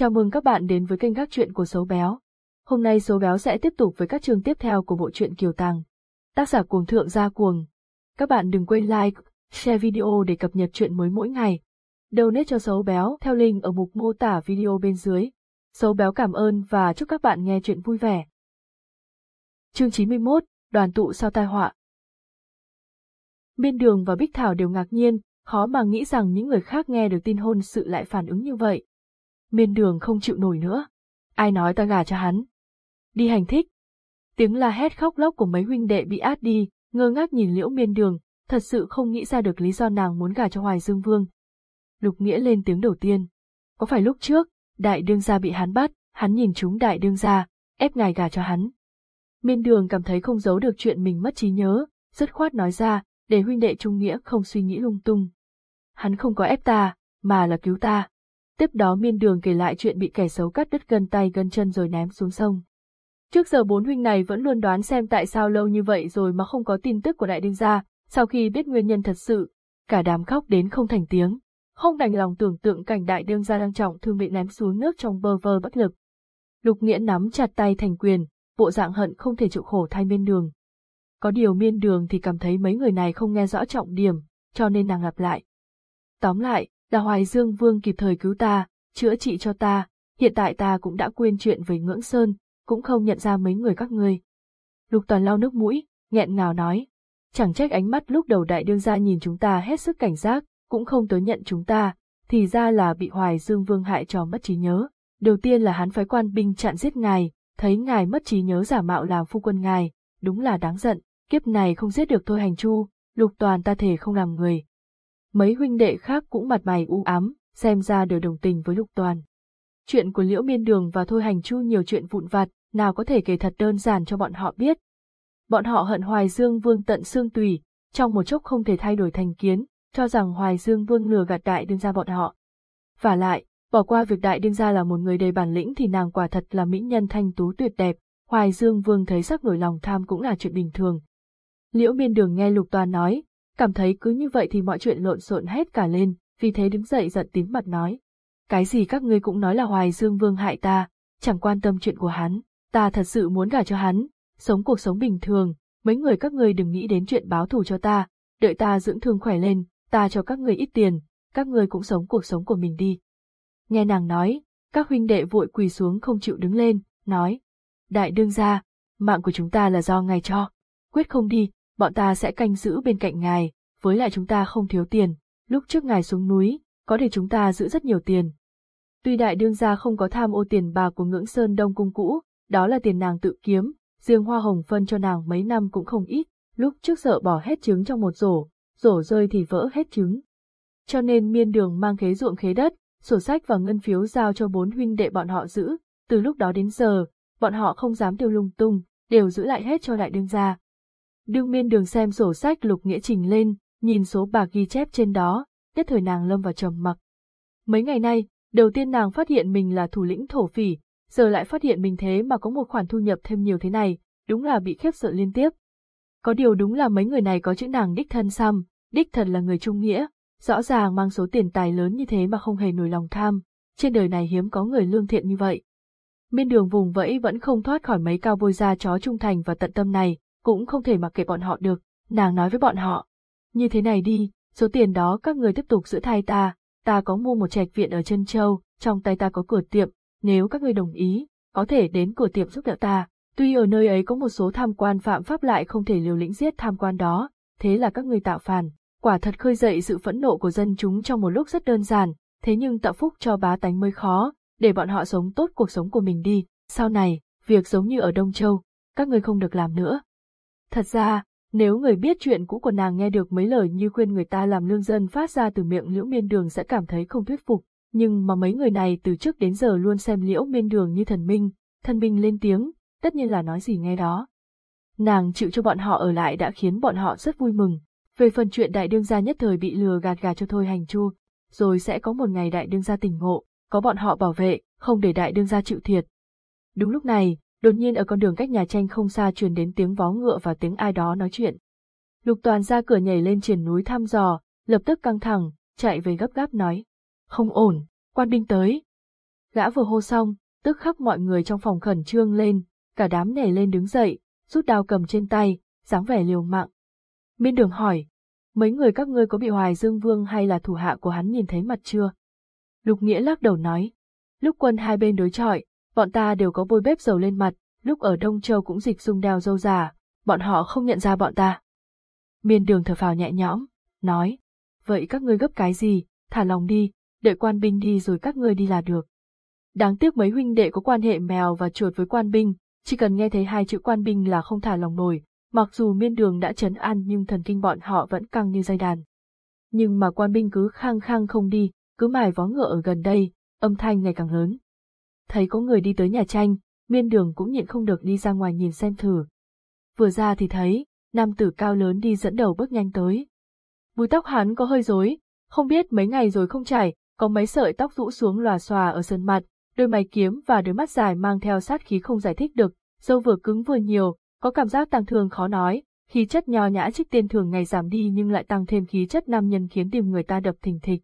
Chào mừng các bạn đến với kênh các truyện của Sấu Béo. Hôm nay Sấu Béo sẽ tiếp tục với các chương tiếp theo của bộ truyện Kiều Tàng. Tác giả cuồng thượng gia cuồng. Các bạn đừng quên like, share video để cập nhật truyện mới mỗi ngày. Donate cho Sấu Béo theo link ở mục mô tả video bên dưới. Sấu Béo cảm ơn và chúc các bạn nghe truyện vui vẻ. Chương 91, đoàn tụ sau tai họa. Miên Đường và Bích Thảo đều ngạc nhiên, khó mà nghĩ rằng những người khác nghe được tin hôn sự lại phản ứng như vậy. Miên Đường không chịu nổi nữa. Ai nói ta gả cho hắn? Đi hành thích. Tiếng la hét khóc lóc của mấy huynh đệ bị át đi, ngơ ngác nhìn Liễu Miên Đường, thật sự không nghĩ ra được lý do nàng muốn gả cho Hoài Dương Vương. Lục Nghĩa lên tiếng đầu tiên. Có phải lúc trước, đại đương gia bị hắn bắt, hắn nhìn chúng đại đương gia, ép ngài gả cho hắn. Miên Đường cảm thấy không giấu được chuyện mình mất trí nhớ, dứt khoát nói ra, để huynh đệ Trung Nghĩa không suy nghĩ lung tung. Hắn không có ép ta, mà là cứu ta. Tiếp đó miên đường kể lại chuyện bị kẻ xấu cắt đứt gân tay gân chân rồi ném xuống sông. Trước giờ bốn huynh này vẫn luôn đoán xem tại sao lâu như vậy rồi mà không có tin tức của đại đương gia, sau khi biết nguyên nhân thật sự, cả đám khóc đến không thành tiếng, không đành lòng tưởng tượng cảnh đại đương gia đang trọng thương bị ném xuống nước trong bơ vơ bất lực. Lục Nghĩa nắm chặt tay thành quyền, bộ dạng hận không thể chịu khổ thay miên đường. Có điều miên đường thì cảm thấy mấy người này không nghe rõ trọng điểm, cho nên nàng lặp lại. Tóm lại, là Hoài Dương Vương kịp thời cứu ta, chữa trị cho ta, hiện tại ta cũng đã quên chuyện về ngưỡng sơn, cũng không nhận ra mấy người các ngươi. Lục toàn lau nước mũi, nghẹn ngào nói. Chẳng trách ánh mắt lúc đầu đại đương gia nhìn chúng ta hết sức cảnh giác, cũng không tới nhận chúng ta, thì ra là bị Hoài Dương Vương hại cho mất trí nhớ. Đầu tiên là hắn phái quan binh chặn giết ngài, thấy ngài mất trí nhớ giả mạo làm phu quân ngài, đúng là đáng giận, kiếp này không giết được thôi hành chu, lục toàn ta thể không làm người, Mấy huynh đệ khác cũng mặt mày u ám, xem ra đều đồng tình với Lục Toàn. Chuyện của Liễu Miên Đường và Thôi Hành Chu nhiều chuyện vụn vặt, nào có thể kể thật đơn giản cho bọn họ biết. Bọn họ hận Hoài Dương Vương tận xương tùy, trong một chốc không thể thay đổi thành kiến, cho rằng Hoài Dương Vương lừa gạt đại đương gia bọn họ. Và lại, bỏ qua việc đại đương gia là một người đầy bản lĩnh thì nàng quả thật là mỹ nhân thanh tú tuyệt đẹp, Hoài Dương Vương thấy sắc nổi lòng tham cũng là chuyện bình thường. Liễu Miên Đường nghe Lục Toàn nói, cảm thấy cứ như vậy thì mọi chuyện lộn xộn hết cả lên, vì thế đứng dậy giận tím mặt nói. Cái gì các ngươi cũng nói là Hoài Dương Vương hại ta, chẳng quan tâm chuyện của hắn, ta thật sự muốn gả cho hắn, sống cuộc sống bình thường, mấy người các ngươi đừng nghĩ đến chuyện báo thù cho ta, đợi ta dưỡng thương khỏe lên, ta cho các ngươi ít tiền, các ngươi cũng sống cuộc sống của mình đi. Nghe nàng nói, các huynh đệ vội quỳ xuống không chịu đứng lên, nói, đại đương gia, mạng của chúng ta là do ngài cho, quyết không đi, bọn ta sẽ canh giữ bên cạnh ngài, với lại chúng ta không thiếu tiền, lúc trước ngài xuống núi, có để chúng ta giữ rất nhiều tiền. Tuy đại đương gia không có tham ô tiền bạc của ngưỡng sơn đông cung cũ, đó là tiền nàng tự kiếm, riêng hoa hồng phân cho nàng mấy năm cũng không ít, lúc trước sợ bỏ hết trứng trong một rổ, rổ rơi thì vỡ hết trứng. Cho nên miên đường mang khế ruộng khế đất, sổ sách và ngân phiếu giao cho bốn huynh đệ bọn họ giữ, từ lúc đó đến giờ, bọn họ không dám tiêu lung tung, đều giữ lại hết cho đại đương gia. Đương miên đường xem sổ sách lục nghĩa trình lên, nhìn số bạc ghi chép trên đó, nhất thời nàng lâm vào trầm mặc. Mấy ngày nay, đầu tiên nàng phát hiện mình là thủ lĩnh thổ phỉ, giờ lại phát hiện mình thế mà có một khoản thu nhập thêm nhiều thế này, đúng là bị khiếp sợ liên tiếp. Có điều đúng là mấy người này có chữ nàng đích thân xăm, đích thật là người trung nghĩa, rõ ràng mang số tiền tài lớn như thế mà không hề nổi lòng tham, trên đời này hiếm có người lương thiện như vậy. Miên đường vùng vẫy vẫn không thoát khỏi mấy cao bôi da chó trung thành và tận tâm này, cũng không thể mặc kệ bọn họ được, nàng nói với bọn họ. Như thế này đi, số tiền đó các người tiếp tục giữ thai ta, ta có mua một trạch viện ở chân châu, trong tay ta có cửa tiệm, nếu các người đồng ý, có thể đến cửa tiệm giúp đỡ ta. Tuy ở nơi ấy có một số tham quan phạm pháp lại không thể liều lĩnh giết tham quan đó, thế là các người tạo phản, quả thật khơi dậy sự phẫn nộ của dân chúng trong một lúc rất đơn giản, thế nhưng tạo phúc cho bá tánh mới khó, để bọn họ sống tốt cuộc sống của mình đi. Sau này, việc giống như ở Đông Châu, các người không được làm nữa. Thật ra, nếu người biết chuyện cũ của nàng nghe được mấy lời như khuyên người ta làm lương dân phát ra từ miệng liễu miên đường sẽ cảm thấy không thuyết phục, nhưng mà mấy người này từ trước đến giờ luôn xem liễu miên đường như thần minh, thần minh lên tiếng, tất nhiên là nói gì nghe đó. Nàng chịu cho bọn họ ở lại đã khiến bọn họ rất vui mừng, về phần chuyện đại đương gia nhất thời bị lừa gạt gạt cho thôi hành chu, rồi sẽ có một ngày đại đương gia tỉnh ngộ, có bọn họ bảo vệ, không để đại đương gia chịu thiệt. Đúng lúc này, đột nhiên ở con đường cách nhà tranh không xa truyền đến tiếng vó ngựa và tiếng ai đó nói chuyện. Lục toàn ra cửa nhảy lên triển núi thăm dò, lập tức căng thẳng, chạy về gấp gáp nói. Không ổn, quan binh tới. Gã vừa hô xong, tức khắc mọi người trong phòng khẩn trương lên, cả đám nhảy lên đứng dậy, rút đao cầm trên tay, dáng vẻ liều mạng. Miên đường hỏi, mấy người các ngươi có bị Hoài Dương Vương hay là thủ hạ của hắn nhìn thấy mặt chưa? Lục Nghĩa lắc đầu nói, lúc quân hai bên đối chọi, bọn ta đều có bôi bếp dầu lên mặt, lúc ở Đông Châu cũng dịch dung đeo dâu già, bọn họ không nhận ra bọn ta. Miên đường thở phào nhẹ nhõm, nói, vậy các ngươi gấp cái gì, thả lòng đi, đợi quan binh đi rồi các ngươi đi là được. Đáng tiếc mấy huynh đệ có quan hệ mèo và chuột với quan binh, chỉ cần nghe thấy hai chữ quan binh là không thả lòng nổi, mặc dù miên đường đã chấn an nhưng thần kinh bọn họ vẫn căng như dây đàn. Nhưng mà quan binh cứ khăng khăng không đi, cứ mài vó ngựa ở gần đây, âm thanh ngày càng lớn. Thấy có người đi tới nhà tranh, miên đường cũng nhịn không được đi ra ngoài nhìn xem thử. Vừa ra thì thấy, nam tử cao lớn đi dẫn đầu bước nhanh tới. Bùi tóc hắn có hơi rối, không biết mấy ngày rồi không chảy, có mấy sợi tóc rũ xuống lòa xòa ở sườn mặt, đôi mày kiếm và đôi mắt dài mang theo sát khí không giải thích được, dâu vừa cứng vừa nhiều, có cảm giác tăng thường khó nói, khí chất nho nhã trích tiên thường ngày giảm đi nhưng lại tăng thêm khí chất nam nhân khiến tim người ta đập thình thịch.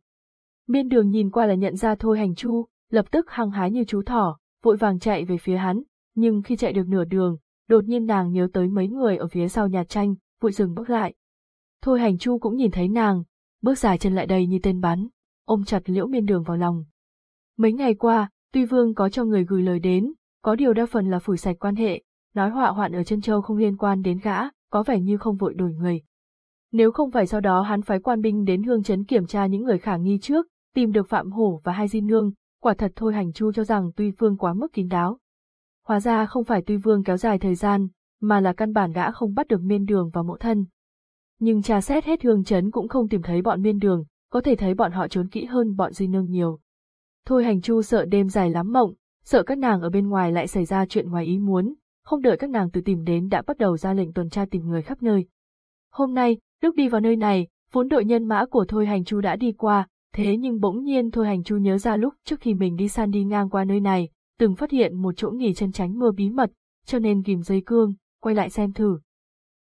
Miên đường nhìn qua là nhận ra thôi hành chu, lập tức hăng hái như chú thỏ, vội vàng chạy về phía hắn, nhưng khi chạy được nửa đường, đột nhiên nàng nhớ tới mấy người ở phía sau nhà tranh, vội dừng bước lại. Thôi hành chu cũng nhìn thấy nàng, bước dài chân lại đây như tên bắn, ôm chặt liễu miên đường vào lòng. Mấy ngày qua, tuy vương có cho người gửi lời đến, có điều đa phần là phủi sạch quan hệ, nói họa hoạn ở chân châu không liên quan đến gã, có vẻ như không vội đổi người. Nếu không phải sau đó hắn phái quan binh đến hương chấn kiểm tra những người khả nghi trước, tìm được Phạm Hổ và hai di nương, quả thật thôi hành chu cho rằng Tuy Vương quá mức kín đáo. Hóa ra không phải Tuy Vương kéo dài thời gian, mà là căn bản gã không bắt được miên đường và mộ thân. Nhưng trà xét hết hương chấn cũng không tìm thấy bọn miên đường, có thể thấy bọn họ trốn kỹ hơn bọn di nương nhiều. Thôi hành chu sợ đêm dài lắm mộng, sợ các nàng ở bên ngoài lại xảy ra chuyện ngoài ý muốn, không đợi các nàng từ tìm đến đã bắt đầu ra lệnh tuần tra tìm người khắp nơi. Hôm nay, lúc đi vào nơi này, vốn đội nhân mã của Thôi Hành Chu đã đi qua, thế nhưng bỗng nhiên Thôi Hành Chu nhớ ra lúc trước khi mình đi săn đi ngang qua nơi này, từng phát hiện một chỗ nghỉ chân tránh mưa bí mật, cho nên ghim dây cương, quay lại xem thử.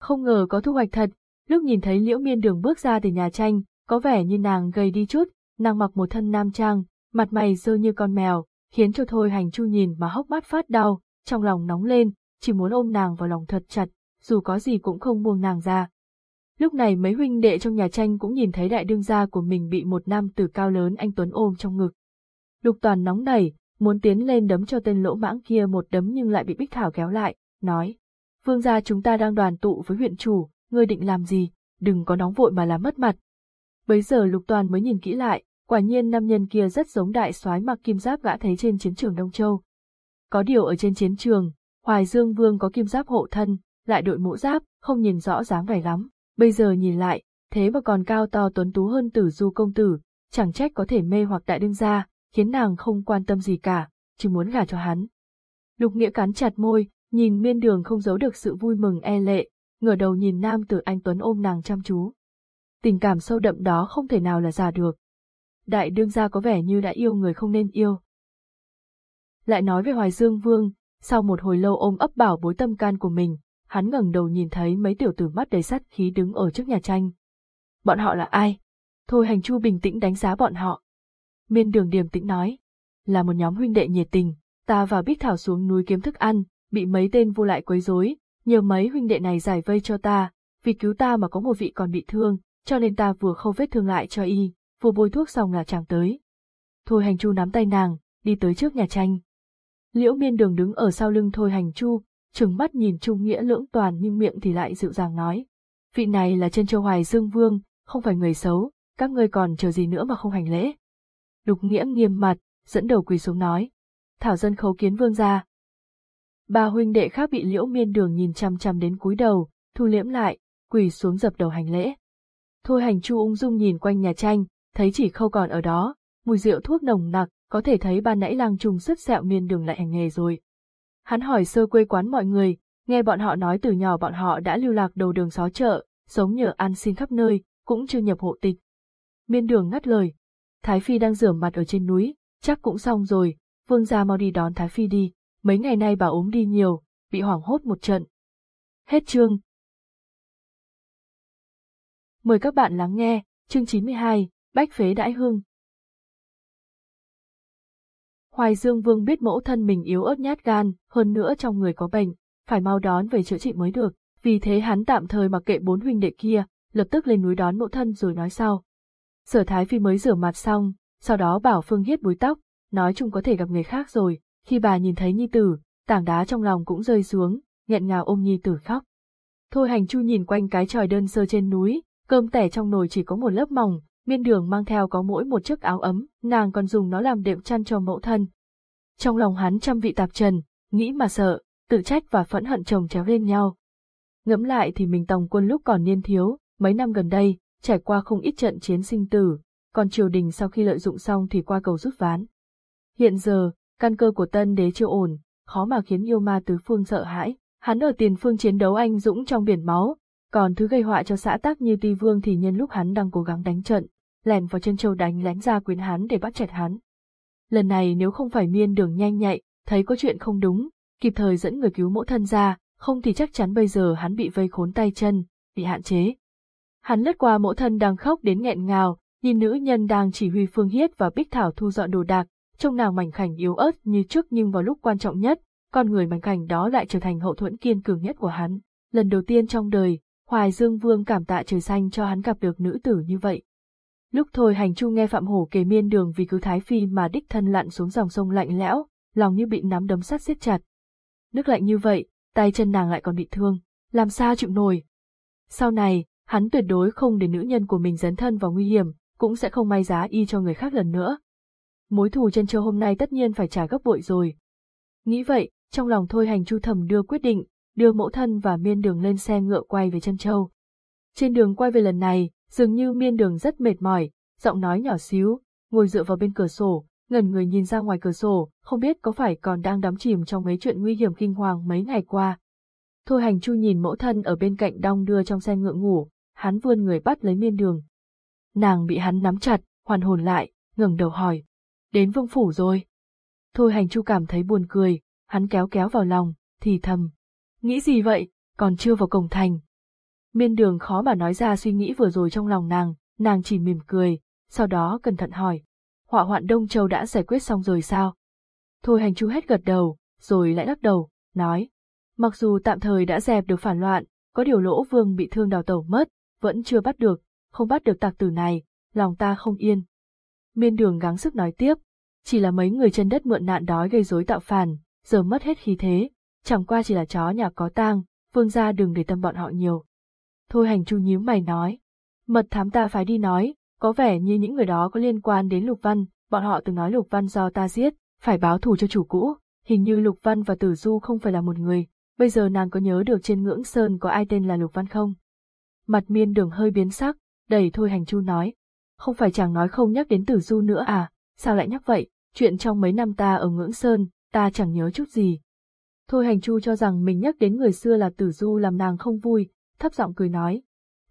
Không ngờ có thu hoạch thật, lúc nhìn thấy Liễu Miên Đường bước ra từ nhà tranh, có vẻ như nàng gầy đi chút, nàng mặc một thân nam trang, mặt mày dơ như con mèo, khiến cho Thôi Hành Chu nhìn mà hốc mắt phát đau, trong lòng nóng lên, chỉ muốn ôm nàng vào lòng thật chặt, dù có gì cũng không buông nàng ra. Lúc này mấy huynh đệ trong nhà tranh cũng nhìn thấy đại đương gia của mình bị một nam tử cao lớn anh Tuấn ôm trong ngực. Lục toàn nóng nảy, muốn tiến lên đấm cho tên lỗ mãng kia một đấm nhưng lại bị Bích Thảo kéo lại, nói. Vương gia chúng ta đang đoàn tụ với huyện chủ, ngươi định làm gì, đừng có nóng vội mà làm mất mặt. Bấy giờ lục toàn mới nhìn kỹ lại, quả nhiên nam nhân kia rất giống đại soái mặc kim giáp gã thấy trên chiến trường Đông Châu. Có điều ở trên chiến trường, Hoài Dương Vương có kim giáp hộ thân, lại đội mũ giáp, không nhìn rõ dáng vẻ lắm. Bây giờ nhìn lại, thế mà còn cao to tuấn tú hơn tử du công tử, chẳng trách có thể mê hoặc đại đương gia, khiến nàng không quan tâm gì cả, chỉ muốn gả cho hắn. Lục Nghĩa cắn chặt môi, nhìn miên đường không giấu được sự vui mừng e lệ, ngửa đầu nhìn nam tử anh Tuấn ôm nàng chăm chú. Tình cảm sâu đậm đó không thể nào là giả được. Đại đương gia có vẻ như đã yêu người không nên yêu. Lại nói về Hoài Dương Vương, sau một hồi lâu ôm ấp bảo bối tâm can của mình, hắn ngẩng đầu nhìn thấy mấy tiểu tử mắt đầy sắt khí đứng ở trước nhà tranh. Bọn họ là ai? Thôi hành chu bình tĩnh đánh giá bọn họ. Miên đường điềm tĩnh nói. Là một nhóm huynh đệ nhiệt tình, ta và Bích Thảo xuống núi kiếm thức ăn, bị mấy tên vô lại quấy rối, nhờ mấy huynh đệ này giải vây cho ta, vì cứu ta mà có một vị còn bị thương, cho nên ta vừa khâu vết thương lại cho y, vừa bôi thuốc xong là chàng tới. Thôi hành chu nắm tay nàng, đi tới trước nhà tranh. Liễu miên đường đứng ở sau lưng thôi hành chu, trừng mắt nhìn Trung Nghĩa lưỡng toàn nhưng miệng thì lại dịu dàng nói. Vị này là chân châu hoài dương vương, không phải người xấu, các ngươi còn chờ gì nữa mà không hành lễ. Lục Nghĩa nghiêm mặt, dẫn đầu quỳ xuống nói. Thảo dân khấu kiến vương ra. Ba huynh đệ khác bị liễu miên đường nhìn chăm chăm đến cúi đầu, thu liễm lại, quỳ xuống dập đầu hành lễ. Thôi hành chu ung dung nhìn quanh nhà tranh, thấy chỉ khâu còn ở đó, mùi rượu thuốc nồng nặc, có thể thấy ban nãy lang trùng sứt sẹo miên đường lại hành nghề rồi. Hắn hỏi sơ quê quán mọi người, nghe bọn họ nói từ nhỏ bọn họ đã lưu lạc đầu đường xó chợ, sống nhờ ăn xin khắp nơi, cũng chưa nhập hộ tịch. Miên đường ngắt lời. Thái Phi đang rửa mặt ở trên núi, chắc cũng xong rồi, vương gia mau đi đón Thái Phi đi, mấy ngày nay bà ốm đi nhiều, bị hoảng hốt một trận. Hết chương. Mời các bạn lắng nghe, chương 92, Bách Phế Đãi Hương. Hoài Dương Vương biết mẫu thân mình yếu ớt nhát gan, hơn nữa trong người có bệnh, phải mau đón về chữa trị mới được, vì thế hắn tạm thời mặc kệ bốn huynh đệ kia, lập tức lên núi đón mẫu thân rồi nói sau. Sở Thái Phi mới rửa mặt xong, sau đó bảo Phương Hiết búi tóc, nói chung có thể gặp người khác rồi, khi bà nhìn thấy Nhi Tử, tảng đá trong lòng cũng rơi xuống, nghẹn ngào ôm Nhi Tử khóc. Thôi hành chu nhìn quanh cái tròi đơn sơ trên núi, cơm tẻ trong nồi chỉ có một lớp mỏng, miên đường mang theo có mỗi một chiếc áo ấm, nàng còn dùng nó làm đệm chăn cho mẫu thân. Trong lòng hắn trăm vị tạp trần, nghĩ mà sợ, tự trách và phẫn hận chồng chéo lên nhau. Ngẫm lại thì mình tòng quân lúc còn niên thiếu, mấy năm gần đây, trải qua không ít trận chiến sinh tử, còn triều đình sau khi lợi dụng xong thì qua cầu rút ván. Hiện giờ, căn cơ của tân đế chưa ổn, khó mà khiến yêu ma tứ phương sợ hãi. Hắn ở tiền phương chiến đấu anh dũng trong biển máu, còn thứ gây họa cho xã tắc như Ti Vương thì nhân lúc hắn đang cố gắng đánh trận, lẻn vào chân châu đánh lén ra quyến hắn để bắt chẹt hắn. Lần này nếu không phải miên đường nhanh nhạy, thấy có chuyện không đúng, kịp thời dẫn người cứu mẫu thân ra, không thì chắc chắn bây giờ hắn bị vây khốn tay chân, bị hạn chế. Hắn lướt qua mẫu thân đang khóc đến nghẹn ngào, nhìn nữ nhân đang chỉ huy Phương Hiết và Bích Thảo thu dọn đồ đạc, trông nàng mảnh khảnh yếu ớt như trước nhưng vào lúc quan trọng nhất, con người mảnh khảnh đó lại trở thành hậu thuẫn kiên cường nhất của hắn. Lần đầu tiên trong đời, Hoài Dương Vương cảm tạ trời xanh cho hắn gặp được nữ tử như vậy. Lúc thôi hành chu nghe Phạm Hổ kể miên đường vì cứu Thái Phi mà đích thân lặn xuống dòng sông lạnh lẽo, lòng như bị nắm đấm sắt siết chặt. Nước lạnh như vậy, tay chân nàng lại còn bị thương, làm sao chịu nổi. Sau này, hắn tuyệt đối không để nữ nhân của mình dấn thân vào nguy hiểm, cũng sẽ không may giá y cho người khác lần nữa. Mối thù chân châu hôm nay tất nhiên phải trả gấp bội rồi. Nghĩ vậy, trong lòng thôi hành chu thầm đưa quyết định, đưa mẫu thân và miên đường lên xe ngựa quay về chân châu. Trên đường quay về lần này, dường như miên đường rất mệt mỏi, giọng nói nhỏ xíu, ngồi dựa vào bên cửa sổ, ngẩn người nhìn ra ngoài cửa sổ, không biết có phải còn đang đắm chìm trong mấy chuyện nguy hiểm kinh hoàng mấy ngày qua. Thôi hành chu nhìn mẫu thân ở bên cạnh đong đưa trong xe ngựa ngủ, hắn vươn người bắt lấy miên đường. Nàng bị hắn nắm chặt, hoàn hồn lại, ngẩng đầu hỏi. Đến vương phủ rồi. Thôi hành chu cảm thấy buồn cười, hắn kéo kéo vào lòng, thì thầm. Nghĩ gì vậy, còn chưa vào cổng thành. Miên đường khó mà nói ra suy nghĩ vừa rồi trong lòng nàng, nàng chỉ mỉm cười, sau đó cẩn thận hỏi. Họa hoạn Đông Châu đã giải quyết xong rồi sao? Thôi hành chú hết gật đầu, rồi lại lắc đầu, nói. Mặc dù tạm thời đã dẹp được phản loạn, có điều lỗ vương bị thương đào tẩu mất, vẫn chưa bắt được, không bắt được tạc tử này, lòng ta không yên. Miên đường gắng sức nói tiếp, chỉ là mấy người chân đất mượn nạn đói gây rối tạo phản, giờ mất hết khí thế, chẳng qua chỉ là chó nhà có tang, vương gia đừng để tâm bọn họ nhiều. Thôi hành chu nhíu mày nói, mật thám ta phải đi nói, có vẻ như những người đó có liên quan đến Lục Văn, bọn họ từng nói Lục Văn do ta giết, phải báo thù cho chủ cũ, hình như Lục Văn và Tử Du không phải là một người, bây giờ nàng có nhớ được trên ngưỡng sơn có ai tên là Lục Văn không? Mặt miên đường hơi biến sắc, đẩy thôi hành chu nói, không phải chàng nói không nhắc đến Tử Du nữa à, sao lại nhắc vậy, chuyện trong mấy năm ta ở ngưỡng sơn, ta chẳng nhớ chút gì. Thôi hành chu cho rằng mình nhắc đến người xưa là Tử Du làm nàng không vui, thấp giọng cười nói,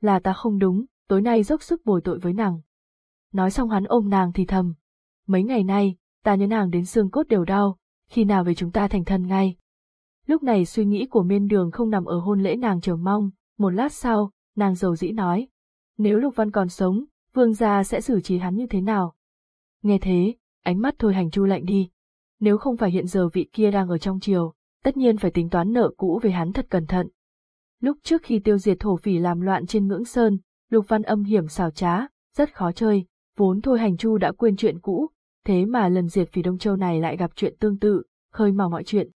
là ta không đúng, tối nay dốc sức bồi tội với nàng. Nói xong hắn ôm nàng thì thầm, mấy ngày nay, ta nhớ nàng đến xương cốt đều đau, khi nào về chúng ta thành thân ngay. Lúc này suy nghĩ của miên đường không nằm ở hôn lễ nàng chờ mong, một lát sau, nàng dầu dĩ nói, nếu Lục Văn còn sống, vương gia sẽ xử trí hắn như thế nào? Nghe thế, ánh mắt thôi hành chu lạnh đi. Nếu không phải hiện giờ vị kia đang ở trong triều, tất nhiên phải tính toán nợ cũ về hắn thật cẩn thận. Lúc trước khi tiêu diệt thổ phỉ làm loạn trên ngưỡng sơn, Lục Văn âm hiểm xảo trá, rất khó chơi, vốn thôi hành chu đã quên chuyện cũ, thế mà lần diệt phỉ Đông Châu này lại gặp chuyện tương tự, khơi mào mọi chuyện.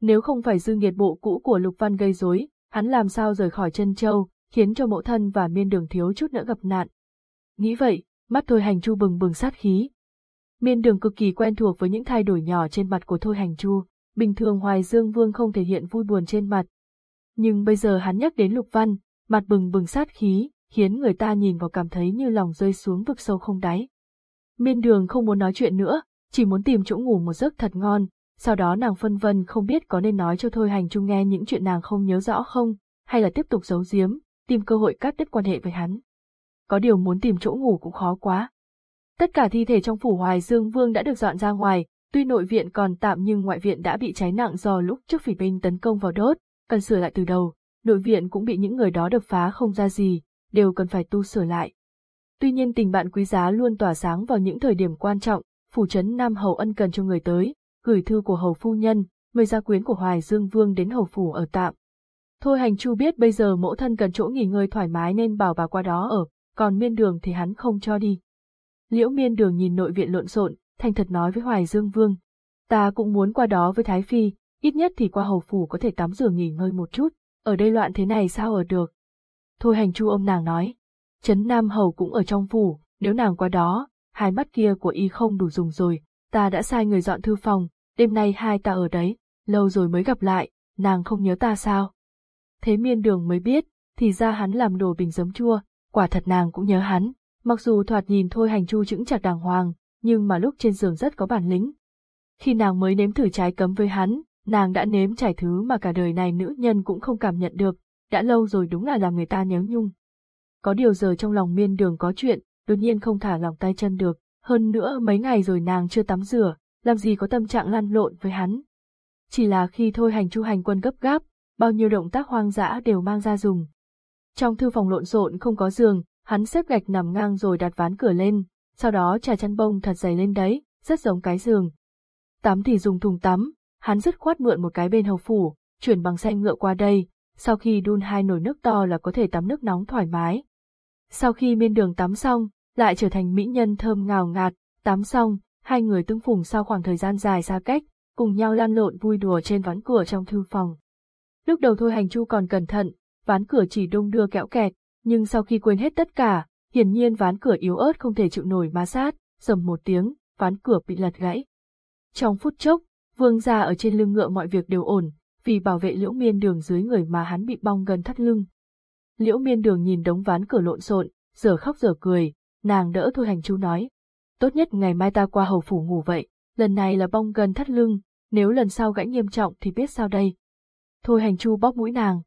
Nếu không phải dư nghiệt bộ cũ của Lục Văn gây rối, hắn làm sao rời khỏi chân châu, khiến cho mẫu thân và miên đường thiếu chút nữa gặp nạn. Nghĩ vậy, mắt Thôi Hành Chu bừng bừng sát khí. Miên đường cực kỳ quen thuộc với những thay đổi nhỏ trên mặt của Thôi Hành Chu, bình thường Hoài Dương Vương không thể hiện vui buồn trên mặt. Nhưng bây giờ hắn nhắc đến Lục Văn, mặt bừng bừng sát khí, khiến người ta nhìn vào cảm thấy như lòng rơi xuống vực sâu không đáy. Miên đường không muốn nói chuyện nữa, chỉ muốn tìm chỗ ngủ một giấc thật ngon, sau đó nàng phân vân không biết có nên nói cho Thôi Hành Trung nghe những chuyện nàng không nhớ rõ không, hay là tiếp tục giấu giếm, tìm cơ hội cắt đứt quan hệ với hắn. Có điều muốn tìm chỗ ngủ cũng khó quá. Tất cả thi thể trong phủ Hoài Dương Vương đã được dọn ra ngoài, tuy nội viện còn tạm nhưng ngoại viện đã bị cháy nặng do lúc trước phỉ binh tấn công vào đốt, cần sửa lại từ đầu, nội viện cũng bị những người đó đập phá không ra gì, đều cần phải tu sửa lại. Tuy nhiên tình bạn quý giá luôn tỏa sáng vào những thời điểm quan trọng, phủ trấn Nam Hầu ân cần cho người tới, gửi thư của Hầu Phu Nhân, mời gia quyến của Hoài Dương Vương đến Hầu Phủ ở tạm. Thôi hành chu biết bây giờ mẫu thân cần chỗ nghỉ ngơi thoải mái nên bảo bà qua đó ở, còn miên đường thì hắn không cho đi. Liễu miên đường nhìn nội viện lộn xộn, thành thật nói với Hoài Dương Vương. Ta cũng muốn qua đó với Thái Phi, ít nhất thì qua hầu phủ có thể tắm rửa nghỉ ngơi một chút, ở đây loạn thế này sao ở được. Thôi hành chu ông nàng nói, Trấn Nam Hầu cũng ở trong phủ, nếu nàng qua đó, hai mắt kia của y không đủ dùng rồi, ta đã sai người dọn thư phòng, đêm nay hai ta ở đấy, lâu rồi mới gặp lại, nàng không nhớ ta sao? Thế miên đường mới biết, thì ra hắn làm đồ bình giấm chua, quả thật nàng cũng nhớ hắn, mặc dù thoạt nhìn thôi hành chu chững chặt đàng hoàng, nhưng mà lúc trên giường rất có bản lĩnh. Khi nàng mới nếm thử trái cấm với hắn, nàng đã nếm trải thứ mà cả đời này nữ nhân cũng không cảm nhận được, đã lâu rồi đúng là làm người ta nhớ nhung. Có điều giờ trong lòng miên đường có chuyện, đột nhiên không thả lòng tay chân được, hơn nữa mấy ngày rồi nàng chưa tắm rửa, làm gì có tâm trạng lăn lộn với hắn. Chỉ là khi thôi hành chu hành quân gấp gáp, bao nhiêu động tác hoang dã đều mang ra dùng. Trong thư phòng lộn xộn không có giường, hắn xếp gạch nằm ngang rồi đặt ván cửa lên, sau đó trà chăn bông thật dày lên đấy, rất giống cái giường. Tắm thì dùng thùng tắm, hắn dứt khoát mượn một cái bên hầu phủ, chuyển bằng xe ngựa qua đây, sau khi đun hai nồi nước to là có thể tắm nước nóng thoải mái. Sau khi miên đường tắm xong, lại trở thành mỹ nhân thơm ngào ngạt, tắm xong, hai người tương phùng sau khoảng thời gian dài xa cách, cùng nhau lan lộn vui đùa trên ván cửa trong thư phòng. Lúc đầu thôi hành chu còn cẩn thận, ván cửa chỉ đung đưa kẽo kẹt, nhưng sau khi quên hết tất cả, hiển nhiên ván cửa yếu ớt không thể chịu nổi ma sát, rầm một tiếng, ván cửa bị lật gãy. Trong phút chốc, vương gia ở trên lưng ngựa mọi việc đều ổn, vì bảo vệ liễu miên đường dưới người mà hắn bị bong gần thắt lưng. Liễu miên đường nhìn đống ván cửa lộn xộn, giờ khóc giờ cười, nàng đỡ thôi hành chu nói. Tốt nhất ngày mai ta qua hầu phủ ngủ vậy, lần này là bong gần thắt lưng, nếu lần sau gãy nghiêm trọng thì biết sao đây. Thôi hành chu bóp mũi nàng.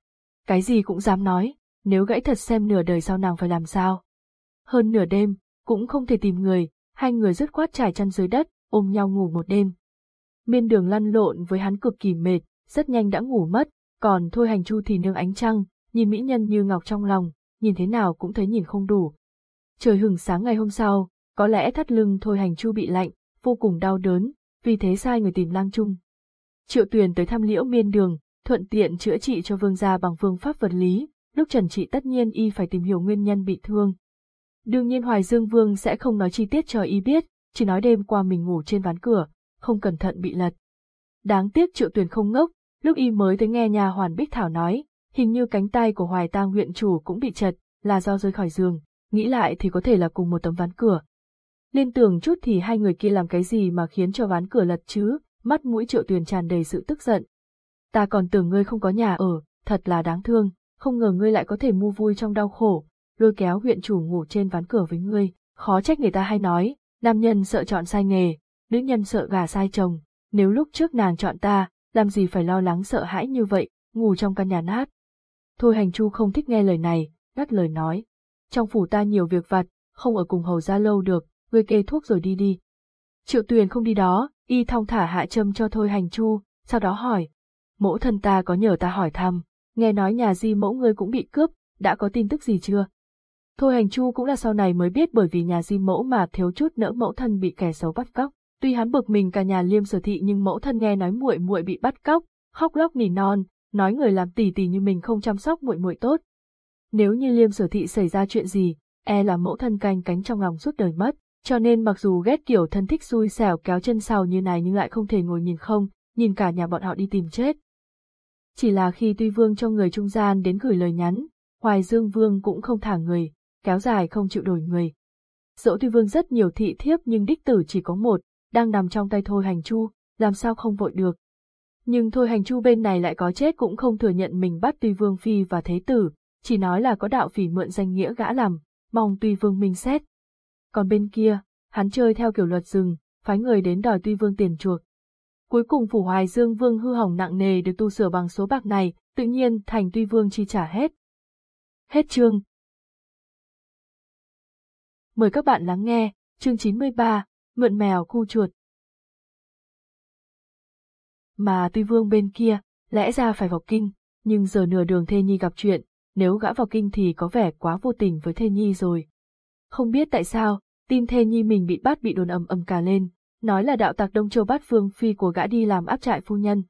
Cái gì cũng dám nói, nếu gãy thật xem nửa đời sau nàng phải làm sao. Hơn nửa đêm, cũng không thể tìm người, hai người dứt khoát trải chăn dưới đất, ôm nhau ngủ một đêm. Miên đường lăn lộn với hắn cực kỳ mệt, rất nhanh đã ngủ mất, còn thôi hành chu thì nương ánh trăng, nhìn mỹ nhân như ngọc trong lòng, nhìn thế nào cũng thấy nhìn không đủ. Trời hừng sáng ngày hôm sau, có lẽ thắt lưng thôi hành chu bị lạnh, vô cùng đau đớn, vì thế sai người tìm lang trung. Triệu tuyền tới thăm liễu miên đường, thuận tiện chữa trị cho vương gia bằng phương pháp vật lý, lúc trần trị tất nhiên y phải tìm hiểu nguyên nhân bị thương. Đương nhiên Hoài Dương Vương sẽ không nói chi tiết cho y biết, chỉ nói đêm qua mình ngủ trên ván cửa, không cẩn thận bị lật. Đáng tiếc triệu tuyền không ngốc, lúc y mới tới nghe nhà Hoàn Bích Thảo nói, hình như cánh tay của Hoài Tang huyện chủ cũng bị chật, là do rơi khỏi giường, nghĩ lại thì có thể là cùng một tấm ván cửa. Liên tưởng chút thì hai người kia làm cái gì mà khiến cho ván cửa lật chứ, mắt mũi triệu tuyền tràn đầy sự tức giận. Ta còn tưởng ngươi không có nhà ở, thật là đáng thương, không ngờ ngươi lại có thể mua vui trong đau khổ, lôi kéo huyện chủ ngủ trên ván cửa với ngươi, khó trách người ta hay nói, nam nhân sợ chọn sai nghề, nữ nhân sợ gà sai chồng, nếu lúc trước nàng chọn ta, làm gì phải lo lắng sợ hãi như vậy, ngủ trong căn nhà nát. Thôi hành chu không thích nghe lời này, ngắt lời nói. Trong phủ ta nhiều việc vặt, không ở cùng hầu ra lâu được, ngươi kê thuốc rồi đi đi. Triệu tuyền không đi đó, y thong thả hạ châm cho thôi hành chu, sau đó hỏi. Mẫu thân ta có nhờ ta hỏi thăm, nghe nói nhà di mẫu ngươi cũng bị cướp, đã có tin tức gì chưa? Thôi hành chu cũng là sau này mới biết bởi vì nhà di mẫu mà thiếu chút nỡ mẫu thân bị kẻ xấu bắt cóc. Tuy hắn bực mình cả nhà liêm sở thị nhưng mẫu thân nghe nói muội muội bị bắt cóc, khóc lóc nỉ non, nói người làm tỷ tỷ như mình không chăm sóc muội muội tốt. Nếu như liêm sở thị xảy ra chuyện gì, e là mẫu thân canh cánh trong lòng suốt đời mất, cho nên mặc dù ghét kiểu thân thích xui xẻo kéo chân sau như này nhưng lại không thể ngồi nhìn không, nhìn cả nhà bọn họ đi tìm chết. Chỉ là khi Tuy Vương cho người trung gian đến gửi lời nhắn, Hoài Dương Vương cũng không thả người, kéo dài không chịu đổi người. Dẫu Tuy Vương rất nhiều thị thiếp nhưng đích tử chỉ có một, đang nằm trong tay Thôi Hành Chu, làm sao không vội được. Nhưng Thôi Hành Chu bên này lại có chết cũng không thừa nhận mình bắt Tuy Vương Phi và Thế Tử, chỉ nói là có đạo phỉ mượn danh nghĩa gã làm, mong Tuy Vương minh xét. Còn bên kia, hắn chơi theo kiểu luật rừng, phái người đến đòi Tuy Vương tiền chuộc. Cuối cùng phủ Hoài Dương Vương hư hỏng nặng nề được tu sửa bằng số bạc này, tự nhiên thành Tuy Vương chi trả hết. Hết chương. Mời các bạn lắng nghe, chương 93, mượn mèo khu chuột. Mà Tuy Vương bên kia, lẽ ra phải vào kinh, nhưng giờ nửa đường Thê Nhi gặp chuyện, nếu gã vào kinh thì có vẻ quá vô tình với Thê Nhi rồi. Không biết tại sao, tin Thê Nhi mình bị bắt bị đồn ầm ầm cả lên, nói là đạo tặc Đông Châu bắt Vương Phi của gã đi làm áp trại phu nhân.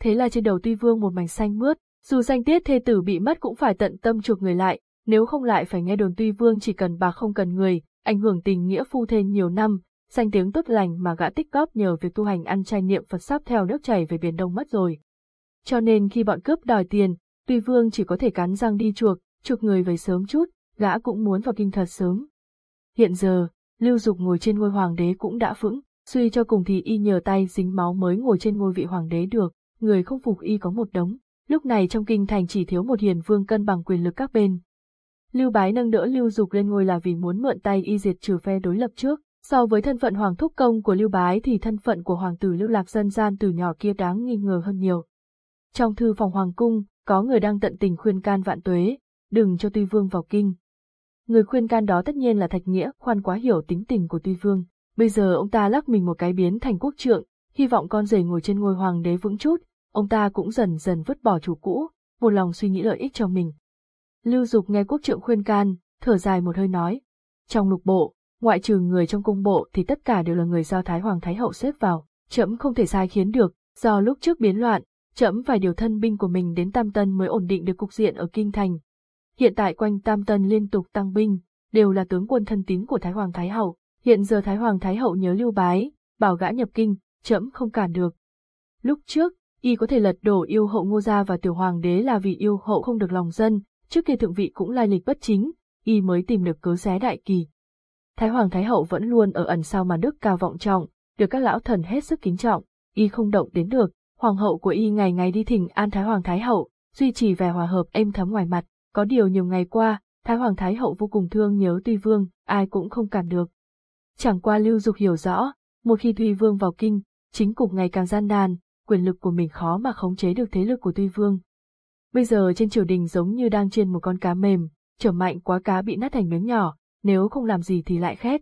Thế là trên đầu Tuy Vương một mảnh xanh mướt, dù danh tiết thê tử bị mất cũng phải tận tâm chuộc người lại, nếu không lại phải nghe đồn Tuy Vương chỉ cần bà không cần người, ảnh hưởng tình nghĩa phu thê nhiều năm, danh tiếng tốt lành mà gã tích góp nhờ việc tu hành ăn chay niệm Phật sắp theo nước chảy về biển Đông mất rồi. Cho nên khi bọn cướp đòi tiền, Tuy Vương chỉ có thể cắn răng đi chuộc, chuộc người về sớm chút, gã cũng muốn vào kinh thật sớm. Hiện giờ, Lưu Dục ngồi trên ngôi hoàng đế cũng đã vững, suy cho cùng thì y nhờ tay dính máu mới ngồi trên ngôi vị hoàng đế được, người không phục y có một đống. Lúc này trong kinh thành chỉ thiếu một hiền vương cân bằng quyền lực các bên. Lưu Bái nâng đỡ Lưu Dục lên ngôi là vì muốn mượn tay y diệt trừ phe đối lập trước. So với thân phận hoàng thúc công của Lưu Bái thì thân phận của hoàng tử Lưu Lạc dân gian từ nhỏ kia đáng nghi ngờ hơn nhiều. Trong thư phòng hoàng cung, có người đang tận tình khuyên can vạn tuế, đừng cho Tuy Vương vào kinh. Người khuyên can đó tất nhiên là Thạch Nghĩa, khoan quá hiểu tính tình của Tuy Vương. Bây giờ ông ta lắc mình một cái biến thành quốc trượng, hy vọng con rể ngồi trên ngôi hoàng đế vững chút, ông ta cũng dần dần vứt bỏ chủ cũ, một lòng suy nghĩ lợi ích cho mình. Lưu Dục nghe quốc trượng khuyên can, thở dài một hơi nói. Trong lục bộ, ngoại trừ người trong cung bộ thì tất cả đều là người do Thái Hoàng Thái Hậu xếp vào, chậm không thể sai khiến được, do lúc trước biến loạn, chậm phải điều thân binh của mình đến Tam Tân mới ổn định được cục diện ở Kinh Thành. Hiện tại quanh Tam Tân liên tục tăng binh, đều là tướng quân thân tín của Thái Hoàng Thái Hậu, hiện giờ Thái Hoàng Thái Hậu nhớ lưu bái, bảo gã nhập kinh, chậm không cản được. Lúc trước, y có thể lật đổ yêu hậu ngô gia và tiểu hoàng đế là vì yêu hậu không được lòng dân, trước kia thượng vị cũng lai lịch bất chính, y mới tìm được cớ xé đại kỳ. Thái Hoàng Thái Hậu vẫn luôn ở ẩn sau mà đức cao vọng trọng, được các lão thần hết sức kính trọng, y không động đến được, hoàng hậu của y ngày ngày đi thỉnh an Thái Hoàng Thái Hậu, duy trì vẻ hòa hợp êm thấm ngoài mặt, có điều nhiều ngày qua, Thái Hoàng Thái Hậu vô cùng thương nhớ Tuy Vương, ai cũng không cản được. Chẳng qua Lưu Dục hiểu rõ, một khi Tuy Vương vào kinh, chính cục ngày càng gian nan, quyền lực của mình khó mà khống chế được thế lực của Tuy Vương. Bây giờ trên triều đình giống như đang trên một con cá mềm, trở mạnh quá cá bị nát thành miếng nhỏ, nếu không làm gì thì lại khét.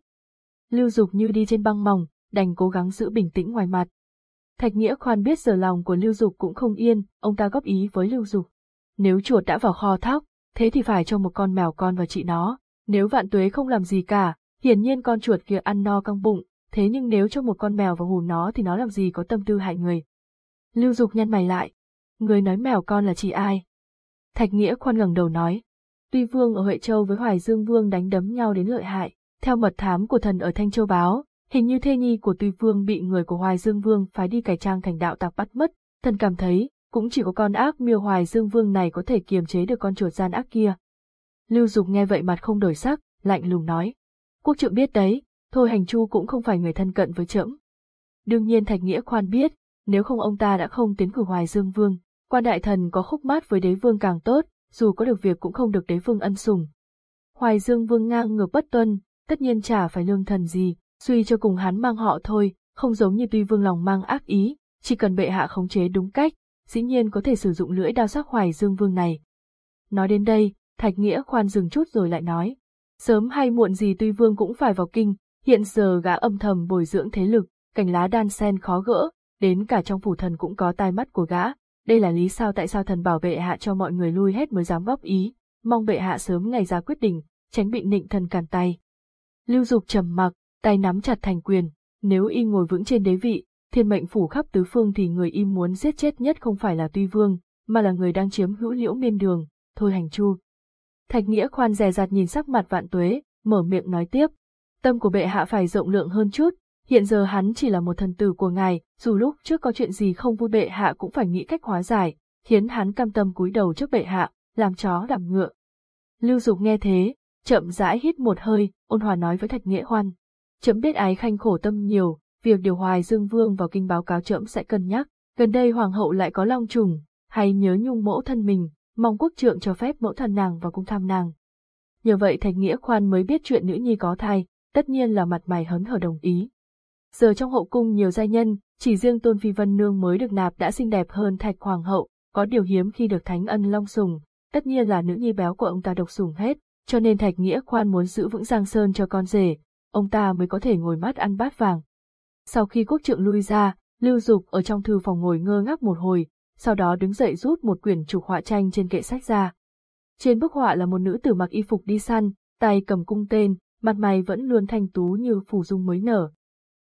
Lưu Dục như đi trên băng mỏng, đành cố gắng giữ bình tĩnh ngoài mặt. Thạch Nghĩa khoan biết giờ lòng của Lưu Dục cũng không yên, ông ta góp ý với Lưu Dục. Nếu chuột đã vào kho thóc, thế thì phải cho một con mèo con vào trị nó. Nếu vạn tuế không làm gì cả, hiển nhiên con chuột kia ăn no căng bụng, thế nhưng nếu cho một con mèo vào hù nó thì nó làm gì có tâm tư hại người. Lưu Dục nhăn mày lại. Người nói mèo con là chỉ ai? Thạch Nghĩa khoan ngẩng đầu nói. Tuy Vương ở Huệ Châu với Hoài Dương Vương đánh đấm nhau đến lợi hại, theo mật thám của thần ở Thanh Châu báo, hình như thê nhi của Tuy Vương bị người của Hoài Dương Vương phái đi cải trang thành đạo tặc bắt mất, thần cảm thấy, cũng chỉ có con ác miêu Hoài Dương Vương này có thể kiềm chế được con chuột gian ác kia. Lưu Dục nghe vậy mặt không đổi sắc, lạnh lùng nói. Quốc trượng biết đấy, thôi hành chu cũng không phải người thân cận với trẫm. Đương nhiên Thạch Nghĩa khoan biết, nếu không ông ta đã không tiến cử Hoài Dương Vương, quan đại thần có khúc mát với đế vương càng tốt, dù có được việc cũng không được đế vương ân sủng. Hoài Dương Vương ngang ngược bất tuân, tất nhiên chả phải lương thần gì, suy cho cùng hắn mang họ thôi, không giống như tuy vương lòng mang ác ý, chỉ cần bệ hạ khống chế đúng cách, dĩ nhiên có thể sử dụng lưỡi đao sắc Hoài Dương Vương này. Nói đến đây, Thạch Nghĩa khoan dừng chút rồi lại nói, sớm hay muộn gì tuy vương cũng phải vào kinh, hiện giờ gã âm thầm bồi dưỡng thế lực, cành lá đan sen khó gỡ, đến cả trong phủ thần cũng có tai mắt của gã, đây là lý sao tại sao thần bảo vệ hạ cho mọi người lui hết mới dám góp ý, mong bệ hạ sớm ngày ra quyết định, tránh bị nịnh thần cản tay. Lưu Dục trầm mặc, tay nắm chặt thành quyền, nếu y ngồi vững trên đế vị, thiên mệnh phủ khắp tứ phương thì người y muốn giết chết nhất không phải là Tuy Vương, mà là người đang chiếm hữu liễu miên đường, thôi hành chu. Thạch Nghĩa khoan dè dặt nhìn sắc mặt vạn tuế, mở miệng nói tiếp. Tâm của bệ hạ phải rộng lượng hơn chút, hiện giờ hắn chỉ là một thần tử của ngài, dù lúc trước có chuyện gì không vui bệ hạ cũng phải nghĩ cách hóa giải, khiến hắn cam tâm cúi đầu trước bệ hạ, làm chó đạp ngựa. Lưu Dục nghe thế, chậm rãi hít một hơi, ôn hòa nói với Thạch Nghĩa khoan. Chấm biết ái khanh khổ tâm nhiều, việc điều hoài Dương Vương vào kinh báo cáo chậm sẽ cân nhắc, gần đây hoàng hậu lại có long trùng, hay nhớ nhung mẫu thân mình, mong quốc trượng cho phép mẫu thân nàng vào cung thăm nàng. Nhờ vậy Thạch Nghĩa khoan mới biết chuyện nữ nhi có thai, tất nhiên là mặt mày hớn hở đồng ý. Giờ trong hậu cung nhiều giai nhân, chỉ riêng Tôn Phi Vân Nương mới được nạp đã xinh đẹp hơn Thạch Hoàng hậu, có điều hiếm khi được Thánh Ân Long sùng, tất nhiên là nữ nhi béo của ông ta độc sủng hết, cho nên Thạch Nghĩa khoan muốn giữ vững Giang Sơn cho con rể, ông ta mới có thể ngồi mắt ăn bát vàng. Sau khi quốc trượng lui ra, Lưu Dục ở trong thư phòng ngồi ngơ ngác một hồi, sau đó đứng dậy rút một quyển trục họa tranh trên kệ sách ra. Trên bức họa là một nữ tử mặc y phục đi săn, tay cầm cung tên, mặt mày vẫn luôn thanh tú như phủ dung mới nở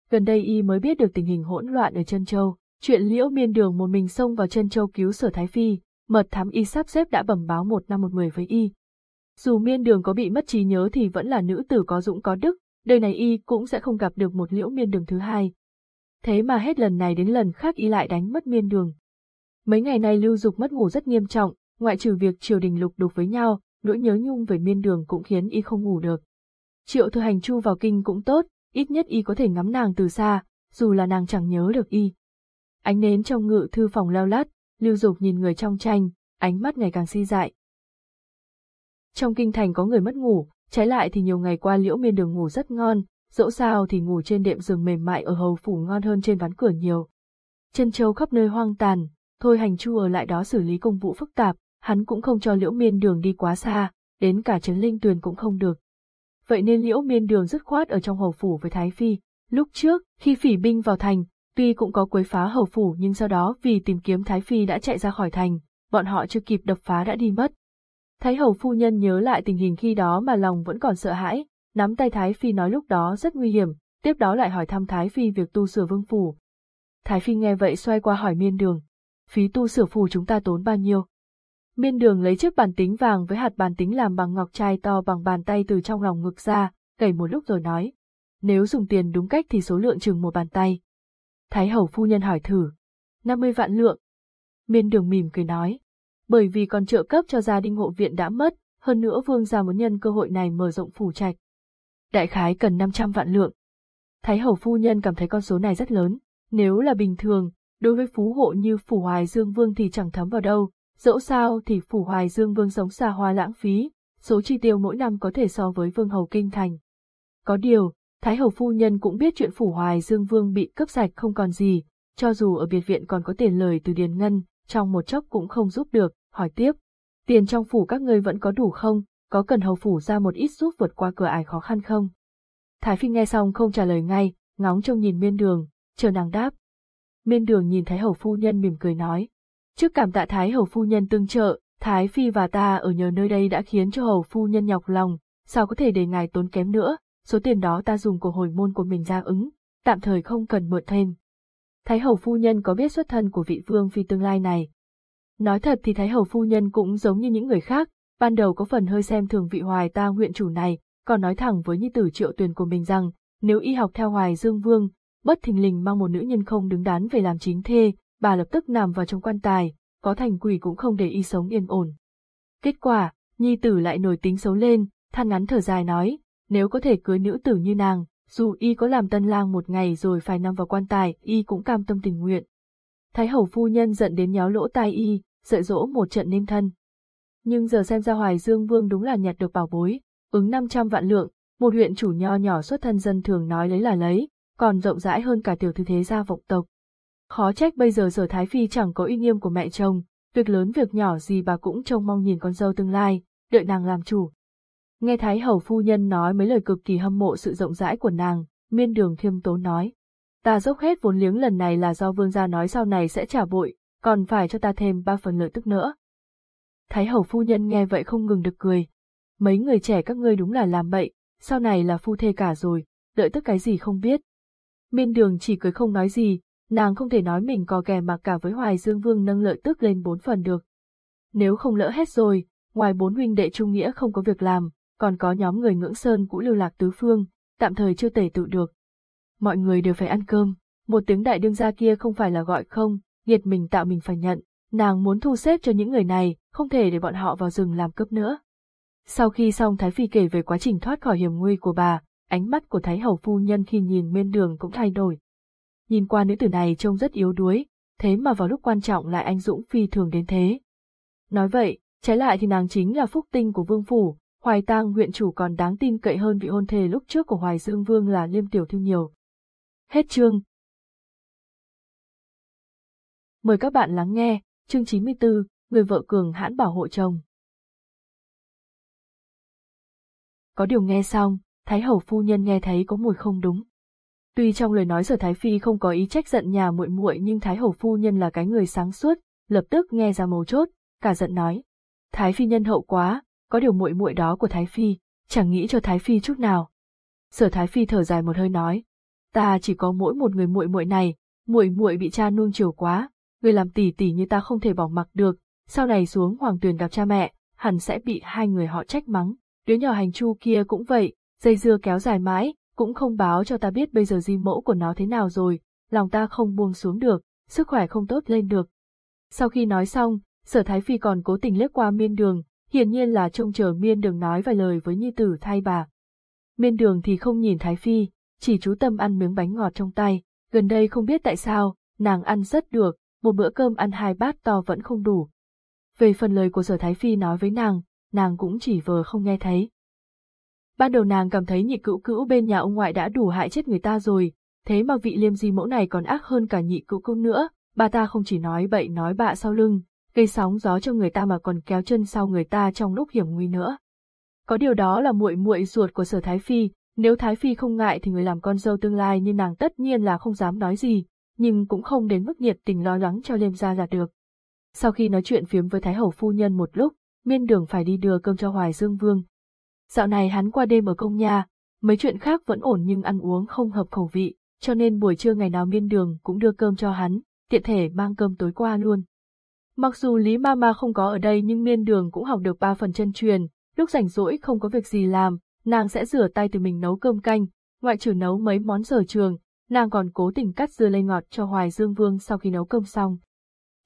gần đây y mới biết được tình hình hỗn loạn ở chân châu, chuyện liễu miên đường một mình xông vào chân châu cứu sở Thái Phi, mật thám y sắp xếp đã bẩm báo một năm một mười với y. Dù miên đường có bị mất trí nhớ thì vẫn là nữ tử có dũng có đức, đời này y cũng sẽ không gặp được một liễu miên đường thứ hai. Thế mà hết lần này đến lần khác y lại đánh mất miên đường. Mấy ngày nay lưu dục mất ngủ rất nghiêm trọng, ngoại trừ việc triều đình lục đục với nhau, nỗi nhớ nhung về miên đường cũng khiến y không ngủ được. Triệu Thừa hành chu vào kinh cũng tốt, ít nhất y có thể ngắm nàng từ xa, dù là nàng chẳng nhớ được y. Ánh nến trong ngự thư phòng leo lát, lưu dục nhìn người trong tranh, ánh mắt ngày càng si dại. Trong kinh thành có người mất ngủ, trái lại thì nhiều ngày qua liễu miên đường ngủ rất ngon, dẫu sao thì ngủ trên đệm giường mềm mại ở hầu phủ ngon hơn trên ván cửa nhiều. Chân châu khắp nơi hoang tàn, thôi hành chu ở lại đó xử lý công vụ phức tạp, hắn cũng không cho liễu miên đường đi quá xa, đến cả trấn linh tuyền cũng không được. Vậy nên liễu miên đường dứt khoát ở trong hầu phủ với Thái Phi. Lúc trước, khi phỉ binh vào thành, tuy cũng có quấy phá hầu phủ nhưng sau đó vì tìm kiếm Thái Phi đã chạy ra khỏi thành, bọn họ chưa kịp đập phá đã đi mất. Thái hầu phu nhân nhớ lại tình hình khi đó mà lòng vẫn còn sợ hãi, nắm tay Thái Phi nói lúc đó rất nguy hiểm, tiếp đó lại hỏi thăm Thái Phi việc tu sửa vương phủ. Thái Phi nghe vậy xoay qua hỏi miên đường, phí tu sửa phủ chúng ta tốn bao nhiêu? Miên đường lấy chiếc bàn tính vàng với hạt bàn tính làm bằng ngọc trai to bằng bàn tay từ trong lòng ngực ra, gầy một lúc rồi nói. Nếu dùng tiền đúng cách thì số lượng chừng một bàn tay. Thái hầu phu nhân hỏi thử. 50 vạn lượng. Miên đường mỉm cười nói. Bởi vì còn trợ cấp cho gia đình hộ viện đã mất, hơn nữa vương gia muốn nhân cơ hội này mở rộng phủ trạch. Đại khái cần 500 vạn lượng. Thái hầu phu nhân cảm thấy con số này rất lớn. Nếu là bình thường, đối với phú hộ như phủ hoài dương vương thì chẳng thấm vào đâu, Dẫu sao thì phủ hoài dương vương sống xa hoa lãng phí, số chi tiêu mỗi năm có thể so với vương hầu kinh thành. Có điều, Thái hầu phu nhân cũng biết chuyện phủ hoài dương vương bị cướp sạch không còn gì, cho dù ở biệt viện còn có tiền lời từ điền ngân, trong một chốc cũng không giúp được, hỏi tiếp. Tiền trong phủ các ngươi vẫn có đủ không, có cần hầu phủ ra một ít giúp vượt qua cửa ải khó khăn không? Thái phi nghe xong không trả lời ngay, ngóng trông nhìn miên đường, chờ nàng đáp. Miên đường nhìn Thái hầu phu nhân mỉm cười nói, Trước cảm tạ Thái Hầu Phu Nhân tương trợ, Thái Phi và ta ở nhờ nơi đây đã khiến cho Hầu Phu Nhân nhọc lòng, sao có thể để ngài tốn kém nữa, số tiền đó ta dùng của hồi môn của mình ra ứng, tạm thời không cần mượn thêm. Thái Hầu Phu Nhân có biết xuất thân của vị Vương Phi tương lai này. Nói thật thì Thái Hầu Phu Nhân cũng giống như những người khác, ban đầu có phần hơi xem thường vị hoài ta huyện chủ này, còn nói thẳng với nhi tử triệu tuyền của mình rằng, nếu y học theo hoài dương vương, bất thình lình mang một nữ nhân không đứng đắn về làm chính thê, bà lập tức nằm vào trong quan tài, có thành quỷ cũng không để y sống yên ổn. Kết quả, nhi tử lại nổi tính xấu lên, than ngắn thở dài nói, nếu có thể cưới nữ tử như nàng, dù y có làm tân lang một ngày rồi phải nằm vào quan tài, y cũng cam tâm tình nguyện. Thái hậu phu nhân giận đến nháo lỗ tai y, dạy dỗ một trận nên thân. Nhưng giờ xem ra Hoài Dương Vương đúng là nhặt được bảo bối, ứng 500 vạn lượng, một huyện chủ nho nhỏ xuất thân dân thường nói lấy là lấy, còn rộng rãi hơn cả tiểu thư thế gia vọng tộc. Khó trách bây giờ sở Thái Phi chẳng có uy nghiêm của mẹ chồng, việc lớn việc nhỏ gì bà cũng trông mong nhìn con dâu tương lai, đợi nàng làm chủ. Nghe Thái Hầu Phu Nhân nói mấy lời cực kỳ hâm mộ sự rộng rãi của nàng, miên đường khiêm tốn nói. Ta dốc hết vốn liếng lần này là do vương gia nói sau này sẽ trả bội, còn phải cho ta thêm ba phần lợi tức nữa. Thái Hầu Phu Nhân nghe vậy không ngừng được cười. Mấy người trẻ các ngươi đúng là làm bậy, sau này là phu thê cả rồi, lợi tức cái gì không biết. Miên đường chỉ cười không nói gì, nàng không thể nói mình có kè mà cả với Hoài Dương Vương nâng lợi tức lên bốn phần được. Nếu không lỡ hết rồi, ngoài bốn huynh đệ trung nghĩa không có việc làm, còn có nhóm người ngưỡng sơn cũ lưu lạc tứ phương, tạm thời chưa tể tự được. Mọi người đều phải ăn cơm, một tiếng đại đương gia kia không phải là gọi không, nghiệt mình tạo mình phải nhận, nàng muốn thu xếp cho những người này, không thể để bọn họ vào rừng làm cướp nữa. Sau khi xong Thái Phi kể về quá trình thoát khỏi hiểm nguy của bà, ánh mắt của Thái Hầu Phu Nhân khi nhìn miên đường cũng thay đổi, nhìn qua nữ tử này trông rất yếu đuối, thế mà vào lúc quan trọng lại anh dũng phi thường đến thế. Nói vậy, trái lại thì nàng chính là phúc tinh của vương phủ, hoài tang huyện chủ còn đáng tin cậy hơn vị hôn thề lúc trước của hoài dương vương là liêm tiểu thư nhiều. Hết chương. Mời các bạn lắng nghe, chương 94, người vợ cường hãn bảo hộ chồng. Có điều nghe xong, Thái Hầu phu nhân nghe thấy có mùi không đúng. Tuy trong lời nói Sở Thái Phi không có ý trách giận nhà muội muội nhưng Thái Hầu phu nhân là cái người sáng suốt, lập tức nghe ra mấu chốt, cả giận nói: "Thái phi nhân hậu quá, có điều muội muội đó của Thái phi, chẳng nghĩ cho Thái phi chút nào." Sở Thái phi thở dài một hơi nói: Ta chỉ có mỗi một người muội muội này, muội muội bị cha nuông chiều quá, người làm tỷ tỷ như ta không thể bỏ mặc được, sau này xuống hoàng tuyền gặp cha mẹ, hẳn sẽ bị hai người họ trách mắng. Đứa nhỏ hành chu kia cũng vậy, dây dưa kéo dài mãi, cũng không báo cho ta biết bây giờ di mẫu của nó thế nào rồi, lòng ta không buông xuống được, sức khỏe không tốt lên được. Sau khi nói xong, sở thái phi còn cố tình liếc qua miên đường, hiển nhiên là trông chờ miên đường nói vài lời với nhi tử thay bà. Miên đường thì không nhìn thái phi, chỉ chú tâm ăn miếng bánh ngọt trong tay, gần đây không biết tại sao, nàng ăn rất được, một bữa cơm ăn hai bát to vẫn không đủ. Về phần lời của sở thái phi nói với nàng, nàng cũng chỉ vờ không nghe thấy. Ban đầu nàng cảm thấy nhị cữu cữu bên nhà ông ngoại đã đủ hại chết người ta rồi, thế mà vị liêm di mẫu này còn ác hơn cả nhị cữu cữu nữa, bà ta không chỉ nói bậy nói bạ sau lưng, gây sóng gió cho người ta mà còn kéo chân sau người ta trong lúc hiểm nguy nữa. Có điều đó là muội muội ruột của sở Thái Phi, nếu Thái Phi không ngại thì người làm con dâu tương lai như nàng tất nhiên là không dám nói gì, nhưng cũng không đến mức nhiệt tình lo lắng cho Liêm gia là được. Sau khi nói chuyện phiếm với Thái Hậu Phu Nhân một lúc, miên đường phải đi đưa cơm cho Hoài Dương Vương. Dạo này hắn qua đêm ở công nhà, mấy chuyện khác vẫn ổn nhưng ăn uống không hợp khẩu vị, cho nên buổi trưa ngày nào miên đường cũng đưa cơm cho hắn, tiện thể mang cơm tối qua luôn. Mặc dù Lý Mama không có ở đây nhưng miên đường cũng học được ba phần chân truyền, lúc rảnh rỗi không có việc gì làm, nàng sẽ rửa tay từ mình nấu cơm canh, ngoại trừ nấu mấy món sở trường, nàng còn cố tình cắt dưa lây ngọt cho Hoài Dương Vương sau khi nấu cơm xong.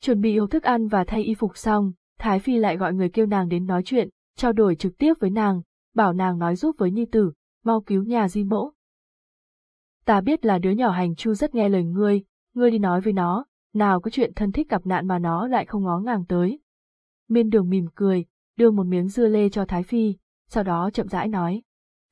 Chuẩn bị hộp thức ăn và thay y phục xong, Thái Phi lại gọi người kêu nàng đến nói chuyện, trao đổi trực tiếp với nàng, bảo nàng nói giúp với Nhi Tử, mau cứu nhà di mẫu. Ta biết là đứa nhỏ hành chu rất nghe lời ngươi, ngươi đi nói với nó, nào có chuyện thân thích gặp nạn mà nó lại không ngó ngàng tới. Miên đường mỉm cười, đưa một miếng dưa lê cho Thái Phi, sau đó chậm rãi nói.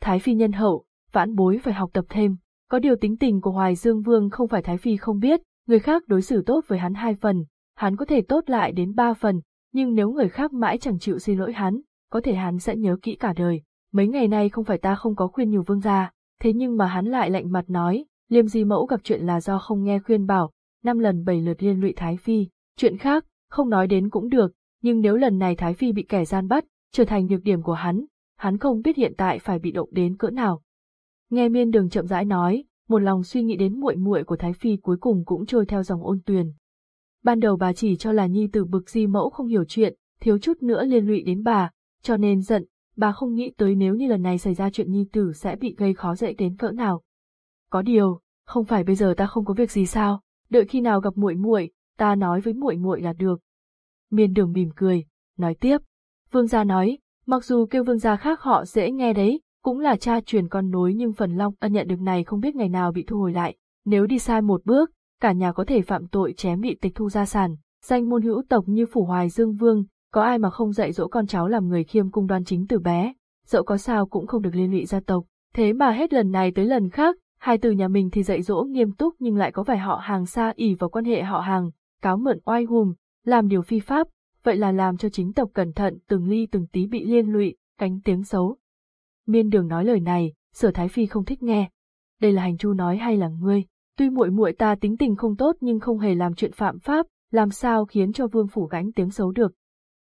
Thái Phi nhân hậu, vãn bối phải học tập thêm, có điều tính tình của Hoài Dương Vương không phải Thái Phi không biết, người khác đối xử tốt với hắn hai phần, hắn có thể tốt lại đến ba phần, nhưng nếu người khác mãi chẳng chịu xin lỗi hắn, có thể hắn sẽ nhớ kỹ cả đời. Mấy ngày nay không phải ta không có khuyên nhiều vương gia, thế nhưng mà hắn lại lạnh mặt nói, liêm di mẫu gặp chuyện là do không nghe khuyên bảo, năm lần bảy lượt liên lụy Thái Phi, chuyện khác, không nói đến cũng được, nhưng nếu lần này Thái Phi bị kẻ gian bắt, trở thành nhược điểm của hắn, hắn không biết hiện tại phải bị động đến cỡ nào. Nghe miên đường chậm rãi nói, một lòng suy nghĩ đến muội muội của Thái Phi cuối cùng cũng trôi theo dòng ôn tuyền. Ban đầu bà chỉ cho là nhi tử bực di mẫu không hiểu chuyện, thiếu chút nữa liên lụy đến bà, cho nên giận, bà không nghĩ tới nếu như lần này xảy ra chuyện nhi tử sẽ bị gây khó dễ đến cỡ nào. Có điều, không phải bây giờ ta không có việc gì sao, đợi khi nào gặp muội muội, ta nói với muội muội là được. Miên đường mỉm cười, nói tiếp. Vương gia nói, mặc dù kêu vương gia khác họ dễ nghe đấy, cũng là cha truyền con nối nhưng phần long ân nhận được này không biết ngày nào bị thu hồi lại, nếu đi sai một bước, cả nhà có thể phạm tội chém bị tịch thu gia sản. Danh môn hữu tộc như Phủ Hoài Dương Vương, có ai mà không dạy dỗ con cháu làm người khiêm cung đoan chính từ bé, dẫu có sao cũng không được liên lụy gia tộc. Thế mà hết lần này tới lần khác, hai từ nhà mình thì dạy dỗ nghiêm túc nhưng lại có vài họ hàng xa ỉ vào quan hệ họ hàng, cáo mượn oai hùng, làm điều phi pháp, vậy là làm cho chính tộc cẩn thận từng ly từng tí bị liên lụy, cánh tiếng xấu. Miên đường nói lời này, sở thái phi không thích nghe. Đây là hành chu nói hay là ngươi, tuy muội muội ta tính tình không tốt nhưng không hề làm chuyện phạm pháp, làm sao khiến cho vương phủ gánh tiếng xấu được.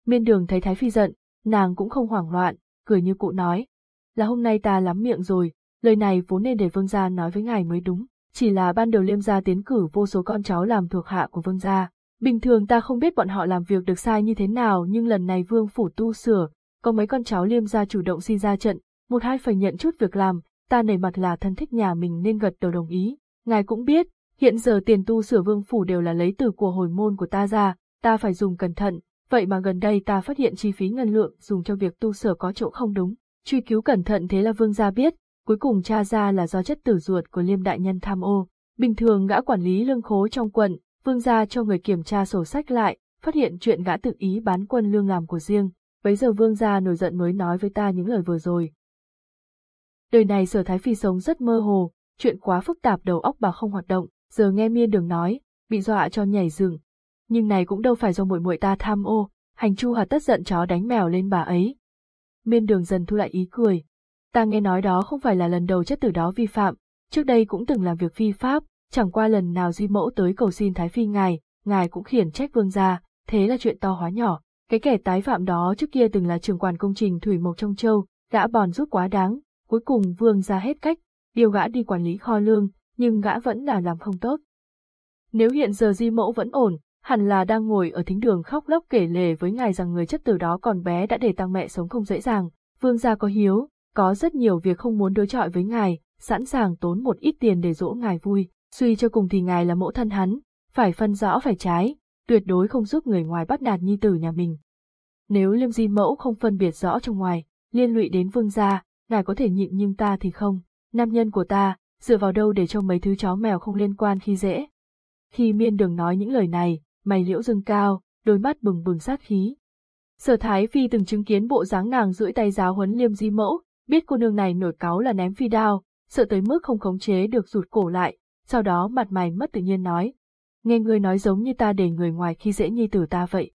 Miên đường thấy thái phi giận, nàng cũng không hoảng loạn, cười như cụ nói. Là hôm nay ta lắm miệng rồi, lời này vốn nên để vương gia nói với ngài mới đúng, chỉ là ban đầu liêm gia tiến cử vô số con cháu làm thuộc hạ của vương gia. Bình thường ta không biết bọn họ làm việc được sai như thế nào nhưng lần này vương phủ tu sửa, có mấy con cháu liêm gia chủ động xin ra trận, một hai phải nhận chút việc làm, ta nảy mặt là thân thích nhà mình nên gật đầu đồng ý. Ngài cũng biết, hiện giờ tiền tu sửa vương phủ đều là lấy từ của hồi môn của ta ra, ta phải dùng cẩn thận, vậy mà gần đây ta phát hiện chi phí ngân lượng dùng cho việc tu sửa có chỗ không đúng. Truy cứu cẩn thận thế là vương gia biết, cuối cùng tra ra là do chất tử ruột của liêm đại nhân tham ô. Bình thường gã quản lý lương khố trong quận, vương gia cho người kiểm tra sổ sách lại, phát hiện chuyện gã tự ý bán quân lương làm của riêng. Bấy giờ vương gia nổi giận mới nói với ta những lời vừa rồi. Đời này sở thái phi sống rất mơ hồ, chuyện quá phức tạp đầu óc bà không hoạt động, giờ nghe miên đường nói, bị dọa cho nhảy rừng. Nhưng này cũng đâu phải do muội muội ta tham ô, hành chu hà tất giận chó đánh mèo lên bà ấy. Miên đường dần thu lại ý cười, Ta nghe nói đó không phải là lần đầu chất tử đó vi phạm, trước đây cũng từng làm việc phi pháp, chẳng qua lần nào duy Mẫu tới cầu xin Thái Phi ngài, ngài cũng khiển trách vương gia, thế là chuyện to hóa nhỏ. Cái kẻ tái phạm đó trước kia từng là trưởng quản công trình thủy mộc trong châu, gã bòn rút quá đáng, cuối cùng vương ra hết cách, điều gã đi quản lý kho lương, nhưng gã vẫn là làm không tốt. Nếu hiện giờ di mẫu vẫn ổn, hẳn là đang ngồi ở thính đường khóc lóc kể lể với ngài rằng người chất từ đó còn bé đã để tăng mẹ sống không dễ dàng, vương gia có hiếu, có rất nhiều việc không muốn đối chọi với ngài, sẵn sàng tốn một ít tiền để dỗ ngài vui, suy cho cùng thì ngài là mẫu thân hắn, phải phân rõ phải trái, tuyệt đối không giúp người ngoài bắt nạt nhi tử nhà mình. Nếu liêm di mẫu không phân biệt rõ trong ngoài, liên lụy đến vương gia, ngài có thể nhịn nhưng ta thì không, nam nhân của ta, dựa vào đâu để cho mấy thứ chó mèo không liên quan khi dễ. Khi miên đường nói những lời này, mày liễu dâng cao, đôi mắt bừng bừng sát khí. Sở Thái Phi từng chứng kiến bộ dáng nàng duỗi tay giáo huấn liêm di mẫu, biết cô nương này nổi cáu là ném phi đao, sợ tới mức không khống chế được rụt cổ lại, sau đó mặt mày mất tự nhiên nói. Nghe người nói giống như ta để người ngoài khi dễ nhi tử ta vậy.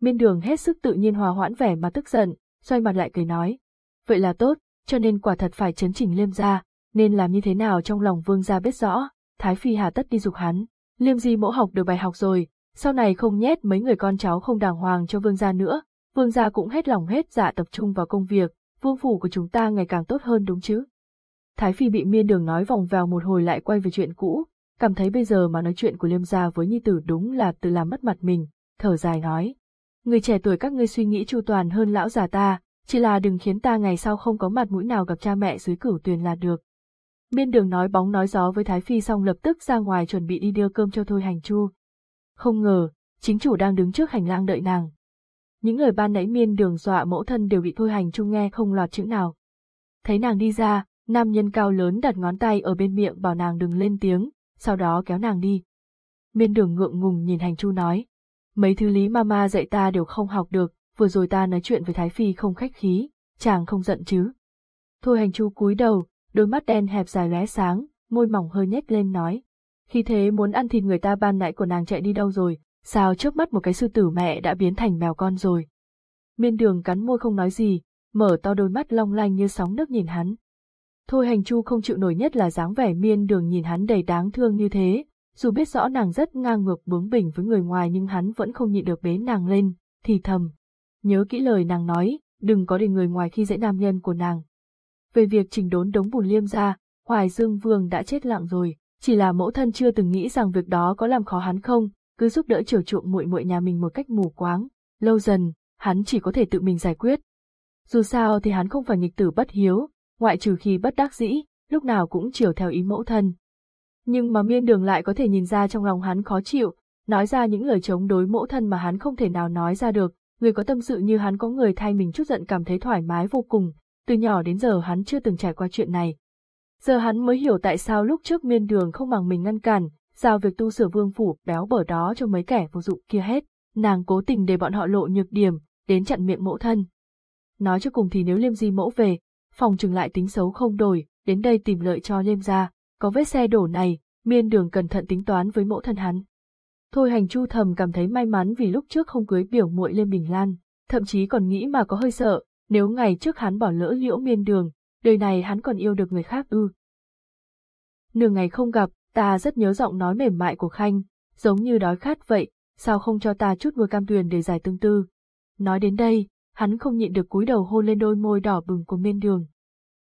Miên đường hết sức tự nhiên hòa hoãn vẻ mà tức giận, xoay mặt lại cười nói. Vậy là tốt, cho nên quả thật phải chấn chỉnh liêm gia, nên làm như thế nào trong lòng vương gia biết rõ, Thái Phi hà tất đi dục hắn. Liêm di mẫu học được bài học rồi, sau này không nhét mấy người con cháu không đàng hoàng cho vương gia nữa, vương gia cũng hết lòng hết dạ tập trung vào công việc, vương phủ của chúng ta ngày càng tốt hơn đúng chứ. Thái Phi bị miên đường nói vòng vào một hồi lại quay về chuyện cũ, cảm thấy bây giờ mà nói chuyện của liêm gia với nhi tử đúng là tự làm mất mặt mình, thở dài nói. Người trẻ tuổi các ngươi suy nghĩ chu toàn hơn lão già ta, chỉ là đừng khiến ta ngày sau không có mặt mũi nào gặp cha mẹ dưới cửu tuyền là được. Miên đường nói bóng nói gió với Thái Phi xong lập tức ra ngoài chuẩn bị đi đưa cơm cho Thôi Hành Chu. Không ngờ, chính chủ đang đứng trước hành lang đợi nàng. Những người ban nãy miên đường dọa mẫu thân đều bị Thôi Hành Chu nghe không lọt chữ nào. Thấy nàng đi ra, nam nhân cao lớn đặt ngón tay ở bên miệng bảo nàng đừng lên tiếng, sau đó kéo nàng đi. Miên đường ngượng ngùng nhìn Hành Chu nói. Mấy thứ lý mama dạy ta đều không học được, vừa rồi ta nói chuyện với Thái Phi không khách khí, chàng không giận chứ. Thôi Hành Chu cúi đầu, đôi mắt đen hẹp dài lóe sáng, môi mỏng hơi nhếch lên nói. Khi thế muốn ăn thịt người ta ban nãy của nàng chạy đi đâu rồi, sao trước mắt một cái sư tử mẹ đã biến thành mèo con rồi. Miên đường cắn môi không nói gì, mở to đôi mắt long lanh như sóng nước nhìn hắn. Thôi hành chu không chịu nổi nhất là dáng vẻ miên đường nhìn hắn đầy đáng thương như thế, dù biết rõ nàng rất ngang ngược bướng bỉnh với người ngoài nhưng hắn vẫn không nhịn được bế nàng lên, thì thầm. Nhớ kỹ lời nàng nói, đừng có để người ngoài khi dễ nam nhân của nàng. Về việc trình đốn đống bùn liêm ra, Hoài Dương Vương đã chết lặng rồi, chỉ là mẫu thân chưa từng nghĩ rằng việc đó có làm khó hắn không, cứ giúp đỡ chiều chuộng muội muội nhà mình một cách mù quáng, lâu dần, hắn chỉ có thể tự mình giải quyết. Dù sao thì hắn không phải nghịch tử bất hiếu, ngoại trừ khi bất đắc dĩ, lúc nào cũng chiều theo ý mẫu thân. Nhưng mà miên đường lại có thể nhìn ra trong lòng hắn khó chịu, nói ra những lời chống đối mẫu thân mà hắn không thể nào nói ra được, người có tâm sự như hắn có người thay mình chút giận cảm thấy thoải mái vô cùng, từ nhỏ đến giờ hắn chưa từng trải qua chuyện này. Giờ hắn mới hiểu tại sao lúc trước miên đường không bằng mình ngăn cản, giao việc tu sửa vương phủ béo bở đó cho mấy kẻ vô dụng kia hết, nàng cố tình để bọn họ lộ nhược điểm, đến chặn miệng mẫu thân. Nói cho cùng thì nếu liêm di mẫu về, phòng trừng lại tính xấu không đổi, đến đây tìm lợi cho liêm ra, có vết xe đổ này, miên đường cẩn thận tính toán với mẫu thân hắn. Thôi hành chu thầm cảm thấy may mắn vì lúc trước không cưới biểu muội Liêm Bình Lan, thậm chí còn nghĩ mà có hơi sợ, nếu ngày trước hắn bỏ lỡ liễu miên đường, đời này hắn còn yêu được người khác ư. Nửa ngày không gặp, ta rất nhớ giọng nói mềm mại của Khanh, giống như đói khát vậy, sao không cho ta chút mưa cam tuyền để giải tương tư. Nói đến đây, hắn không nhịn được cúi đầu hôn lên đôi môi đỏ bừng của miên đường.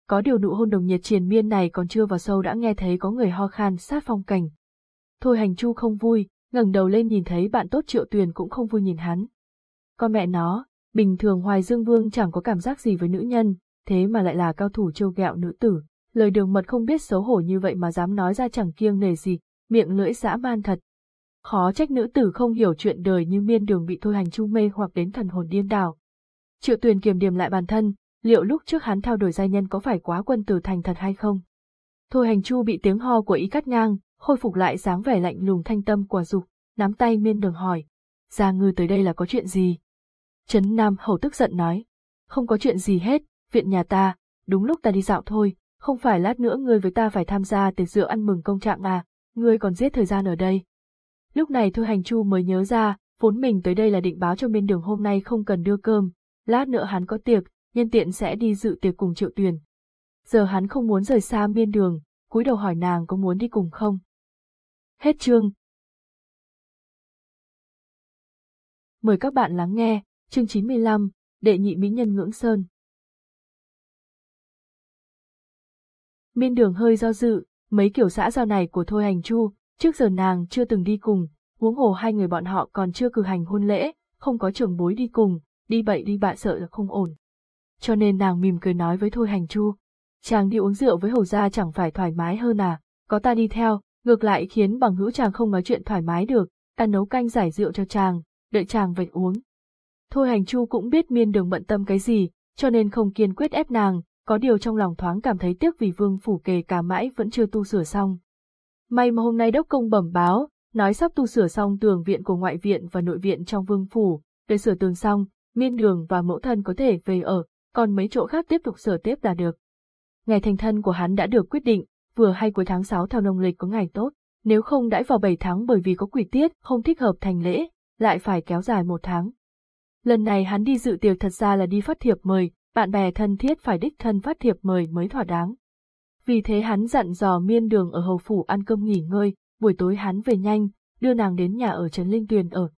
Có điều nụ hôn đồng nhiệt triền miên này còn chưa vào sâu đã nghe thấy có người ho khan sát phong cảnh. Thôi hành chu không vui, ngẩng đầu lên nhìn thấy bạn tốt triệu tuyền cũng không vui nhìn hắn. Con mẹ nó, bình thường Hoài Dương Vương chẳng có cảm giác gì với nữ nhân, thế mà lại là cao thủ trêu ghẹo nữ tử, lời đường mật không biết xấu hổ như vậy mà dám nói ra chẳng kiêng nề gì, miệng lưỡi dã man thật. Khó trách nữ tử không hiểu chuyện đời như miên đường bị thôi hành chu mê hoặc đến thần hồn điên đảo. Triệu tuyền kiềm điềm lại bản thân, liệu lúc trước hắn theo đuổi giai nhân có phải quá quân tử thành thật hay không? Thôi hành chu bị tiếng ho của ý cắt ngang, khôi phục lại dáng vẻ lạnh lùng thanh tâm quả dục, nắm tay miên đường hỏi. Gia ngư tới đây là có chuyện gì? Trấn Nam hầu tức giận nói. Không có chuyện gì hết, viện nhà ta, đúng lúc ta đi dạo thôi, không phải lát nữa ngươi với ta phải tham gia tiệc rượu ăn mừng công trạng à, ngươi còn giết thời gian ở đây. Lúc này Thôi Hành Chu mới nhớ ra, vốn mình tới đây là định báo cho bên đường hôm nay không cần đưa cơm, lát nữa hắn có tiệc, nhân tiện sẽ đi dự tiệc cùng triệu tuyền. Giờ hắn không muốn rời xa biên đường, cúi đầu hỏi nàng có muốn đi cùng không. Hết chương. Mời các bạn lắng nghe, chương 95, đệ nhị mỹ nhân ngưỡng sơn. Miên đường hơi do dự, mấy kiểu xã giao này của Thôi Hành Chu, trước giờ nàng chưa từng đi cùng, huống hồ hai người bọn họ còn chưa cử hành hôn lễ, không có trưởng bối đi cùng, đi bậy đi bạ sợ là không ổn. Cho nên nàng mỉm cười nói với Thôi Hành Chu, chàng đi uống rượu với hầu gia chẳng phải thoải mái hơn à, có ta đi theo, ngược lại khiến bằng hữu chàng không nói chuyện thoải mái được, ta nấu canh giải rượu cho chàng, đợi chàng về uống. Thôi hành chu cũng biết miên đường bận tâm cái gì, cho nên không kiên quyết ép nàng, có điều trong lòng thoáng cảm thấy tiếc vì vương phủ kề cả mãi vẫn chưa tu sửa xong. May mà hôm nay đốc công bẩm báo, nói sắp tu sửa xong tường viện của ngoại viện và nội viện trong vương phủ, để sửa tường xong, miên đường và mẫu thân có thể về ở, còn mấy chỗ khác tiếp tục sửa tiếp là được. Ngày thành thân của hắn đã được quyết định, vừa hay cuối tháng 6 theo nông lịch có ngày tốt, nếu không đãi vào 7 tháng bởi vì có quỷ tiết không thích hợp thành lễ, lại phải kéo dài một tháng. Lần này hắn đi dự tiệc thật ra là đi phát thiệp mời, bạn bè thân thiết phải đích thân phát thiệp mời mới thỏa đáng. Vì thế hắn dặn dò miên đường ở hầu phủ ăn cơm nghỉ ngơi, buổi tối hắn về nhanh, đưa nàng đến nhà ở Trấn Linh Tuyền ở.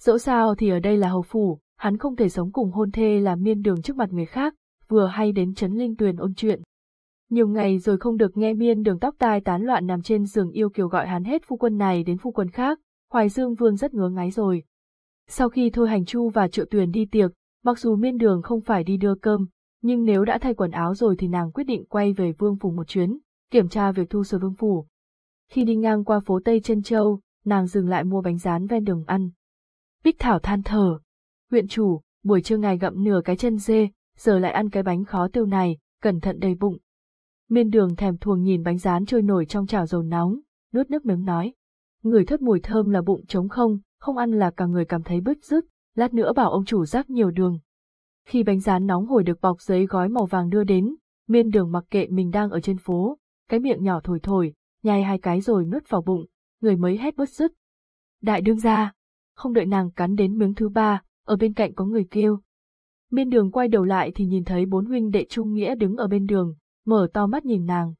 Dẫu sao thì ở đây là hầu phủ, hắn không thể sống cùng hôn thê là miên đường trước mặt người khác, vừa hay đến Trấn Linh Tuyền ôn chuyện. Nhiều ngày rồi không được nghe miên đường tóc tai tán loạn nằm trên giường yêu kiều gọi hắn hết phu quân này đến phu quân khác, Hoài Dương Vương rất ngứa ngáy rồi. Sau khi Thôi Hành Chu và Triệu Tuyền đi tiệc, mặc dù miên đường không phải đi đưa cơm, nhưng nếu đã thay quần áo rồi thì nàng quyết định quay về Vương Phủ một chuyến, kiểm tra việc thu sửa Vương Phủ. Khi đi ngang qua phố Tây Trân Châu, nàng dừng lại mua bánh rán ven đường ăn. Bích Thảo than thở. Huyện chủ, buổi trưa ngài gặm nửa cái chân dê, giờ lại ăn cái bánh khó tiêu này, cẩn thận đầy bụng. Miên đường thèm thuồng nhìn bánh rán trôi nổi trong chảo dầu nóng, nuốt nước miếng nói. Người thất mùi thơm là bụng trống không, không ăn là cả người cảm thấy bứt rứt, lát nữa bảo ông chủ rắc nhiều đường. Khi bánh rán nóng hổi được bọc giấy gói màu vàng đưa đến, miên đường mặc kệ mình đang ở trên phố, cái miệng nhỏ thổi thổi, nhai hai cái rồi nuốt vào bụng, người mới hét bớt sức. Đại đương ra, không đợi nàng cắn đến miếng thứ ba, ở bên cạnh có người kêu. Miên đường quay đầu lại thì nhìn thấy bốn huynh đệ trung nghĩa đứng ở bên đường, mở to mắt nhìn nàng.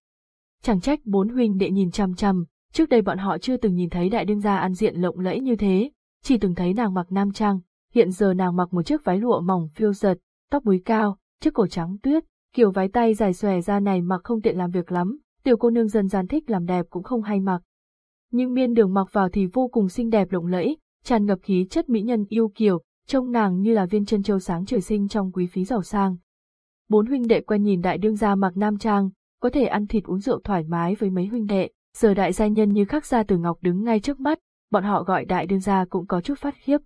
Chẳng trách bốn huynh đệ nhìn chăm chăm, trước đây bọn họ chưa từng nhìn thấy đại đương gia ăn diện lộng lẫy như thế, chỉ từng thấy nàng mặc nam trang, hiện giờ nàng mặc một chiếc váy lụa mỏng phiêu giật, tóc búi cao, chiếc cổ trắng tuyết, kiểu váy tay dài xòe ra này mặc không tiện làm việc lắm, tiểu cô nương dân gian thích làm đẹp cũng không hay mặc. Nhưng miên đường mặc vào thì vô cùng xinh đẹp lộng lẫy, tràn ngập khí chất mỹ nhân yêu kiều, trông nàng như là viên chân châu sáng trời sinh trong quý phí giàu sang, bốn huynh đệ quen nhìn đại đương gia mặc nam trang, có thể ăn thịt uống rượu thoải mái với mấy huynh đệ, giờ đại gia nhân như khắc gia từ ngọc đứng ngay trước mắt, bọn họ gọi đại đương gia cũng có chút phát khiếp.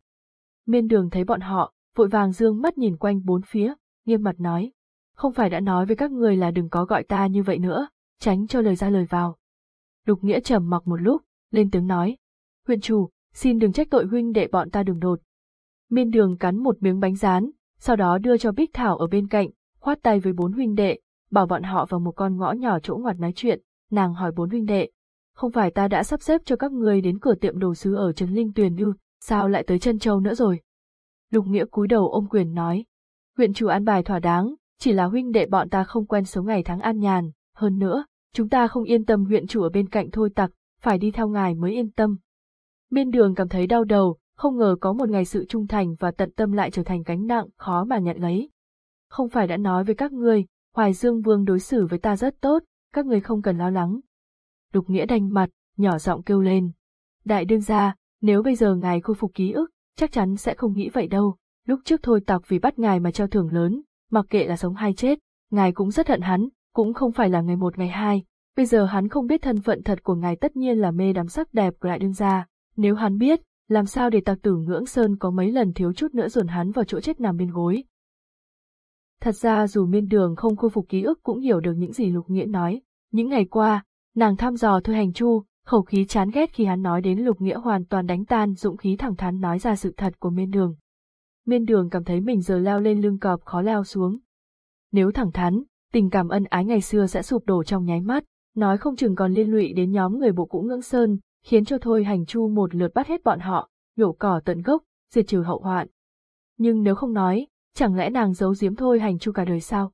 Miên đường thấy bọn họ, vội vàng dương mắt nhìn quanh bốn phía, nghiêm mặt nói, không phải đã nói với các người là đừng có gọi ta như vậy nữa, tránh cho lời ra lời vào. Lục nghĩa trầm mặc một lúc, lên tiếng nói, huyện chủ, xin đừng trách tội huynh đệ bọn ta đường đột. Miên đường cắn một miếng bánh rán, sau đó đưa cho Bích Thảo ở bên cạnh, khoát tay với bốn huynh đệ, bảo bọn họ vào một con ngõ nhỏ chỗ ngoặt nói chuyện, nàng hỏi bốn huynh đệ. Không phải ta đã sắp xếp cho các người đến cửa tiệm đồ sứ ở Trấn Linh Tuyền ư, sao lại tới chân châu nữa rồi? Lục Nghĩa cúi đầu ôm quyền nói. Huyện chủ an bài thỏa đáng, chỉ là huynh đệ bọn ta không quen sống ngày tháng an nhàn, hơn nữa, chúng ta không yên tâm huyện chủ ở bên cạnh thôi tặc, phải đi theo ngài mới yên tâm. Miên đường cảm thấy đau đầu, không ngờ có một ngày sự trung thành và tận tâm lại trở thành gánh nặng khó mà nhận lấy không phải đã nói với các ngươi, Hoài Dương Vương đối xử với ta rất tốt, các ngươi không cần lo lắng. Lục Nghĩa đanh mặt, nhỏ giọng kêu lên. Đại đương gia, nếu bây giờ ngài khôi phục ký ức, chắc chắn sẽ không nghĩ vậy đâu. Lúc trước thôi tặc vì bắt ngài mà treo thưởng lớn, mặc kệ là sống hay chết, ngài cũng rất hận hắn, cũng không phải là ngày một ngày hai. Bây giờ hắn không biết thân phận thật của ngài tất nhiên là mê đắm sắc đẹp của lại đương gia. Nếu hắn biết, làm sao để tặc tử ngưỡng sơn có mấy lần thiếu chút nữa dồn hắn vào chỗ chết nằm bên gối, Thật ra dù miên đường không khôi phục ký ức cũng hiểu được những gì Lục Nghĩa nói. Những ngày qua, nàng thăm dò Thôi Hành Chu, khẩu khí chán ghét khi hắn nói đến Lục Nghĩa hoàn toàn đánh tan dũng khí thẳng thắn nói ra sự thật của miên đường. Miên đường cảm thấy mình giờ leo lên lưng cọp khó leo xuống. Nếu thẳng thắn, tình cảm ân ái ngày xưa sẽ sụp đổ trong nháy mắt, nói không chừng còn liên lụy đến nhóm người bộ cũ ngưỡng sơn, khiến cho Thôi Hành Chu một lượt bắt hết bọn họ, nhổ cỏ tận gốc, diệt trừ hậu hoạn. Nhưng nếu không nói, chẳng lẽ nàng giấu giếm thôi hành chu cả đời sao?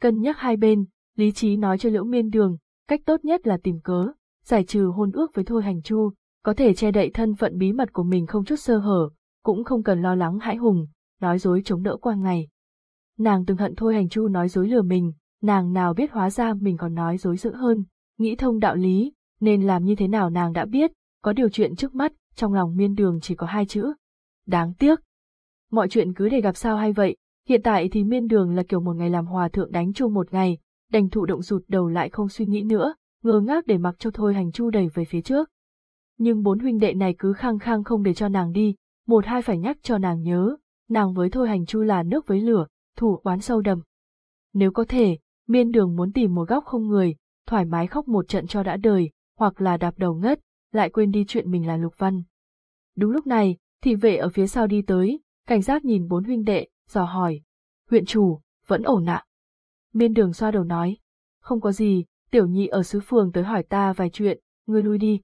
Cân nhắc hai bên, lý trí nói cho liễu miên đường, cách tốt nhất là tìm cớ, giải trừ hôn ước với thôi hành chu, có thể che đậy thân phận bí mật của mình không chút sơ hở, cũng không cần lo lắng hãi hùng, nói dối chống đỡ qua ngày. Nàng từng hận thôi hành chu nói dối lừa mình, nàng nào biết hóa ra mình còn nói dối dữ hơn, nghĩ thông đạo lý, nên làm như thế nào nàng đã biết, có điều chuyện trước mắt, trong lòng miên đường chỉ có hai chữ. Đáng tiếc. Mọi chuyện cứ để gặp sao hay vậy, hiện tại thì miên đường là kiểu một ngày làm hòa thượng đánh chung một ngày, đành thụ động rụt đầu lại không suy nghĩ nữa, ngơ ngác để mặc cho thôi hành chu đẩy về phía trước. Nhưng bốn huynh đệ này cứ khăng khăng không để cho nàng đi, một hai phải nhắc cho nàng nhớ, nàng với thôi hành chu là nước với lửa, thủ oán sâu đầm. Nếu có thể, miên đường muốn tìm một góc không người, thoải mái khóc một trận cho đã đời, hoặc là đạp đầu ngất, lại quên đi chuyện mình là lục văn. Đúng lúc này, thị vệ ở phía sau đi tới, cảnh giác nhìn bốn huynh đệ, dò hỏi. Huyện chủ, vẫn ổn ạ. Miên đường xoa đầu nói. Không có gì, tiểu nhị ở xứ phường tới hỏi ta vài chuyện, ngươi lui đi.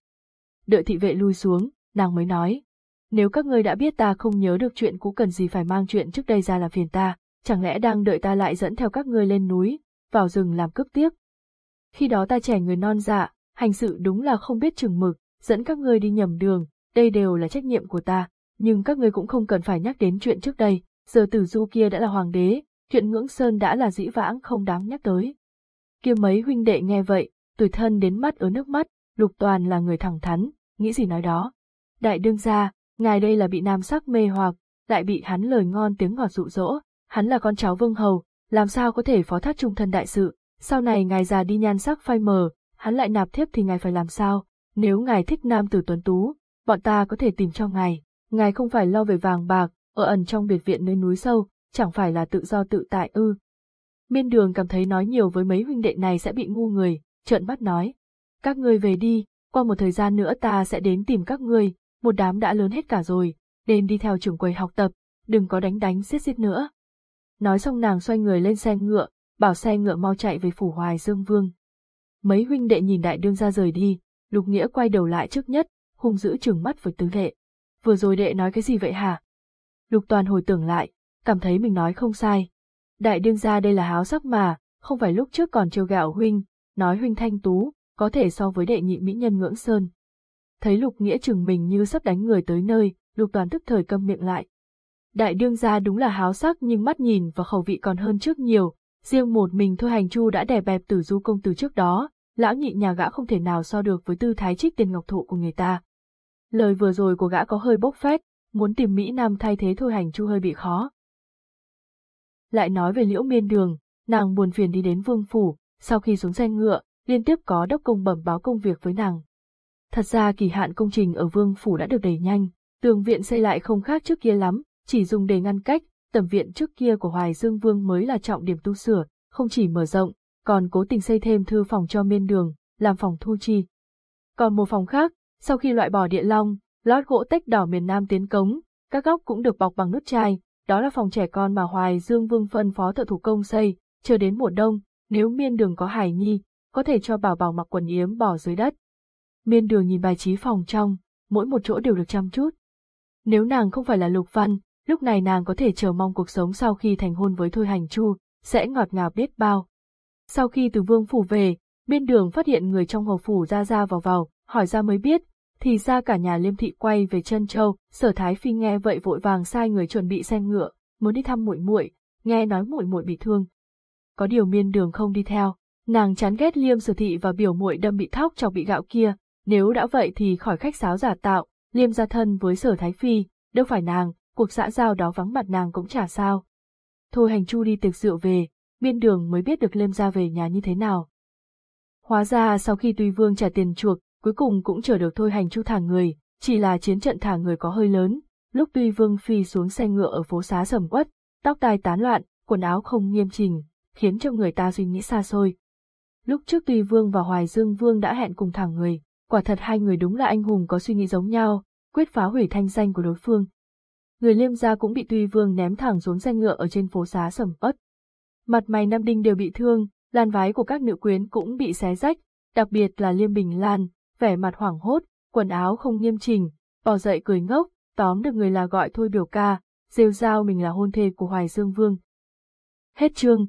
Đợi thị vệ lui xuống, nàng mới nói. Nếu các ngươi đã biết ta không nhớ được chuyện cũ cần gì phải mang chuyện trước đây ra làm phiền ta, chẳng lẽ đang đợi ta lại dẫn theo các ngươi lên núi, vào rừng làm cướp tiếp. Khi đó ta trẻ người non dạ, hành sự đúng là không biết chừng mực, dẫn các ngươi đi nhầm đường, đây đều là trách nhiệm của ta, nhưng các ngươi cũng không cần phải nhắc đến chuyện trước đây, giờ tử du kia đã là hoàng đế, chuyện ngưỡng sơn đã là dĩ vãng không đáng nhắc tới. Kia mấy huynh đệ nghe vậy, tuổi thân đến mắt ở nước mắt, lục toàn là người thẳng thắn, nghĩ gì nói đó. Đại đương gia, ngài đây là bị nam sắc mê hoặc, lại bị hắn lời ngon tiếng ngọt dụ dỗ, hắn là con cháu vương hầu, làm sao có thể phó thác trung thân đại sự, sau này ngài già đi nhan sắc phai mờ, hắn lại nạp thiếp thì ngài phải làm sao, nếu ngài thích nam tử tuấn tú, bọn ta có thể tìm cho ngài, ngài không phải lo về vàng bạc, ở ẩn trong biệt viện nơi núi sâu, chẳng phải là tự do tự tại ư. Miên đường cảm thấy nói nhiều với mấy huynh đệ này sẽ bị ngu người, trợn mắt nói. Các ngươi về đi, qua một thời gian nữa ta sẽ đến tìm các ngươi, một đám đã lớn hết cả rồi, nên đi theo trưởng quầy học tập, đừng có đánh đánh xiết xiết nữa. Nói xong nàng xoay người lên xe ngựa, bảo xe ngựa mau chạy về phủ hoài dương vương. Mấy huynh đệ nhìn đại đương ra rời đi, lục nghĩa quay đầu lại trước nhất, hung dữ trừng mắt với tứ đệ. Vừa rồi đệ nói cái gì vậy hả? Lục toàn hồi tưởng lại, cảm thấy mình nói không sai. Đại đương gia đây là háo sắc mà, không phải lúc trước còn trêu gạo huynh, nói huynh thanh tú, có thể so với đệ nhị mỹ nhân ngưỡng sơn. Thấy lục nghĩa chừng mình như sắp đánh người tới nơi, lục toàn tức thời câm miệng lại. Đại đương gia đúng là háo sắc nhưng mắt nhìn và khẩu vị còn hơn trước nhiều, riêng một mình thôi hành chu đã đè bẹp tử du công từ trước đó, lão nhị nhà gã không thể nào so được với tư thái trích tiền ngọc thụ của người ta. Lời vừa rồi của gã có hơi bốc phét, muốn tìm Mỹ Nam thay thế thôi hành chu hơi bị khó. Lại nói về liễu miên đường, nàng buồn phiền đi đến vương phủ, sau khi xuống xe ngựa, liên tiếp có đốc công bẩm báo công việc với nàng. Thật ra kỳ hạn công trình ở vương phủ đã được đẩy nhanh, tường viện xây lại không khác trước kia lắm, chỉ dùng để ngăn cách, tầm viện trước kia của Hoài Dương Vương mới là trọng điểm tu sửa, không chỉ mở rộng, còn cố tình xây thêm thư phòng cho miên đường, làm phòng thu chi. Còn một phòng khác, sau khi loại bỏ địa long, lót gỗ tách đỏ miền Nam tiến cống, các góc cũng được bọc bằng nút chai, đó là phòng trẻ con mà Hoài Dương Vương phân phó thợ thủ công xây, chờ đến mùa đông, nếu miên đường có hải nhi, có thể cho bảo bảo mặc quần yếm bỏ dưới đất. Miên đường nhìn bài trí phòng trong, mỗi một chỗ đều được chăm chút. Nếu nàng không phải là lục văn, lúc này nàng có thể chờ mong cuộc sống sau khi thành hôn với Thôi Hành Chu, sẽ ngọt ngào biết bao. Sau khi từ vương phủ về, biên đường phát hiện người trong hầu phủ ra ra vào vào, hỏi ra mới biết, thì ra cả nhà liêm thị quay về chân châu, sở thái phi nghe vậy vội vàng sai người chuẩn bị xe ngựa, muốn đi thăm muội muội, nghe nói muội muội bị thương. Có điều miên đường không đi theo, nàng chán ghét liêm sở thị và biểu muội đâm bị thóc chọc bị gạo kia, nếu đã vậy thì khỏi khách sáo giả tạo, liêm ra thân với sở thái phi, đâu phải nàng, cuộc xã giao đó vắng mặt nàng cũng chả sao. Thôi hành chu đi tiệc rượu về, Miên đường mới biết được liêm ra về nhà như thế nào. Hóa ra sau khi Tuy Vương trả tiền chuộc, cuối cùng cũng chờ được thôi hành chu thả người, chỉ là chiến trận thả người có hơi lớn, lúc Tuy Vương phi xuống xe ngựa ở phố xá sầm uất tóc tai tán loạn, quần áo không nghiêm chỉnh, khiến cho người ta suy nghĩ xa xôi. Lúc trước Tuy Vương và Hoài Dương Vương đã hẹn cùng thả người, quả thật hai người đúng là anh hùng có suy nghĩ giống nhau, quyết phá hủy thanh danh của đối phương. Người liêm gia cũng bị Tuy Vương ném thẳng xuống xe ngựa ở trên phố xá sầm uất. Mặt mày Nam Đinh đều bị thương, lan vái của các nữ quyến cũng bị xé rách, đặc biệt là Liêm Bình Lan, vẻ mặt hoảng hốt, quần áo không nghiêm chỉnh, bò dậy cười ngốc, tóm được người là gọi thôi biểu ca, rêu rao mình là hôn thê của Hoài Dương Vương. Hết chương.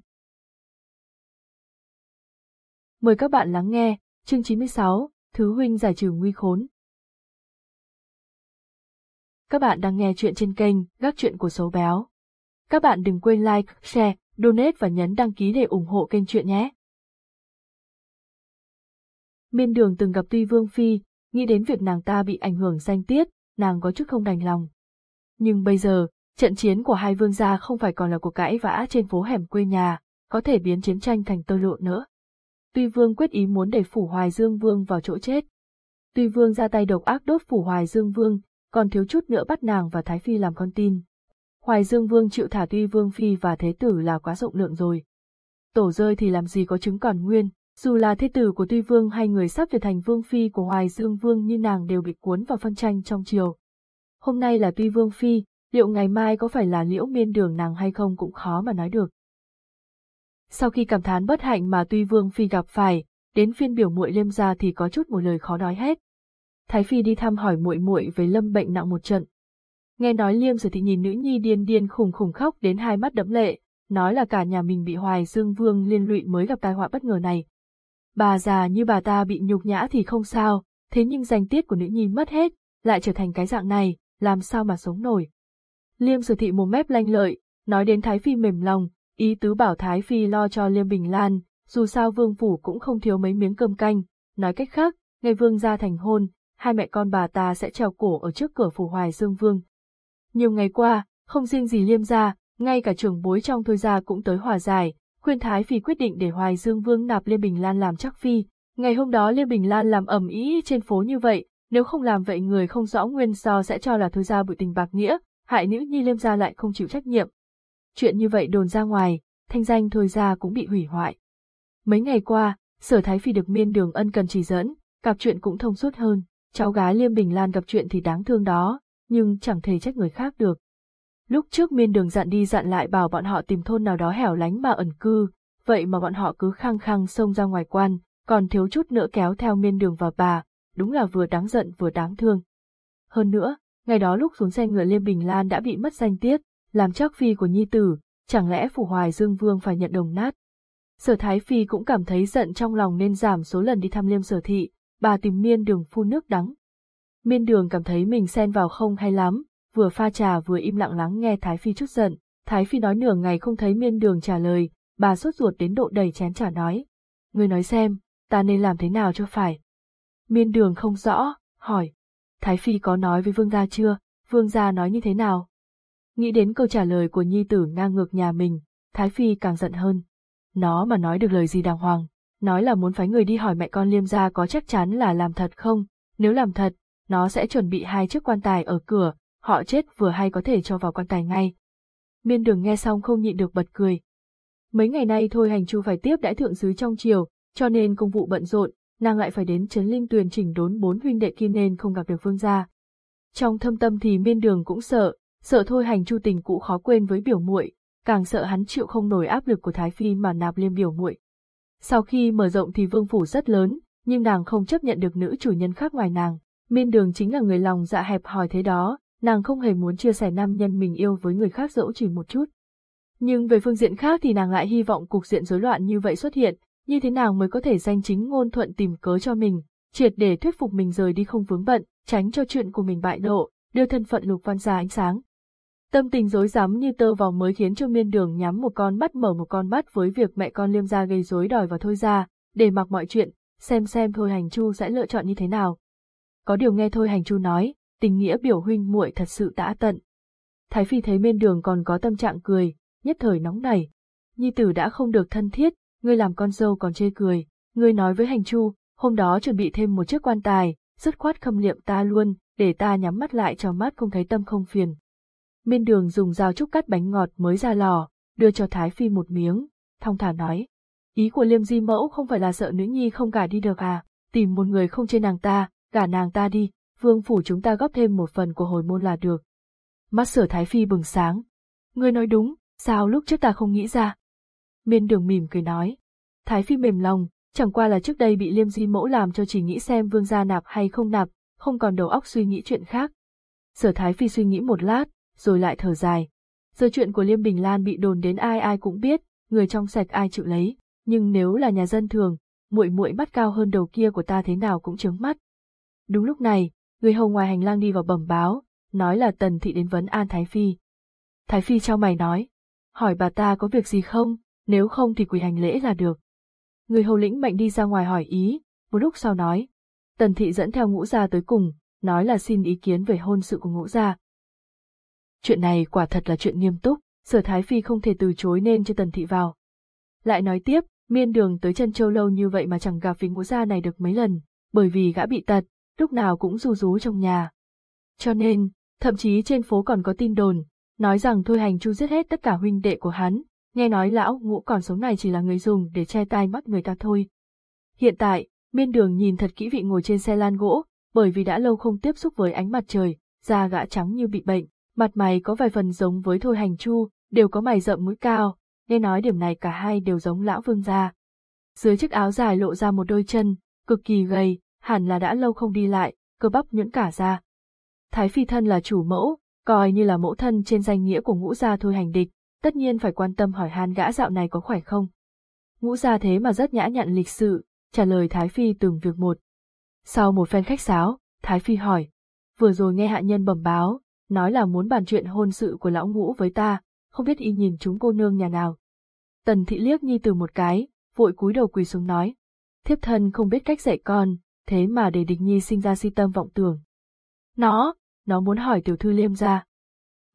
Mời các bạn lắng nghe, chương 96, Thứ huynh giải trừ nguy khốn. Các bạn đang nghe chuyện trên kênh Gác Chuyện của Số Béo. Các bạn đừng quên like, share, donate và nhấn đăng ký để ủng hộ kênh chuyện nhé. Miên đường từng gặp Tuy Vương Phi, nghĩ đến việc nàng ta bị ảnh hưởng danh tiết, nàng có chút không đành lòng. Nhưng bây giờ, trận chiến của hai vương gia không phải còn là cuộc cãi vã trên phố hẻm quê nhà, có thể biến chiến tranh thành tơ lụa nữa. Tuy Vương quyết ý muốn đẩy Phủ Hoài Dương Vương vào chỗ chết. Tuy Vương ra tay độc ác đốt Phủ Hoài Dương Vương, còn thiếu chút nữa bắt nàng và Thái Phi làm con tin. Hoài Dương Vương chịu thả Tuy Vương Phi và Thế Tử là quá rộng lượng rồi. Tổ rơi thì làm gì có chứng còn nguyên, dù là thế tử của Tuy Vương hay người sắp trở thành Vương Phi của Hoài Dương Vương như nàng đều bị cuốn vào phân tranh trong triều. Hôm nay là Tuy Vương Phi, liệu ngày mai có phải là liễu miên đường nàng hay không cũng khó mà nói được. Sau khi cảm thán bất hạnh mà Tuy Vương Phi gặp phải, đến phiên biểu muội Liêm gia thì có chút một lời khó nói hết. Thái Phi đi thăm hỏi muội muội về Lâm bệnh nặng một trận. Nghe nói Liêm Sở Thị nhìn nữ nhi điên điên khùng khùng khóc đến hai mắt đẫm lệ, nói là cả nhà mình bị Hoài Dương Vương liên lụy mới gặp tai họa bất ngờ này. Bà già như bà ta bị nhục nhã thì không sao, thế nhưng danh tiết của nữ nhi mất hết, lại trở thành cái dạng này, làm sao mà sống nổi. Liêm sử Thị một mép lanh lợi, nói đến Thái Phi mềm lòng, ý tứ bảo Thái Phi lo cho Liêm Bình Lan, dù sao vương phủ cũng không thiếu mấy miếng cơm canh, nói cách khác, ngày vương gia thành hôn, hai mẹ con bà ta sẽ treo cổ ở trước cửa phủ Hoài Dương Vương. Nhiều ngày qua, không riêng gì Liêm gia, ngay cả trưởng bối trong thôi gia cũng tới hòa giải, khuyên Thái Phi quyết định để Hoài Dương Vương nạp Liêm Bình Lan làm chắc phi. Ngày hôm đó Liêm Bình Lan làm ẩm ý trên phố như vậy, nếu không làm vậy người không rõ nguyên do sẽ cho là thôi ra bụi tình bạc nghĩa, hại nữ nhi Liêm gia lại không chịu trách nhiệm. Chuyện như vậy đồn ra ngoài, thanh danh thôi ra cũng bị hủy hoại. Mấy ngày qua, sở Thái Phi được miên đường ân cần chỉ dẫn, gặp chuyện cũng thông suốt hơn, cháu gái Liêm Bình Lan gặp chuyện thì đáng thương đó, nhưng chẳng thể trách người khác được. Lúc trước miên đường dặn đi dặn lại bảo bọn họ tìm thôn nào đó hẻo lánh mà ẩn cư, vậy mà bọn họ cứ khăng khăng xông ra ngoài quan, còn thiếu chút nữa kéo theo miên đường và bà, đúng là vừa đáng giận vừa đáng thương. Hơn nữa, ngày đó lúc xuống xe ngựa Liêm Bình Lan đã bị mất danh tiết, làm chắc phi của nhi tử, chẳng lẽ phủ hoài dương vương phải nhận đồng nát. Sở Thái Phi cũng cảm thấy giận trong lòng nên giảm số lần đi thăm liêm sở thị, bà tìm miên đường phun nước đắng. Miên đường cảm thấy mình xen vào không hay lắm, vừa pha trà vừa im lặng lắng nghe Thái Phi chút giận. Thái Phi nói nửa ngày không thấy miên đường trả lời, bà sốt ruột đến độ đầy chén trà nói. Người nói xem, ta nên làm thế nào cho phải. Miên đường không rõ, hỏi. Thái Phi có nói với vương gia chưa, vương gia nói như thế nào? Nghĩ đến câu trả lời của nhi tử ngang ngược nhà mình, Thái Phi càng giận hơn. Nó mà nói được lời gì đàng hoàng, nói là muốn phái người đi hỏi mẹ con liêm gia có chắc chắn là làm thật không, nếu làm thật, nó sẽ chuẩn bị hai chiếc quan tài ở cửa, họ chết vừa hay có thể cho vào quan tài ngay. Miên đường nghe xong không nhịn được bật cười. Mấy ngày nay thôi hành chu phải tiếp đãi thượng sứ trong triều, cho nên công vụ bận rộn, nàng lại phải đến Trấn Linh Tuyền chỉnh đốn bốn huynh đệ kia nên không gặp được vương gia. Trong thâm tâm thì miên đường cũng sợ, sợ thôi hành chu tình cũ khó quên với biểu muội, càng sợ hắn chịu không nổi áp lực của Thái Phi mà nạp liêm biểu muội. Sau khi mở rộng thì vương phủ rất lớn, nhưng nàng không chấp nhận được nữ chủ nhân khác ngoài nàng. Miên đường chính là người lòng dạ hẹp hòi thế đó, nàng không hề muốn chia sẻ nam nhân mình yêu với người khác dẫu chỉ một chút. Nhưng về phương diện khác thì nàng lại hy vọng cục diện rối loạn như vậy xuất hiện, như thế nào mới có thể danh chính ngôn thuận tìm cớ cho mình, triệt để thuyết phục mình rời đi không vướng bận, tránh cho chuyện của mình bại lộ, đưa thân phận lục văn ra ánh sáng. Tâm tình rối rắm như tơ vòng mới khiến cho miên đường nhắm một con mắt mở một con mắt với việc mẹ con liêm gia gây rối đòi vào thôi ra, để mặc mọi chuyện, xem xem thôi hành chu sẽ lựa chọn như thế nào. Có điều nghe thôi hành chu nói, tình nghĩa biểu huynh muội thật sự đã tận. Thái phi thấy bên đường còn có tâm trạng cười, nhất thời nóng nảy. Nhi tử đã không được thân thiết, ngươi làm con dâu còn chê cười, ngươi nói với hành chu, hôm đó chuẩn bị thêm một chiếc quan tài, dứt khoát khâm liệm ta luôn, để ta nhắm mắt lại cho mắt không thấy tâm không phiền. Miên đường dùng dao trúc cắt bánh ngọt mới ra lò, đưa cho Thái Phi một miếng, thong thả nói. Ý của liêm di mẫu không phải là sợ nữ nhi không gả đi được à, tìm một người không trên nàng ta, gả nàng ta đi, vương phủ chúng ta góp thêm một phần của hồi môn là được. Mắt sở Thái Phi bừng sáng. Ngươi nói đúng, sao lúc trước ta không nghĩ ra? Miên đường mỉm cười nói. Thái Phi mềm lòng, chẳng qua là trước đây bị liêm di mẫu làm cho chỉ nghĩ xem vương gia nạp hay không nạp, không còn đầu óc suy nghĩ chuyện khác. Sở Thái Phi suy nghĩ một lát, rồi lại thở dài. Giờ chuyện của Liêm Bình Lan bị đồn đến ai ai cũng biết, người trong sạch ai chịu lấy, nhưng nếu là nhà dân thường, muội muội mắt cao hơn đầu kia của ta thế nào cũng chướng mắt. Đúng lúc này, người hầu ngoài hành lang đi vào bẩm báo, nói là Tần Thị đến vấn an Thái Phi. Thái Phi trao mày nói, hỏi bà ta có việc gì không, nếu không thì quỳ hành lễ là được. Người hầu lĩnh mệnh đi ra ngoài hỏi ý, một lúc sau nói. Tần thị dẫn theo ngũ gia tới cùng, nói là xin ý kiến về hôn sự của ngũ gia. Chuyện này quả thật là chuyện nghiêm túc, sở thái phi không thể từ chối nên cho tần thị vào. Lại nói tiếp, miên đường tới chân châu lâu như vậy mà chẳng gặp vị ngũ gia này được mấy lần, bởi vì gã bị tật, lúc nào cũng ru rú trong nhà. Cho nên, thậm chí trên phố còn có tin đồn, nói rằng thôi hành chu giết hết tất cả huynh đệ của hắn, nghe nói lão ngũ còn sống này chỉ là người dùng để che tai mắt người ta thôi. Hiện tại, miên đường nhìn thật kỹ vị ngồi trên xe lan gỗ, bởi vì đã lâu không tiếp xúc với ánh mặt trời, da gã trắng như bị bệnh, mặt mày có vài phần giống với thôi hành chu, đều có mày rậm mũi cao, nghe nói điểm này cả hai đều giống lão vương gia. Dưới chiếc áo dài lộ ra một đôi chân, cực kỳ gầy, hẳn là đã lâu không đi lại, cơ bắp nhuyễn cả ra. Thái phi thân là chủ mẫu, coi như là mẫu thân trên danh nghĩa của ngũ gia thôi hành địch, tất nhiên phải quan tâm hỏi han gã dạo này có khỏe không. Ngũ gia thế mà rất nhã nhặn lịch sự, trả lời Thái phi từng việc một. Sau một phen khách sáo, Thái phi hỏi, vừa rồi nghe hạ nhân bẩm báo, nói là muốn bàn chuyện hôn sự của lão ngũ với ta, không biết y nhìn chúng cô nương nhà nào. Tần thị liếc nhi từ một cái, vội cúi đầu quỳ xuống nói, thiếp thân không biết cách dạy con, thế mà để địch nhi sinh ra si tâm vọng tưởng. Nó, nó muốn hỏi tiểu thư liêm ra.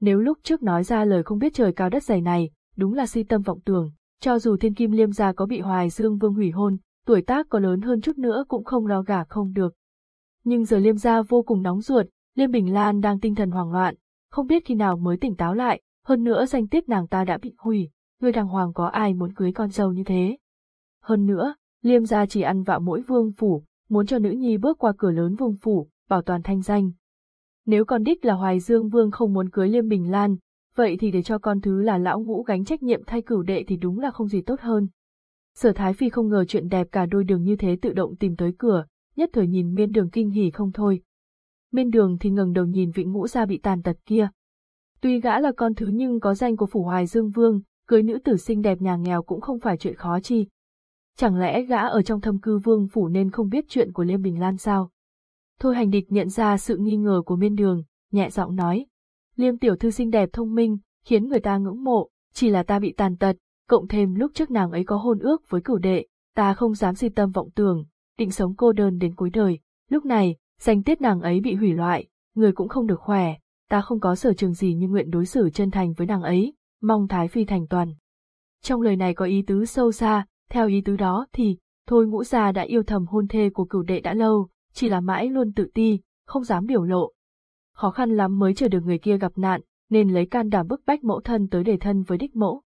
Nếu lúc trước nói ra lời không biết trời cao đất dày này, đúng là si tâm vọng tưởng, cho dù thiên kim liêm gia có bị hoài dương vương hủy hôn, tuổi tác có lớn hơn chút nữa cũng không lo gả không được. Nhưng giờ liêm gia vô cùng nóng ruột, liêm bình lan đang tinh thần hoảng loạn, không biết khi nào mới tỉnh táo lại, hơn nữa danh tiết nàng ta đã bị hủy, người đàng hoàng có ai muốn cưới con dâu như thế. Hơn nữa, liêm gia chỉ ăn vạ mỗi vương phủ, muốn cho nữ nhi bước qua cửa lớn vương phủ, bảo toàn thanh danh. Nếu con đích là Hoài Dương Vương không muốn cưới Liêm Bình Lan, vậy thì để cho con thứ là lão ngũ gánh trách nhiệm thay cửu đệ thì đúng là không gì tốt hơn. Sở Thái Phi không ngờ chuyện đẹp cả đôi đường như thế tự động tìm tới cửa, nhất thời nhìn miên đường kinh hỉ không thôi. Miên đường thì ngẩng đầu nhìn vị ngũ gia bị tàn tật kia. Tuy gã là con thứ nhưng có danh của phủ Hoài Dương Vương, cưới nữ tử xinh đẹp nhà nghèo cũng không phải chuyện khó chi. Chẳng lẽ gã ở trong thâm cư vương phủ nên không biết chuyện của Liêm Bình Lan sao? Thôi hành địch nhận ra sự nghi ngờ của miên đường, nhẹ giọng nói. Liêm tiểu thư xinh đẹp thông minh, khiến người ta ngưỡng mộ, chỉ là ta bị tàn tật, cộng thêm lúc trước nàng ấy có hôn ước với cửu đệ, ta không dám si tâm vọng tưởng, định sống cô đơn đến cuối đời. Lúc này, danh tiết nàng ấy bị hủy loại, người cũng không được khỏe, ta không có sở trường gì nhưng nguyện đối xử chân thành với nàng ấy, mong Thái Phi thành toàn. Trong lời này có ý tứ sâu xa, theo ý tứ đó thì, thôi ngũ gia đã yêu thầm hôn thê của cửu đệ đã lâu, chỉ là mãi luôn tự ti, không dám biểu lộ. Khó khăn lắm mới chờ được người kia gặp nạn, nên lấy can đảm bức bách mẫu thân tới để thân với đích mẫu.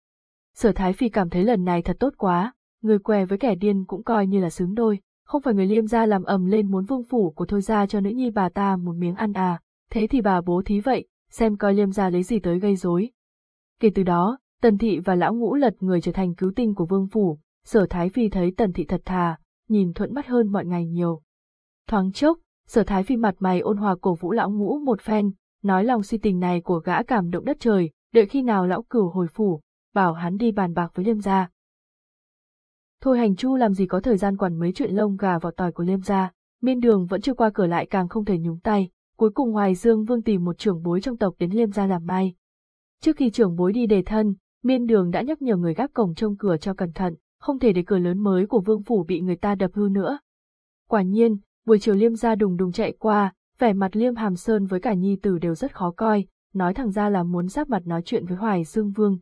Sở Thái Phi cảm thấy lần này thật tốt quá, người què với kẻ điên cũng coi như là xứng đôi, không phải người liêm gia làm ầm lên muốn vương phủ của thôi gia cho nữ nhi bà ta một miếng ăn à, thế thì bà bố thí vậy, xem coi liêm gia lấy gì tới gây rối. Kể từ đó, Tần Thị và Lão Ngũ lật người trở thành cứu tinh của vương phủ, sở Thái Phi thấy Tần Thị thật thà, nhìn thuận mắt hơn mọi ngày nhiều. Thoáng chốc, sở thái phi mặt mày ôn hòa cổ vũ lão ngũ một phen, nói lòng suy tình này của gã cảm động đất trời, đợi khi nào lão cửu hồi phủ, bảo hắn đi bàn bạc với liêm gia. Thôi hành chu làm gì có thời gian quản mấy chuyện lông gà vào tỏi của liêm gia, miên đường vẫn chưa qua cửa lại càng không thể nhúng tay, cuối cùng Hoài Dương Vương tìm một trưởng bối trong tộc đến liêm gia làm mai. Trước khi trưởng bối đi đề thân, miên đường đã nhắc nhở người gác cổng trông cửa cho cẩn thận, không thể để cửa lớn mới của vương phủ bị người ta đập hư nữa. Quả nhiên, buổi chiều liêm gia đùng đùng chạy qua, vẻ mặt liêm hàm sơn với cả nhi tử đều rất khó coi, nói thẳng ra là muốn giáp mặt nói chuyện với Hoài Dương Vương.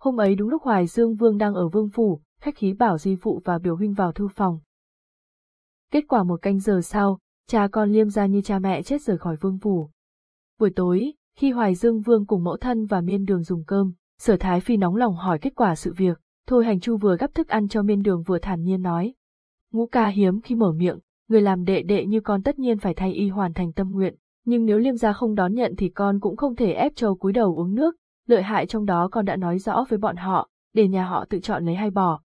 Hôm ấy đúng lúc Hoài Dương Vương đang ở vương phủ, khách khí bảo di phụ và biểu huynh vào thư phòng. Kết quả một canh giờ sau, cha con liêm gia như cha mẹ chết rời khỏi vương phủ. Buổi tối, khi Hoài Dương Vương cùng mẫu thân và miên đường dùng cơm, sở thái phi nóng lòng hỏi kết quả sự việc, thôi hành chu vừa gắp thức ăn cho miên đường vừa thản nhiên nói. Ngũ ca hiếm khi mở miệng, người làm đệ đệ như con tất nhiên phải thay y hoàn thành tâm nguyện, nhưng nếu liêm gia không đón nhận thì con cũng không thể ép châu cúi đầu uống nước, lợi hại trong đó con đã nói rõ với bọn họ, để nhà họ tự chọn lấy hay bỏ.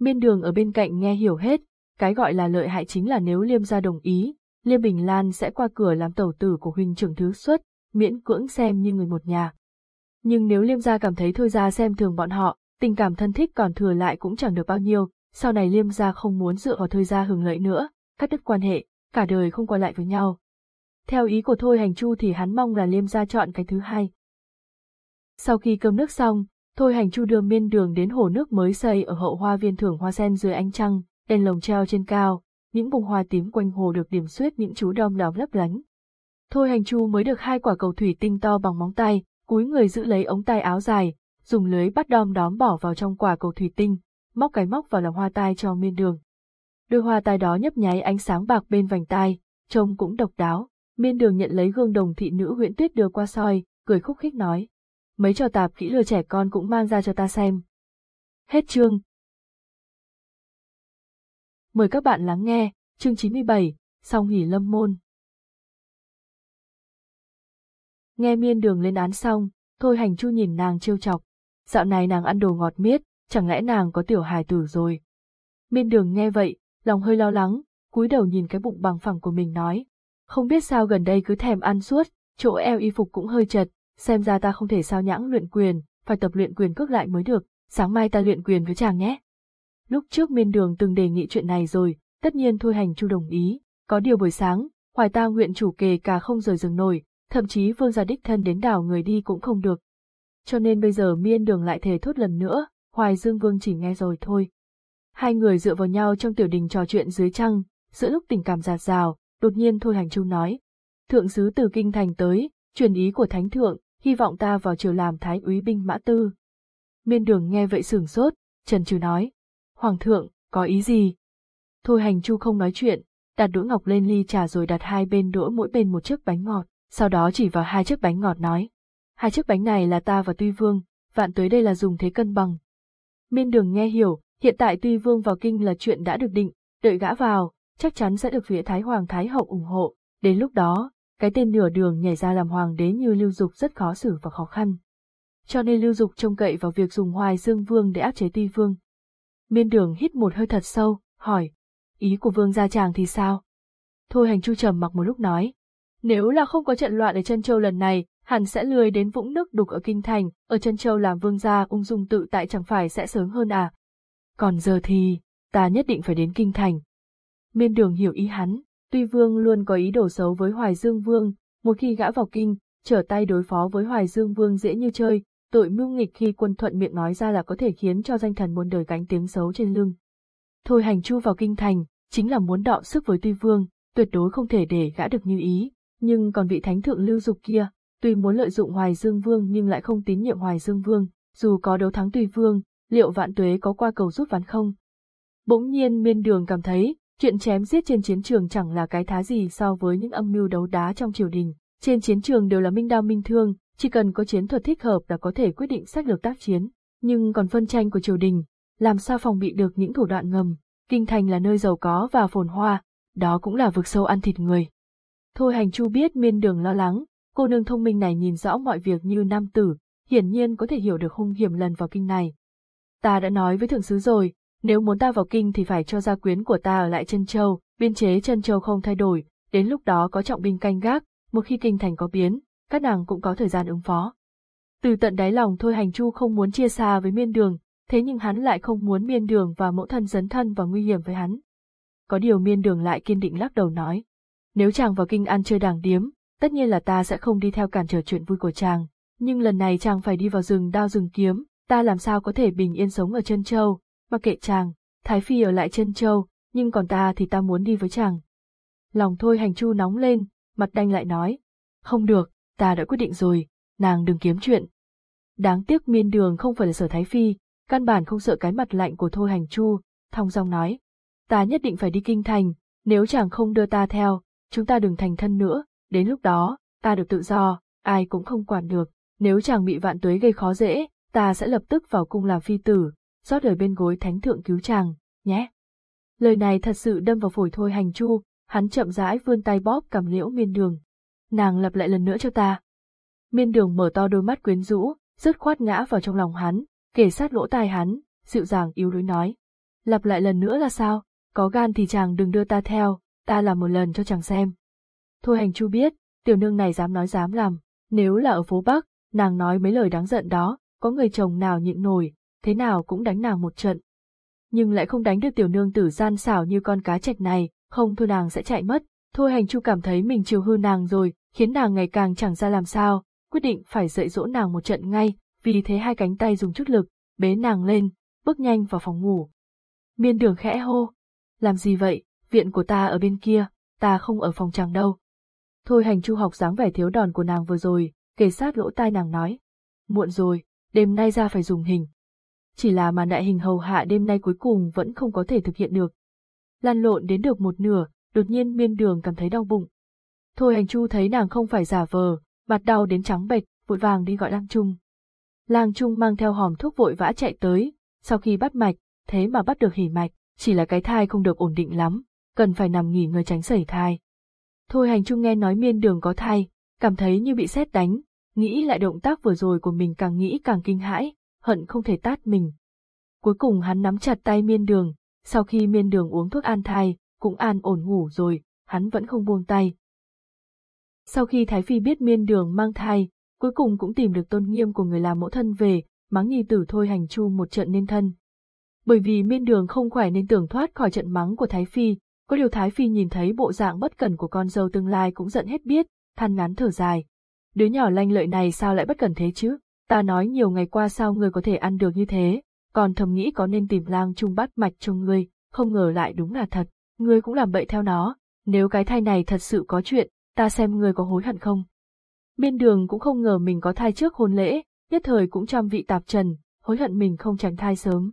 Miên đường ở bên cạnh nghe hiểu hết, cái gọi là lợi hại chính là nếu liêm gia đồng ý, liêm bình lan sẽ qua cửa làm tẩu tử của huynh trưởng thứ xuất, miễn cưỡng xem như người một nhà. Nhưng nếu liêm gia cảm thấy thôi ra xem thường bọn họ, tình cảm thân thích còn thừa lại cũng chẳng được bao nhiêu, sau này liêm gia không muốn dựa vào thôi gia hưởng lợi nữa, cắt đứt quan hệ, cả đời không qua lại với nhau. Theo ý của Thôi Hành Chu thì hắn mong là Liêm gia chọn cái thứ hai. Sau khi cơm nước xong, Thôi Hành Chu đưa miên đường đến hồ nước mới xây ở hậu hoa viên thưởng hoa sen dưới ánh trăng, đèn lồng treo trên cao, những bông hoa tím quanh hồ được điểm xuyết những chú đom đóm lấp lánh. Thôi hành chu mới được hai quả cầu thủy tinh to bằng móng tay, cúi người giữ lấy ống tay áo dài, dùng lưới bắt đom đóm bỏ vào trong quả cầu thủy tinh, móc cái móc vào lòng hoa tai cho miên đường. Đôi hoa tai đó nhấp nháy ánh sáng bạc bên vành tai, trông cũng độc đáo. Miên đường nhận lấy gương đồng thị nữ huyện tuyết đưa qua soi, cười khúc khích nói. Mấy trò tạp kỹ lừa trẻ con cũng mang ra cho ta xem. Hết chương. Mời các bạn lắng nghe, chương 97, song hỉ lâm môn. Nghe miên đường lên án xong, thôi hành chu nhìn nàng trêu chọc. Dạo này nàng ăn đồ ngọt miết, chẳng lẽ nàng có tiểu hài tử rồi. Miên đường nghe vậy, lòng hơi lo lắng, cúi đầu nhìn cái bụng bằng phẳng của mình nói. Không biết sao gần đây cứ thèm ăn suốt, chỗ eo y phục cũng hơi chật, xem ra ta không thể sao nhãng luyện quyền, phải tập luyện quyền cước lại mới được, sáng mai ta luyện quyền với chàng nhé. Lúc trước miên đường từng đề nghị chuyện này rồi, tất nhiên thôi hành chu đồng ý, có điều buổi sáng, hoài ta nguyện chủ kề cả không rời giường nổi, thậm chí vương gia đích thân đến đảo người đi cũng không được. Cho nên bây giờ miên đường lại thề thốt lần nữa, hoài dương vương chỉ nghe rồi thôi. Hai người dựa vào nhau trong tiểu đình trò chuyện dưới trăng, giữa lúc tình cảm giạt rào, đột nhiên thôi hành chu nói. Thượng sứ từ kinh thành tới, truyền ý của thánh thượng, hy vọng ta vào triều làm thái úy binh mã tư. Miên đường nghe vậy sửng sốt, trần trừ nói. Hoàng thượng, có ý gì? Thôi hành chu không nói chuyện, đặt đũa ngọc lên ly trà rồi đặt hai bên đũa mỗi bên một chiếc bánh ngọt, sau đó chỉ vào hai chiếc bánh ngọt nói. Hai chiếc bánh này là ta và Tuy Vương, vạn tới đây là dùng thế cân bằng. Miên đường nghe hiểu, hiện tại Tuy Vương vào kinh là chuyện đã được định, đợi gã vào, chắc chắn sẽ được phía Thái Hoàng Thái Hậu ủng hộ, đến lúc đó, cái tên nửa đường nhảy ra làm hoàng đế như Lưu Dục rất khó xử và khó khăn. Cho nên Lưu Dục trông cậy vào việc dùng Hoài Dương Vương để áp chế Tuy Vương. Miên đường hít một hơi thật sâu, hỏi, ý của Vương gia chàng thì sao? Thôi hành chu trầm mặc một lúc nói, nếu là không có trận loạn ở chân châu lần này, hẳn sẽ lười đến vũng nước đục ở kinh thành, ở chân châu làm vương gia ung dung tự tại chẳng phải sẽ sớm hơn à. Còn giờ thì, ta nhất định phải đến kinh thành. Miên đường hiểu ý hắn, tuy vương luôn có ý đồ xấu với Hoài Dương Vương, một khi gã vào kinh, trở tay đối phó với Hoài Dương Vương dễ như chơi, tội mưu nghịch khi quân thuận miệng nói ra là có thể khiến cho danh thần muôn đời gánh tiếng xấu trên lưng. Thôi hành chu vào kinh thành, chính là muốn đọ sức với tuy vương, tuyệt đối không thể để gã được như ý, nhưng còn vị thánh thượng lưu dục kia, tuy muốn lợi dụng Hoài Dương Vương nhưng lại không tín nhiệm Hoài Dương Vương, dù có đấu thắng tùy vương, liệu vạn tuế có qua cầu rút ván không? Bỗng nhiên miên đường cảm thấy, chuyện chém giết trên chiến trường chẳng là cái thá gì so với những âm mưu đấu đá trong triều đình. Trên chiến trường đều là minh đao minh thương, chỉ cần có chiến thuật thích hợp là có thể quyết định sách lược tác chiến. Nhưng còn phân tranh của triều đình, làm sao phòng bị được những thủ đoạn ngầm, kinh thành là nơi giàu có và phồn hoa, đó cũng là vực sâu ăn thịt người. Thôi hành chu biết miên đường lo lắng, cô nương thông minh này nhìn rõ mọi việc như nam tử, hiển nhiên có thể hiểu được hung hiểm lần vào kinh này. Ta đã nói với thượng sứ rồi, nếu muốn ta vào kinh thì phải cho gia quyến của ta ở lại chân châu, biên chế chân châu không thay đổi, đến lúc đó có trọng binh canh gác, một khi kinh thành có biến, các nàng cũng có thời gian ứng phó. Từ tận đáy lòng thôi hành chu không muốn chia xa với miên đường, thế nhưng hắn lại không muốn miên đường và mẫu thân dấn thân vào nguy hiểm với hắn. Có điều miên đường lại kiên định lắc đầu nói, nếu chàng vào kinh ăn chơi đàng điếm, tất nhiên là ta sẽ không đi theo cản trở chuyện vui của chàng, nhưng lần này chàng phải đi vào rừng đao rừng kiếm, ta làm sao có thể bình yên sống ở chân châu, mà kệ chàng, Thái Phi ở lại chân châu, nhưng còn ta thì ta muốn đi với chàng. Lòng thôi hành chu nóng lên, mặt đanh lại nói, không được, ta đã quyết định rồi, nàng đừng kiếm chuyện. Đáng tiếc miên đường không phải là sở Thái Phi, căn bản không sợ cái mặt lạnh của thôi hành chu, thong dong nói, ta nhất định phải đi kinh thành, nếu chàng không đưa ta theo, chúng ta đừng thành thân nữa, đến lúc đó, ta được tự do, ai cũng không quản được, nếu chàng bị vạn tuế gây khó dễ, ta sẽ lập tức vào cung làm phi tử, rót đời bên gối thánh thượng cứu chàng, nhé. Lời này thật sự đâm vào phổi thôi hành chu, hắn chậm rãi vươn tay bóp cầm liễu miên đường. Nàng lặp lại lần nữa cho ta. Miên đường mở to đôi mắt quyến rũ, rứt khoát ngã vào trong lòng hắn, kể sát lỗ tai hắn, dịu dàng yếu đuối nói. Lặp lại lần nữa là sao, có gan thì chàng đừng đưa ta theo, ta làm một lần cho chàng xem. Thôi hành chu biết, tiểu nương này dám nói dám làm, nếu là ở phố Bắc, nàng nói mấy lời đáng giận đó, có người chồng nào nhịn nổi, thế nào cũng đánh nàng một trận. Nhưng lại không đánh được tiểu nương tử gian xảo như con cá trạch này, không thôi nàng sẽ chạy mất. Thôi hành chu cảm thấy mình chiều hư nàng rồi, khiến nàng ngày càng chẳng ra làm sao, quyết định phải dạy dỗ nàng một trận ngay, vì thế hai cánh tay dùng chút lực, bế nàng lên, bước nhanh vào phòng ngủ. Miên đường khẽ hô. Làm gì vậy, viện của ta ở bên kia, ta không ở phòng chàng đâu. Thôi hành chu học dáng vẻ thiếu đòn của nàng vừa rồi, kề sát lỗ tai nàng nói. Muộn rồi, đêm nay ra phải dùng hình. Chỉ là màn đại hình hầu hạ đêm nay cuối cùng vẫn không có thể thực hiện được. Lan lộn đến được một nửa, đột nhiên miên đường cảm thấy đau bụng. Thôi hành chu thấy nàng không phải giả vờ, mặt đau đến trắng bệch, vội vàng đi gọi lang trung. Lang trung mang theo hòm thuốc vội vã chạy tới, sau khi bắt mạch, thế mà bắt được hỉ mạch, chỉ là cái thai không được ổn định lắm, cần phải nằm nghỉ ngơi tránh sẩy thai. Thôi hành trung nghe nói miên đường có thai, cảm thấy như bị sét đánh, nghĩ lại động tác vừa rồi của mình càng nghĩ càng kinh hãi, hận không thể tát mình. Cuối cùng hắn nắm chặt tay miên đường, sau khi miên đường uống thuốc an thai, cũng an ổn ngủ rồi, hắn vẫn không buông tay. Sau khi Thái Phi biết miên đường mang thai, cuối cùng cũng tìm được tôn nghiêm của người làm mẫu thân về, mắng nhi tử thôi hành chu một trận nên thân. Bởi vì miên đường không khỏe nên tưởng thoát khỏi trận mắng của Thái Phi, có điều Thái Phi nhìn thấy bộ dạng bất cần của con dâu tương lai cũng giận hết biết, than ngắn thở dài. Đứa nhỏ lanh lợi này sao lại bất cần thế chứ? Ta nói nhiều ngày qua sao ngươi có thể ăn được như thế, còn thầm nghĩ có nên tìm lang trung bắt mạch cho ngươi, không ngờ lại đúng là thật, ngươi cũng làm bậy theo nó, nếu cái thai này thật sự có chuyện, ta xem ngươi có hối hận không. Bên đường cũng không ngờ mình có thai trước hôn lễ, nhất thời cũng trăm vị tạp trần, hối hận mình không tránh thai sớm.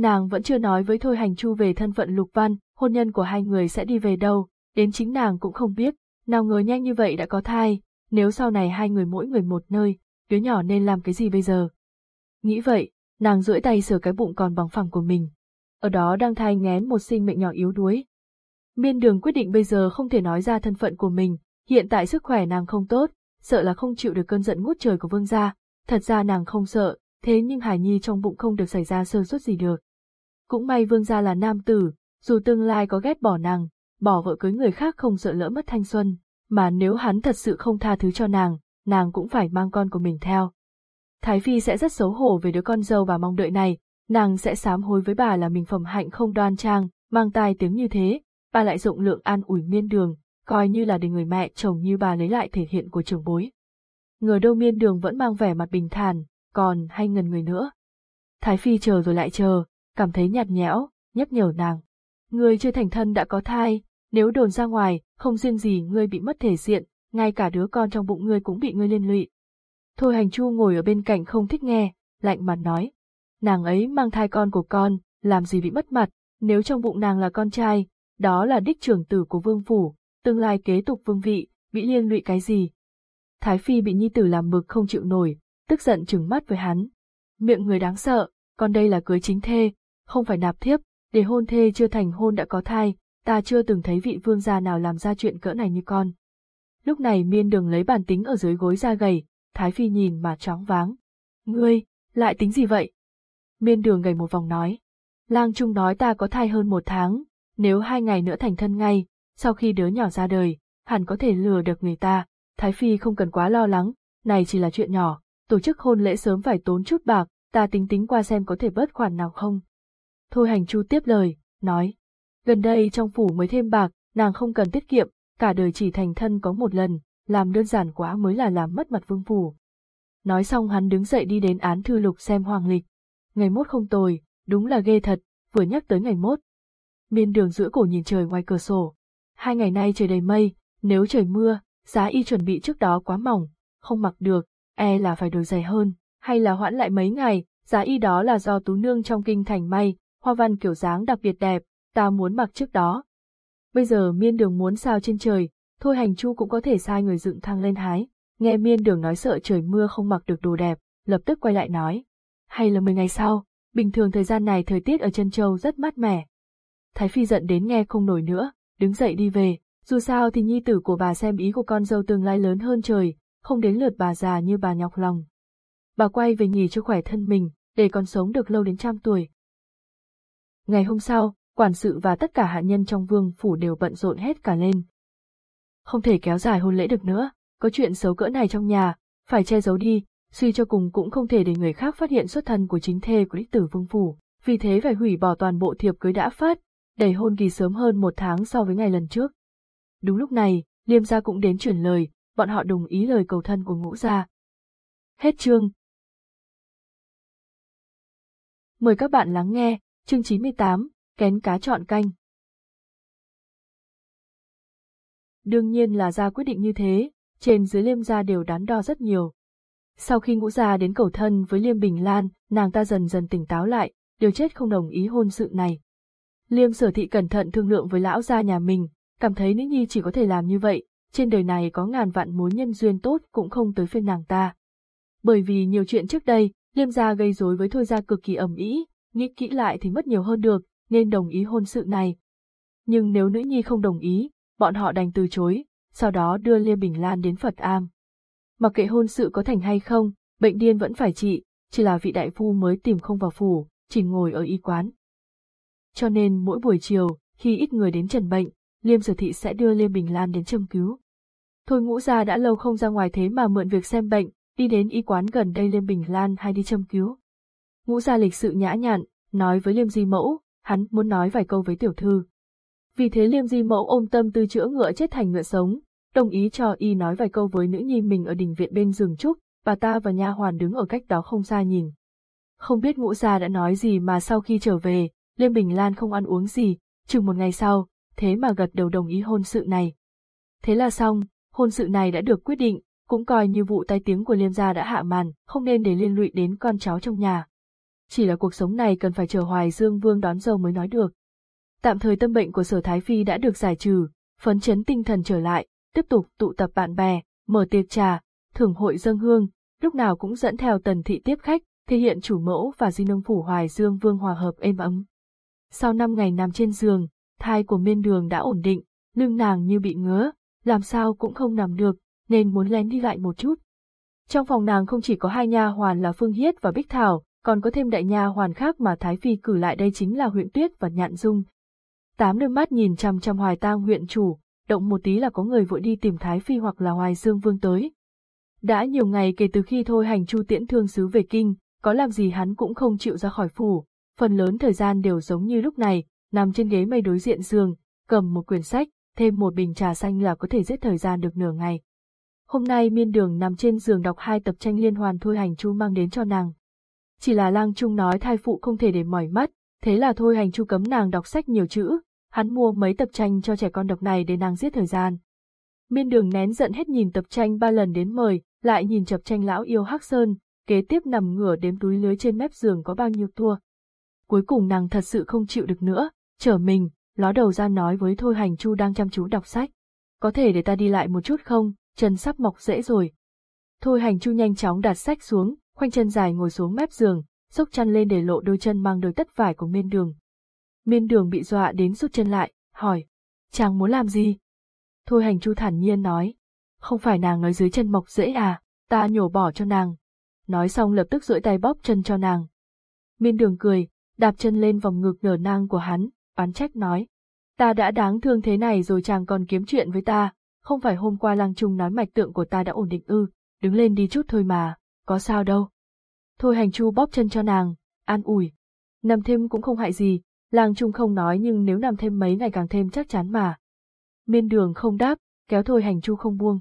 Nàng vẫn chưa nói với Thôi Hành Chu về thân phận Lục Văn, hôn nhân của hai người sẽ đi về đâu, đến chính nàng cũng không biết, nào ngờ nhanh như vậy đã có thai, nếu sau này hai người mỗi người một nơi, đứa nhỏ nên làm cái gì bây giờ? Nghĩ vậy, nàng duỗi tay sửa cái bụng còn bằng phẳng của mình. Ở đó đang thai ngén một sinh mệnh nhỏ yếu đuối. Miên đường quyết định bây giờ không thể nói ra thân phận của mình, hiện tại sức khỏe nàng không tốt, sợ là không chịu được cơn giận ngút trời của vương gia, thật ra nàng không sợ, thế nhưng Hải Nhi trong bụng không được xảy ra sơ suất gì được. Cũng may vương gia là nam tử, dù tương lai có ghét bỏ nàng, bỏ vợ cưới người khác không sợ lỡ mất thanh xuân, mà nếu hắn thật sự không tha thứ cho nàng, nàng cũng phải mang con của mình theo. Thái Phi sẽ rất xấu hổ về đứa con dâu bà mong đợi này, nàng sẽ sám hối với bà là mình phẩm hạnh không đoan trang, mang tai tiếng như thế, bà lại dụng lượng an ủi miên đường, coi như là để người mẹ chồng như bà lấy lại thể hiện của trưởng bối. Ngờ đâu miên đường vẫn mang vẻ mặt bình thản, còn hay ngần người nữa. Thái Phi chờ rồi lại chờ, cảm thấy nhạt nhẽo, nhắc nhở nàng. Ngươi chưa thành thân đã có thai, nếu đồn ra ngoài, không riêng gì ngươi bị mất thể diện, ngay cả đứa con trong bụng ngươi cũng bị ngươi liên lụy. Thôi hành chu ngồi ở bên cạnh không thích nghe, lạnh mặt nói. Nàng ấy mang thai con của con, làm gì bị mất mặt, nếu trong bụng nàng là con trai, đó là đích trưởng tử của vương phủ, tương lai kế tục vương vị, bị liên lụy cái gì. Thái Phi bị nhi tử làm mực không chịu nổi, tức giận trừng mắt với hắn. Miệng người đáng sợ, còn đây là cưới chính thê, không phải nạp thiếp, để hôn thê chưa thành hôn đã có thai, ta chưa từng thấy vị vương gia nào làm ra chuyện cỡ này như con. Lúc này miên đường lấy bàn tính ở dưới gối ra gầy, Thái Phi nhìn mà chóng váng. Ngươi, lại tính gì vậy? Miên đường gầy một vòng nói. Lang Trung nói ta có thai hơn một tháng, nếu hai ngày nữa thành thân ngay, sau khi đứa nhỏ ra đời, hẳn có thể lừa được người ta. Thái Phi không cần quá lo lắng, này chỉ là chuyện nhỏ, tổ chức hôn lễ sớm phải tốn chút bạc, ta tính tính qua xem có thể bớt khoản nào không. Thôi hành chu tiếp lời, nói. Gần đây trong phủ mới thêm bạc, nàng không cần tiết kiệm, cả đời chỉ thành thân có một lần, làm đơn giản quá mới là làm mất mặt vương phủ. Nói xong hắn đứng dậy đi đến án thư lục xem hoàng lịch. Ngày mốt không tồi, đúng là ghê thật, vừa nhắc tới ngày mốt. Miên đường giữa cổ nhìn trời ngoài cửa sổ. Hai ngày nay trời đầy mây, nếu trời mưa, giá y chuẩn bị trước đó quá mỏng, không mặc được, e là phải đổi dày hơn, hay là hoãn lại mấy ngày, giá y đó là do tú nương trong kinh thành may, hoa văn kiểu dáng đặc biệt đẹp, ta muốn mặc trước đó. Bây giờ miên đường muốn sao trên trời, thôi hành chu cũng có thể sai người dựng thang lên hái. Nghe miên đường nói sợ trời mưa không mặc được đồ đẹp, lập tức quay lại nói. Hay là 10 ngày sau, bình thường thời gian này thời tiết ở chân châu rất mát mẻ. Thái Phi giận đến nghe không nổi nữa, đứng dậy đi về, dù sao thì nhi tử của bà xem ý của con dâu tương lai lớn hơn trời, không đến lượt bà già như bà nhọc lòng. Bà quay về nghỉ cho khỏe thân mình, để con sống được lâu đến trăm tuổi. Ngày hôm sau, quản sự và tất cả hạ nhân trong vương phủ đều bận rộn hết cả lên. Không thể kéo dài hôn lễ được nữa, có chuyện xấu cỡ này trong nhà, phải che giấu đi, suy cho cùng cũng không thể để người khác phát hiện xuất thân của chính thê của đích tử vương phủ, vì thế phải hủy bỏ toàn bộ thiệp cưới đã phát, đẩy hôn kỳ sớm hơn một tháng so với ngày lần trước. Đúng lúc này, Liêm gia cũng đến chuyển lời, bọn họ đồng ý lời cầu thân của ngũ gia. Hết chương. Mời các bạn lắng nghe, chương 98, kén cá chọn canh. đương nhiên là ra quyết định như thế, trên dưới liêm gia đều đắn đo rất nhiều. Sau khi ngũ gia đến cầu thân với liêm bình lan, nàng ta dần dần tỉnh táo lại, điều chết không đồng ý hôn sự này. Liêm sở thị cẩn thận thương lượng với lão gia nhà mình, cảm thấy nữ nhi chỉ có thể làm như vậy, trên đời này có ngàn vạn mối nhân duyên tốt cũng không tới phiên nàng ta. Bởi vì nhiều chuyện trước đây, liêm gia gây rối với thôi gia cực kỳ ẩm ý, nghĩ kỹ lại thì mất nhiều hơn được, nên đồng ý hôn sự này. Nhưng nếu nữ nhi không đồng ý, bọn họ đành từ chối, sau đó đưa Liêm Bình Lan đến Phật Am. Mặc kệ hôn sự có thành hay không, bệnh điên vẫn phải trị, chỉ là vị đại phu mới tìm không vào phủ, chỉ ngồi ở y quán. Cho nên mỗi buổi chiều, khi ít người đến trần bệnh, Liêm Sở Thị sẽ đưa Liêm Bình Lan đến châm cứu. Thôi ngũ gia đã lâu không ra ngoài thế mà mượn việc xem bệnh, đi đến y quán gần đây Liêm Bình Lan hay đi châm cứu. Ngũ gia lịch sự nhã nhặn, nói với Liêm Di Mẫu, hắn muốn nói vài câu với tiểu thư. Vì thế Liêm Di Mẫu ôm tâm tư chữa ngựa chết thành ngựa sống, đồng ý cho y nói vài câu với nữ nhi mình ở đình viện bên giường trúc, bà ta và nha hoàn đứng ở cách đó không xa nhìn. Không biết ngũ gia đã nói gì mà sau khi trở về, Liêm Bình Lan không ăn uống gì, chừng một ngày sau, thế mà gật đầu đồng ý hôn sự này. Thế là xong, hôn sự này đã được quyết định, cũng coi như vụ tai tiếng của Liêm gia đã hạ màn, không nên để liên lụy đến con cháu trong nhà. Chỉ là cuộc sống này cần phải chờ Hoài Dương Vương đón dâu mới nói được. Tạm thời tâm bệnh của Sở Thái Phi đã được giải trừ, phấn chấn tinh thần trở lại, tiếp tục tụ tập bạn bè, mở tiệc trà, thưởng hội dân hương, lúc nào cũng dẫn theo tần thị tiếp khách, thể hiện chủ mẫu và di nông phủ Hoài Dương Vương hòa hợp êm ấm. Sau năm ngày nằm trên giường, thai của miên đường đã ổn định, lưng nàng như bị ngứa, làm sao cũng không nằm được, nên muốn lén đi lại một chút. Trong phòng nàng không chỉ có hai nha hoàn là Phương Hiết và Bích Thảo, còn có thêm đại nha hoàn khác mà Thái Phi cử lại đây chính là huyện Tuyết và Nhạn Dung. Tám đôi mắt nhìn chằm chằm Hoài Tang huyện chủ, động một tí là có người vội đi tìm Thái Phi hoặc là Hoài Dương Vương tới. Đã nhiều ngày kể từ khi thôi hành chu tiễn thương sứ về kinh, có làm gì hắn cũng không chịu ra khỏi phủ, phần lớn thời gian đều giống như lúc này, nằm trên ghế mây đối diện giường, cầm một quyển sách, thêm một bình trà xanh là có thể giết thời gian được nửa ngày. Hôm nay miên đường nằm trên giường đọc hai tập tranh liên hoàn thôi hành chu mang đến cho nàng. Chỉ là lang trung nói thai phụ không thể để mỏi mắt, thế là thôi hành chu cấm nàng đọc sách nhiều chữ, hắn mua mấy tập tranh cho trẻ con đọc này để nàng giết thời gian. Miên đường nén giận hết nhìn tập tranh ba lần đến mời, lại nhìn chập tranh lão yêu hắc sơn, kế tiếp nằm ngửa đếm túi lưới trên mép giường có bao nhiêu thua. Cuối cùng nàng thật sự không chịu được nữa, trở mình, ló đầu ra nói với Thôi Hành Chu đang chăm chú đọc sách. Có thể để ta đi lại một chút không, chân sắp mọc rễ rồi. Thôi Hành Chu nhanh chóng đặt sách xuống, khoanh chân dài ngồi xuống mép giường, xốc chăn lên để lộ đôi chân mang đôi tất vải của miên đường. Miên đường bị dọa đến rút chân lại, hỏi, chàng muốn làm gì? Thôi hành chu thản nhiên nói, không phải nàng nói dưới chân mọc rễ à, ta nhổ bỏ cho nàng. Nói xong lập tức duỗi tay bóp chân cho nàng. Miên đường cười, đạp chân lên vòng ngực nở nang của hắn, oán trách nói. Ta đã đáng thương thế này rồi chàng còn kiếm chuyện với ta, không phải hôm qua lang trung nói mạch tượng của ta đã ổn định ư, đứng lên đi chút thôi mà, có sao đâu. Thôi hành chu bóp chân cho nàng, an ủi. Nằm thêm cũng không hại gì, Làng trung không nói nhưng nếu nằm thêm mấy ngày càng thêm chắc chắn mà. Miên đường không đáp, kéo thôi hành chu không buông.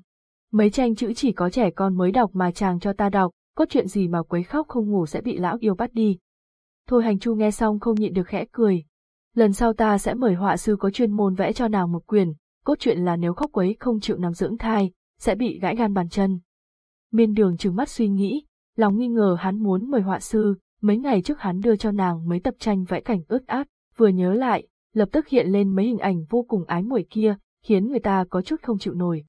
Mấy tranh chữ chỉ có trẻ con mới đọc mà chàng cho ta đọc, có chuyện gì mà quấy khóc không ngủ sẽ bị lão yêu bắt đi. Thôi hành chu nghe xong không nhịn được khẽ cười. Lần sau ta sẽ mời họa sư có chuyên môn vẽ cho nàng một quyền, cốt truyện là nếu khóc quấy không chịu nằm dưỡng thai, sẽ bị gãy gan bàn chân. Miên đường trừng mắt suy nghĩ, lòng nghi ngờ hắn muốn mời họa sư, mấy ngày trước hắn đưa cho nàng mấy tập tranh vẽ cảnh ướt át, vừa nhớ lại, lập tức hiện lên mấy hình ảnh vô cùng ái muội kia, khiến người ta có chút không chịu nổi.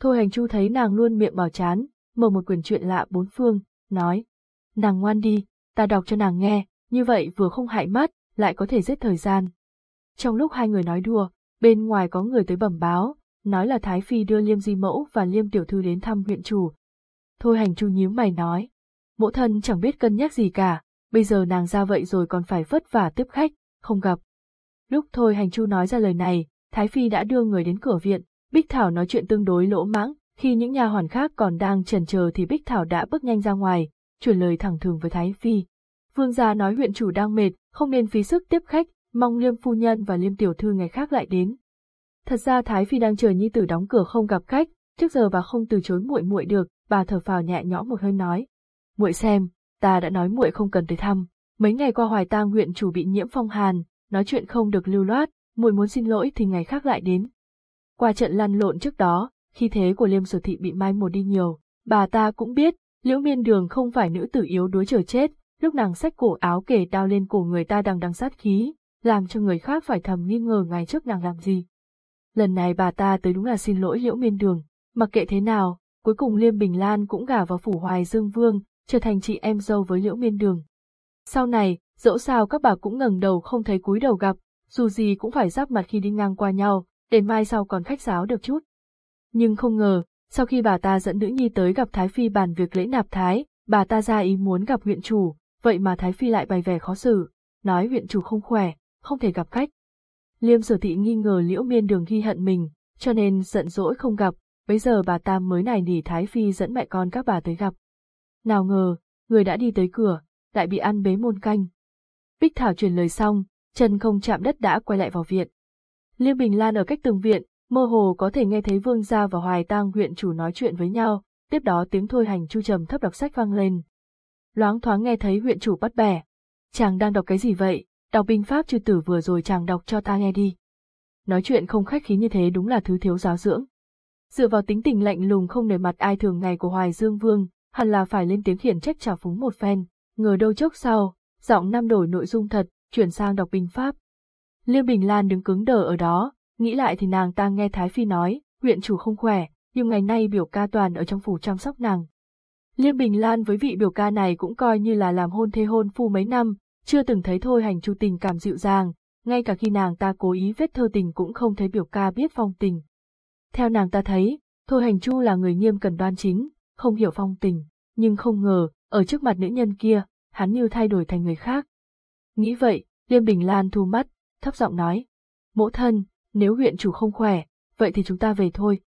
Thôi hành chu thấy nàng luôn miệng bảo chán, mở một quyển truyện lạ bốn phương, nói, nàng ngoan đi, ta đọc cho nàng nghe, như vậy vừa không hại mắt, lại có thể giết thời gian. Trong lúc hai người nói đùa, bên ngoài có người tới bẩm báo, nói là Thái Phi đưa Liêm Di Mẫu và Liêm Tiểu Thư đến thăm huyện chủ. Thôi hành chu nhíu mày nói, mẫu thân chẳng biết cân nhắc gì cả, bây giờ nàng ra vậy rồi còn phải vất vả tiếp khách, không gặp. Lúc thôi hành chu nói ra lời này, Thái Phi đã đưa người đến cửa viện, Bích Thảo nói chuyện tương đối lỗ mãng, khi những nhà hoàn khác còn đang chần chờ thì Bích Thảo đã bước nhanh ra ngoài, chuyển lời thẳng thường với Thái Phi. Vương gia nói huyện chủ đang mệt, không nên phí sức tiếp khách, mong Liêm phu nhân và Liêm tiểu thư ngày khác lại đến. Thật ra Thái Phi đang chờ nhi tử đóng cửa không gặp khách, trước giờ bà không từ chối muội muội được, bà thở phào nhẹ nhõm một hơi nói. Muội xem, ta đã nói muội không cần tới thăm, mấy ngày qua Hoài Tang huyện chủ bị nhiễm phong hàn, nói chuyện không được lưu loát, muội muốn xin lỗi thì ngày khác lại đến. Qua trận lăn lộn trước đó, khi thế của Liêm Sở Thị bị mai một đi nhiều, bà ta cũng biết, Liễu Miên Đường không phải nữ tử yếu đuối chờ chết, lúc nàng xách cổ áo kể đao lên cổ người ta đang đằng sát khí, làm cho người khác phải thầm nghi ngờ ngày trước nàng làm gì. Lần này bà ta tới đúng là xin lỗi Liễu Miên Đường, mặc kệ thế nào, cuối cùng Liêm Bình Lan cũng gả vào phủ Hoài Dương Vương, trở thành chị em dâu với Liễu Miên Đường. Sau này, dẫu sao các bà cũng ngẩng đầu không thấy cúi đầu gặp, dù gì cũng phải giáp mặt khi đi ngang qua nhau, để mai sau còn khách giáo được chút. Nhưng không ngờ, sau khi bà ta dẫn nữ nhi tới gặp Thái Phi bàn việc lễ nạp Thái, bà ta ra ý muốn gặp huyện chủ, vậy mà Thái Phi lại bày vẻ khó xử, nói huyện chủ không khỏe, không thể gặp khách. Liêm sở thị nghi ngờ liễu miên đường ghi hận mình, cho nên giận dỗi không gặp, bấy giờ bà ta mới nài nỉ Thái Phi dẫn mẹ con các bà tới gặp. Nào ngờ, người đã đi tới cửa, lại bị ăn bế môn canh. Bích Thảo truyền lời xong, chân không chạm đất đã quay lại vào viện. Liêm Bình Lan ở cách tường viện, mơ hồ có thể nghe thấy Vương Gia và Hoài Tang huyện chủ nói chuyện với nhau, tiếp đó tiếng thôi hành chu trầm thấp đọc sách vang lên. Loáng thoáng nghe thấy huyện chủ bắt bẻ. Chàng đang đọc cái gì vậy, đọc binh pháp chư tử vừa rồi chàng đọc cho ta nghe đi. Nói chuyện không khách khí như thế đúng là thứ thiếu giáo dưỡng. Dựa vào tính tình lạnh lùng không nề mặt ai thường ngày của Hoài Dương Vương, hẳn là phải lên tiếng khiển trách trả phúng một phen, ngờ đâu chốc sau, giọng nam đổi nội dung thật, chuyển sang đọc binh pháp. Liêu Bình Lan đứng cứng đờ ở đó, nghĩ lại thì nàng ta nghe Thái Phi nói, huyện chủ không khỏe, nhưng ngày nay biểu ca toàn ở trong phủ chăm sóc nàng. Liêm Bình Lan với vị biểu ca này cũng coi như là làm hôn thê hôn phu mấy năm, chưa từng thấy thôi hành chu tình cảm dịu dàng, ngay cả khi nàng ta cố ý viết thơ tình cũng không thấy biểu ca biết phong tình. Theo nàng ta thấy, thôi hành chu là người nghiêm cần đoan chính, không hiểu phong tình, nhưng không ngờ, ở trước mặt nữ nhân kia, hắn như thay đổi thành người khác. Nghĩ vậy, Liêm Bình Lan thu mắt, thấp giọng nói. Mỗ thân, nếu huyện chủ không khỏe, vậy thì chúng ta về thôi.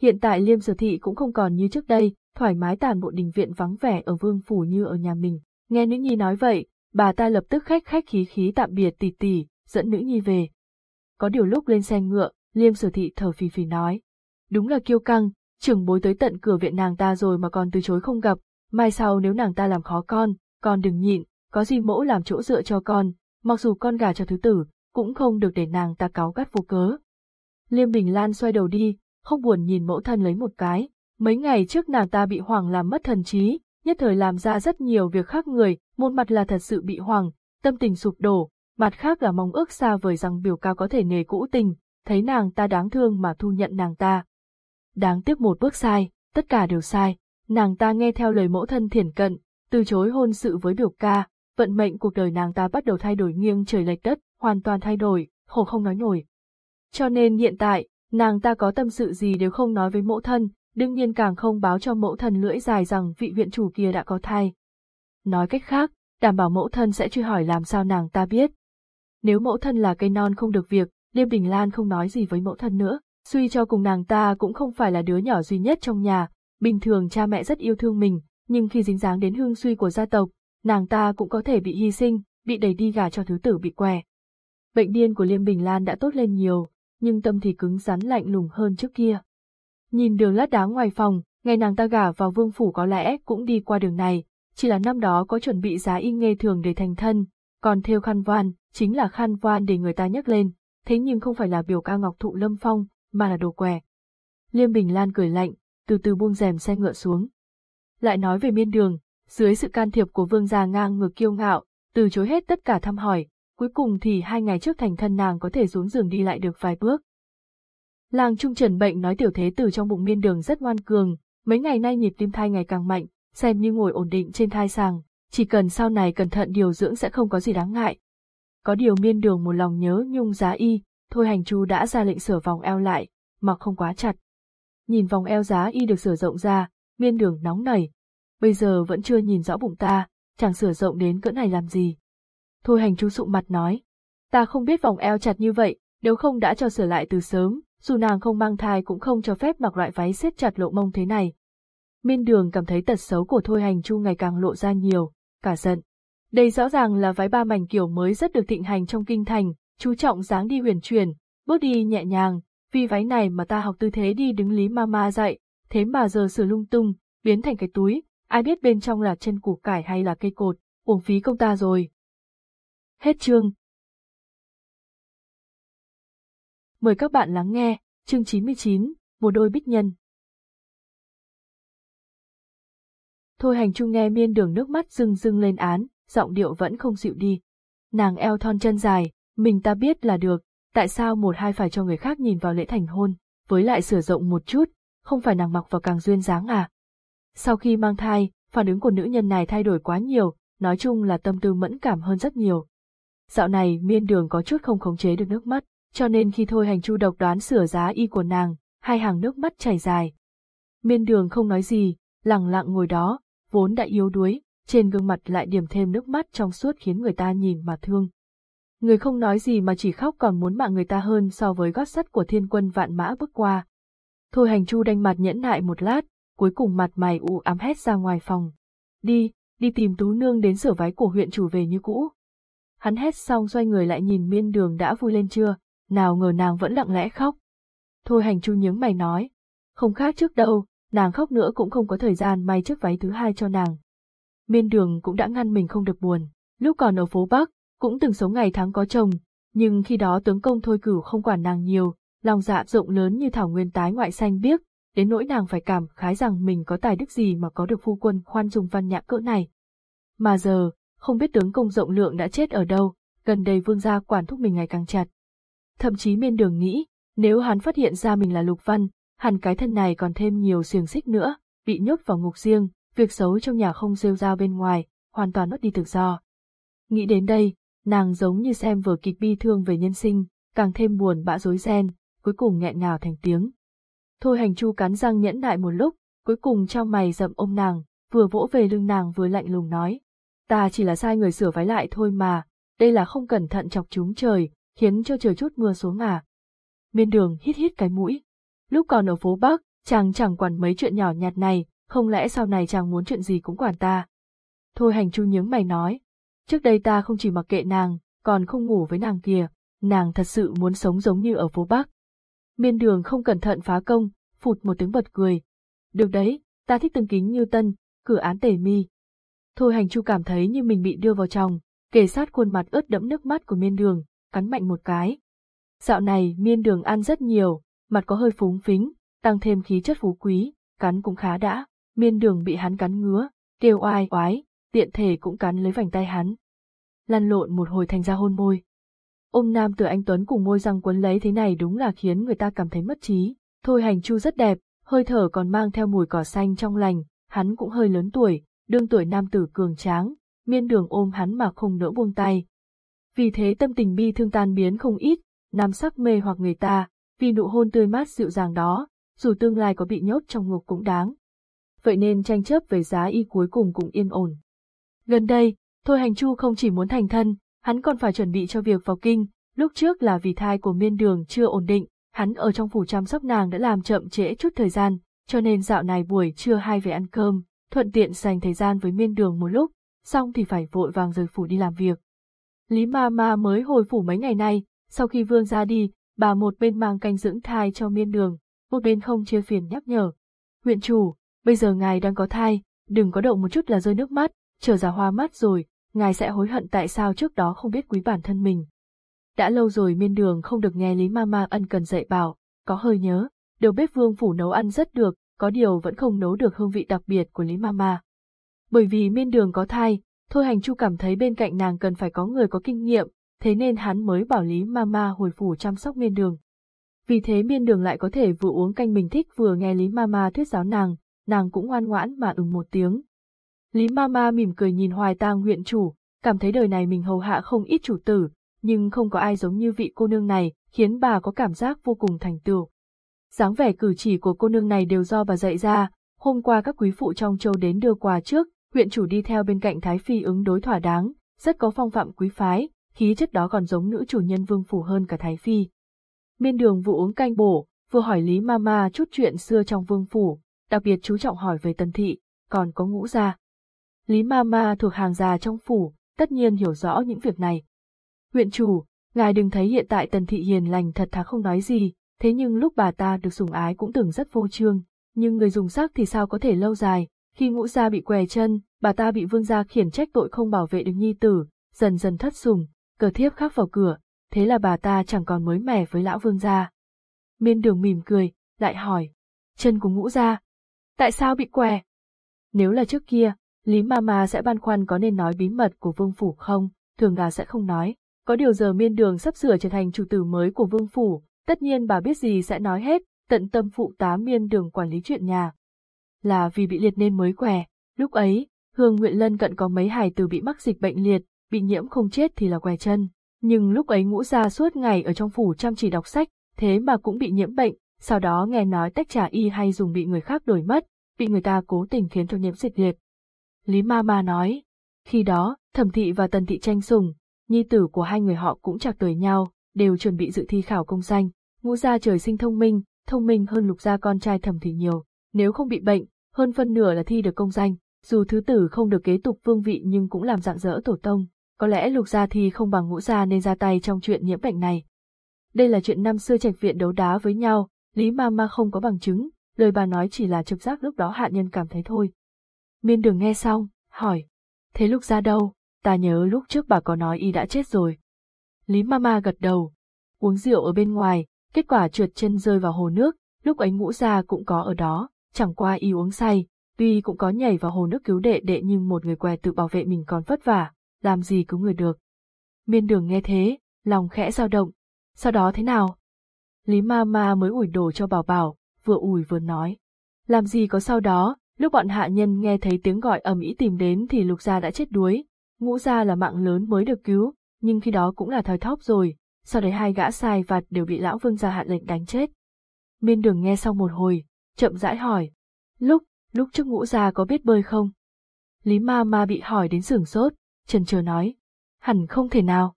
Hiện tại Liêm Sở Thị cũng không còn như trước đây, thoải mái tàn bộ đình viện vắng vẻ ở vương phủ như ở nhà mình. Nghe nữ nhi nói vậy, bà ta lập tức khách khách khí khí tạm biệt tỷ tỷ, dẫn nữ nhi về. Có điều lúc lên xe ngựa, Liêm Sở Thị thở phì phì nói. Đúng là kiêu căng, trưởng bối tới tận cửa viện nàng ta rồi mà còn từ chối không gặp, mai sau nếu nàng ta làm khó con, con đừng nhịn, có gì mẫu làm chỗ dựa cho con, mặc dù con gà cho thứ tử, cũng không được để nàng ta cáo gắt vô cớ. Liêm Bình Lan xoay đầu đi, không buồn nhìn mẫu thân lấy một cái, mấy ngày trước nàng ta bị hoàng làm mất thần trí, nhất thời làm ra rất nhiều việc khác người, một mặt là thật sự bị hoàng, tâm tình sụp đổ, mặt khác là mong ước xa vời rằng biểu ca có thể nề cũ tình, thấy nàng ta đáng thương mà thu nhận nàng ta. Đáng tiếc một bước sai, tất cả đều sai, nàng ta nghe theo lời mẫu thân thiển cận, từ chối hôn sự với biểu ca, vận mệnh cuộc đời nàng ta bắt đầu thay đổi nghiêng trời lệch đất, hoàn toàn thay đổi, khổ không nói nổi. Cho nên hiện tại, nàng ta có tâm sự gì đều không nói với mẫu thân, đương nhiên càng không báo cho mẫu thân lưỡi dài rằng vị viện chủ kia đã có thai. Nói cách khác, đảm bảo mẫu thân sẽ truy hỏi làm sao nàng ta biết. Nếu mẫu thân là cây non không được việc, Liêm Đình Lan không nói gì với mẫu thân nữa, suy cho cùng nàng ta cũng không phải là đứa nhỏ duy nhất trong nhà, bình thường cha mẹ rất yêu thương mình, nhưng khi dính dáng đến hương suy của gia tộc, nàng ta cũng có thể bị hy sinh, bị đẩy đi gả cho thứ tử bị què. Bệnh điên của Liêm Bình Lan đã tốt lên nhiều, nhưng tâm thì cứng rắn lạnh lùng hơn trước kia. Nhìn đường lát đá ngoài phòng, ngày nàng ta gả vào vương phủ có lẽ cũng đi qua đường này, chỉ là năm đó có chuẩn bị giá y nghe thường để thành thân, còn theo khăn voan, chính là khăn voan để người ta nhắc lên, thế nhưng không phải là biểu ca ngọc thụ lâm phong, mà là đồ què. Liêm Bình Lan cười lạnh, từ từ buông rèm xe ngựa xuống. Lại nói về miên đường, dưới sự can thiệp của vương gia ngang ngược kiêu ngạo, từ chối hết tất cả thăm hỏi, cuối cùng thì hai ngày trước thành thân nàng có thể xuống giường đi lại được vài bước. Làng Trung Trần bệnh nói tiểu thế tử trong bụng miên đường rất ngoan cường, mấy ngày nay nhịp tim thai ngày càng mạnh, xem như ngồi ổn định trên thai sàng, chỉ cần sau này cẩn thận điều dưỡng sẽ không có gì đáng ngại. Có điều miên đường một lòng nhớ nhung giá y, thôi hành chu đã ra lệnh sửa vòng eo lại, mặc không quá chặt. Nhìn vòng eo giá y được sửa rộng ra, miên đường nóng nảy. Bây giờ vẫn chưa nhìn rõ bụng ta, chẳng sửa rộng đến cỡ này làm gì. Thôi hành chu sụm mặt nói, ta không biết vòng eo chặt như vậy, nếu không đã cho sửa lại từ sớm, dù nàng không mang thai cũng không cho phép mặc loại váy siết chặt lộ mông thế này. Miên đường cảm thấy tật xấu của thôi hành chu ngày càng lộ ra nhiều, cả giận. Đây rõ ràng là váy ba mảnh kiểu mới rất được thịnh hành trong kinh thành, chú trọng dáng đi huyền chuyển bước đi nhẹ nhàng, vì váy này mà ta học tư thế đi đứng lý mama dạy, thế mà giờ sửa lung tung, biến thành cái túi, ai biết bên trong là chân củ cải hay là cây cột, uổng phí công ta rồi. Hết chương. Mời các bạn lắng nghe Chương 99, một đôi bích nhân. Thôi hành trung nghe miên đường nước mắt rưng rưng lên án, giọng điệu vẫn không dịu đi. Nàng eo thon chân dài, mình ta biết là được, tại sao một hai phải cho người khác nhìn vào lễ thành hôn, với lại sửa rộng một chút, không phải nàng mặc vào càng duyên dáng à. Sau khi mang thai, phản ứng của nữ nhân này thay đổi quá nhiều, nói chung là tâm tư mẫn cảm hơn rất nhiều. Dạo này miên đường có chút không khống chế được nước mắt, cho nên khi thôi hành chu độc đoán sửa giá y của nàng, hai hàng nước mắt chảy dài. Miên đường không nói gì, lặng lặng ngồi đó, vốn đã yếu đuối, trên gương mặt lại điểm thêm nước mắt trong suốt khiến người ta nhìn mà thương. Người không nói gì mà chỉ khóc còn muốn mạng người ta hơn so với gót sắt của thiên quân vạn mã bước qua. Thôi hành chu đanh mặt nhẫn nại một lát, cuối cùng mặt mày u ám hét ra ngoài phòng. Đi, đi tìm tú nương đến sửa váy của huyện chủ về như cũ. Hắn hét xong xoay người lại nhìn miên đường đã vui lên chưa, nào ngờ nàng vẫn lặng lẽ khóc. Thôi hành chu nhướng mày nói, không khác trước đâu, nàng khóc nữa cũng không có thời gian may chiếc váy thứ hai cho nàng. Miên đường cũng đã ngăn mình không được buồn, lúc còn ở phố Bắc, cũng từng sống ngày tháng có chồng, nhưng khi đó tướng công thôi cửu không quản nàng nhiều, lòng dạ rộng lớn như thảo nguyên tái ngoại xanh biếc, đến nỗi nàng phải cảm khái rằng mình có tài đức gì mà có được phu quân khoan dung văn nhã cỡ này. Mà giờ, không biết tướng công rộng lượng đã chết ở đâu, gần đây vương gia quản thúc mình ngày càng chặt. Thậm chí miên đường nghĩ, nếu hắn phát hiện ra mình là lục văn, hẳn cái thân này còn thêm nhiều xiềng xích nữa, bị nhốt vào ngục riêng, việc xấu trong nhà không rêu ra bên ngoài, hoàn toàn mất đi tự do. Nghĩ đến đây, nàng giống như xem vở kịch bi thương về nhân sinh, càng thêm buồn bã rối ren, cuối cùng nghẹn ngào thành tiếng. Thôi hành chu cắn răng nhẫn nại một lúc, cuối cùng trong mày rậm ôm nàng, vừa vỗ về lưng nàng vừa lạnh lùng nói. Ta chỉ là sai người sửa váy lại thôi mà, đây là không cẩn thận chọc chúng trời, khiến cho trời chút mưa xuống à. Miên đường hít hít cái mũi. Lúc còn ở phố Bắc, chàng chẳng quản mấy chuyện nhỏ nhặt này, không lẽ sau này chàng muốn chuyện gì cũng quản ta. Thôi hành chu nhướng mày nói. Trước đây ta không chỉ mặc kệ nàng, còn không ngủ với nàng kìa, nàng thật sự muốn sống giống như ở phố Bắc. Miên đường không cẩn thận phá công, phụt một tiếng bật cười. Được đấy, ta thích từng kính như tân, cửa án tề mi. Thôi hành chu cảm thấy như mình bị đưa vào trong, kề sát khuôn mặt ướt đẫm nước mắt của miên đường, cắn mạnh một cái. Dạo này miên đường ăn rất nhiều, mặt có hơi phúng phính, tăng thêm khí chất phú quý, cắn cũng khá đã, miên đường bị hắn cắn ngứa, kêu oai oái, tiện thể cũng cắn lấy vành tay hắn. Lăn lộn một hồi thành ra hôn môi. Ôm nam tử anh Tuấn cùng môi răng quấn lấy thế này đúng là khiến người ta cảm thấy mất trí. Thôi hành chu rất đẹp, hơi thở còn mang theo mùi cỏ xanh trong lành, hắn cũng hơi lớn tuổi, đương tuổi nam tử cường tráng, miên đường ôm hắn mà không nỡ buông tay. Vì thế tâm tình bi thương tan biến không ít, nam sắc mê hoặc người ta, vì nụ hôn tươi mát dịu dàng đó, dù tương lai có bị nhốt trong ngục cũng đáng. Vậy nên tranh chấp về giá y cuối cùng cũng yên ổn. Gần đây, Thôi Hành Chu không chỉ muốn thành thân, hắn còn phải chuẩn bị cho việc vào kinh, lúc trước là vì thai của miên đường chưa ổn định, hắn ở trong phủ chăm sóc nàng đã làm chậm trễ chút thời gian, cho nên dạo này buổi trưa hai về ăn cơm, thuận tiện dành thời gian với miên đường một lúc, xong thì phải vội vàng rời phủ đi làm việc. Lý ma ma mới hồi phủ mấy ngày nay, sau khi vương ra đi, bà một bên mang canh dưỡng thai cho miên đường, một bên không chia phiền nhắc nhở. Huyện chủ, bây giờ ngài đang có thai, đừng có động một chút là rơi nước mắt, chờ ra hoa mắt rồi, ngài sẽ hối hận tại sao trước đó không biết quý bản thân mình. Đã lâu rồi miên đường không được nghe Lý Mama ân cần dạy bảo, có hơi nhớ, đầu bếp vương phủ nấu ăn rất được, có điều vẫn không nấu được hương vị đặc biệt của Lý Mama. Bởi vì miên đường có thai, Thôi Hành Chu cảm thấy bên cạnh nàng cần phải có người có kinh nghiệm, thế nên hắn mới bảo Lý Mama hồi phủ chăm sóc miên đường. Vì thế miên đường lại có thể vừa uống canh mình thích vừa nghe Lý Mama thuyết giáo nàng, nàng cũng ngoan ngoãn mà ừng một tiếng. Lý Mama mỉm cười nhìn hoài tang huyện chủ, cảm thấy đời này mình hầu hạ không ít chủ tử, nhưng không có ai giống như vị cô nương này, khiến bà có cảm giác vô cùng thành tựu. dáng vẻ cử chỉ của cô nương này đều do bà dạy ra, hôm qua các quý phụ trong châu đến đưa quà trước, huyện chủ đi theo bên cạnh Thái Phi ứng đối thỏa đáng, rất có phong phạm quý phái, khí chất đó còn giống nữ chủ nhân vương phủ hơn cả Thái Phi. Miên đường vụ uống canh bổ, vừa hỏi Lý Mama chút chuyện xưa trong vương phủ, đặc biệt chú trọng hỏi về tần thị, còn có ngũ gia. Lý Mama thuộc hàng già trong phủ, tất nhiên hiểu rõ những việc này. Huyện chủ, ngài đừng thấy hiện tại tần thị hiền lành thật thà không nói gì, thế nhưng lúc bà ta được sủng ái cũng từng rất vô trương, nhưng người dùng sắc thì sao có thể lâu dài, khi ngũ gia bị què chân, bà ta bị vương gia khiển trách tội không bảo vệ được nhi tử, dần dần thất sủng, cờ thiếp khác vào cửa, thế là bà ta chẳng còn mới mẻ với lão vương gia. Miên đường mỉm cười, lại hỏi, chân của ngũ gia, tại sao bị què? Nếu là trước kia, Lý Mama sẽ băn khoăn có nên nói bí mật của vương phủ không, thường là sẽ không nói. Có điều giờ miên đường sắp sửa trở thành chủ tử mới của vương phủ, tất nhiên bà biết gì sẽ nói hết, tận tâm phụ tá miên đường quản lý chuyện nhà. Là vì bị liệt nên mới què, lúc ấy, Hương Nguyện Lân cận có mấy hài tử bị mắc dịch bệnh liệt, bị nhiễm không chết thì là què chân. Nhưng lúc ấy ngũ gia suốt ngày ở trong phủ chăm chỉ đọc sách, thế mà cũng bị nhiễm bệnh, sau đó nghe nói tách trà y hay dùng bị người khác đổi mất, bị người ta cố tình khiến cho nhiễm dịch liệt. Lý Ma Ma nói, khi đó, thẩm thị và tần thị tranh sùng, nhi tử của hai người họ cũng chạc tuổi nhau, đều chuẩn bị dự thi khảo công danh. Ngũ gia trời sinh thông minh, thông minh hơn lục gia con trai thẩm thị nhiều, nếu không bị bệnh, hơn phân nửa là thi được công danh, dù thứ tử không được kế tục vương vị nhưng cũng làm dạng dỡ tổ tông, có lẽ lục gia thi không bằng ngũ gia nên ra tay trong chuyện nhiễm bệnh này. Đây là chuyện năm xưa trạch viện đấu đá với nhau, Lý Ma Ma không có bằng chứng, lời bà nói chỉ là trực giác lúc đó hạ nhân cảm thấy thôi. Miên đường nghe xong, hỏi, thế lúc ra đâu, ta nhớ lúc trước bà có nói y đã chết rồi. Lý Ma Ma gật đầu, uống rượu ở bên ngoài, kết quả trượt chân rơi vào hồ nước, lúc ấy ngũ gia cũng có ở đó, chẳng qua y uống say, tuy cũng có nhảy vào hồ nước cứu đệ đệ nhưng một người què tự bảo vệ mình còn vất vả, làm gì cứu người được. Miên đường nghe thế, lòng khẽ dao động, sau đó thế nào? Lý ma ma mới ủi đồ cho bảo bảo, vừa ủi vừa nói. Làm gì có sau đó, lúc bọn hạ nhân nghe thấy tiếng gọi ầm ĩ tìm đến thì lục gia đã chết đuối, ngũ gia là mạng lớn mới được cứu, nhưng khi đó cũng là thời thóp rồi, sau đấy hai gã sai vặt đều bị lão vương gia hạ lệnh đánh chết. Miên đường nghe xong một hồi, chậm rãi hỏi. Lúc, lúc trước ngũ gia có biết bơi không? Lý ma ma bị hỏi đến sửng sốt, trần chờ nói. Hẳn không thể nào.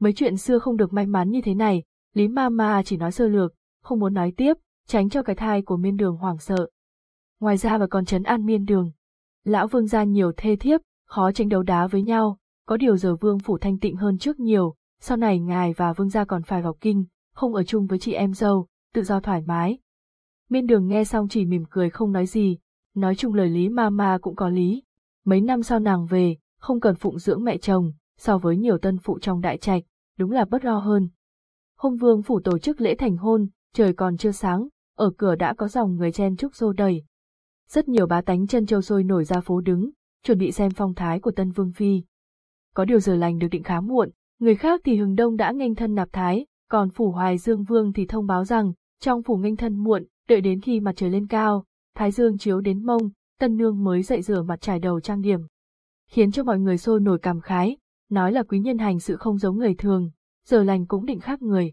Mấy chuyện xưa không được may mắn như thế này, Lý ma ma chỉ nói sơ lược, không muốn nói tiếp, tránh cho cái thai của miên đường hoảng sợ. Ngoài ra và còn chấn an miên đường. Lão vương gia nhiều thê thiếp, khó tranh đấu đá với nhau, có điều giờ vương phủ thanh tịnh hơn trước nhiều, sau này ngài và vương gia còn phải vào kinh, không ở chung với chị em dâu, tự do thoải mái. Miên đường nghe xong chỉ mỉm cười không nói gì, nói chung lời lý ma ma cũng có lý. Mấy năm sau nàng về, không cần phụng dưỡng mẹ chồng, so với nhiều tân phụ trong đại trạch, đúng là bất lo hơn. Hôm vương phủ tổ chức lễ thành hôn, trời còn chưa sáng, ở cửa đã có dòng người chen chúc xô đầy. Rất nhiều bá tánh chân châu sôi nổi ra phố đứng, chuẩn bị xem phong thái của tân vương phi. Có điều giờ lành được định khá muộn, người khác thì hừng đông đã nghênh thân nạp thái, còn phủ hoài dương vương thì thông báo rằng, trong phủ nghênh thân muộn, đợi đến khi mặt trời lên cao, thái dương chiếu đến mông, tân nương mới dậy rửa mặt trải đầu trang điểm. Khiến cho mọi người sôi nổi cảm khái, nói là quý nhân hành sự không giống người thường, giờ lành cũng định khác người.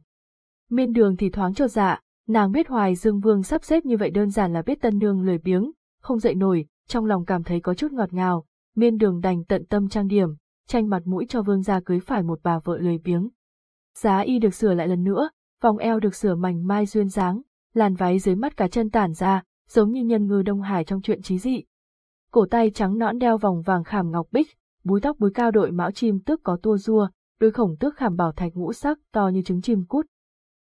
Miên đường thì thoáng cho dạ, nàng biết hoài dương vương sắp xếp như vậy đơn giản là biết tân nương lười biếng, không dậy nổi, trong lòng cảm thấy có chút ngọt ngào, miên đường đành tận tâm trang điểm, tranh mặt mũi cho vương gia cưới phải một bà vợ lười biếng. Giá y được sửa lại lần nữa, vòng eo được sửa mảnh mai duyên dáng, làn váy dưới mắt cả chân tản ra, giống như nhân ngư Đông Hải trong chuyện trí dị. Cổ tay trắng nõn đeo vòng vàng khảm ngọc bích, búi tóc búi cao đội mão chim tước có tua rua, đôi khổng tước khảm bảo thạch ngũ sắc to như trứng chim cút.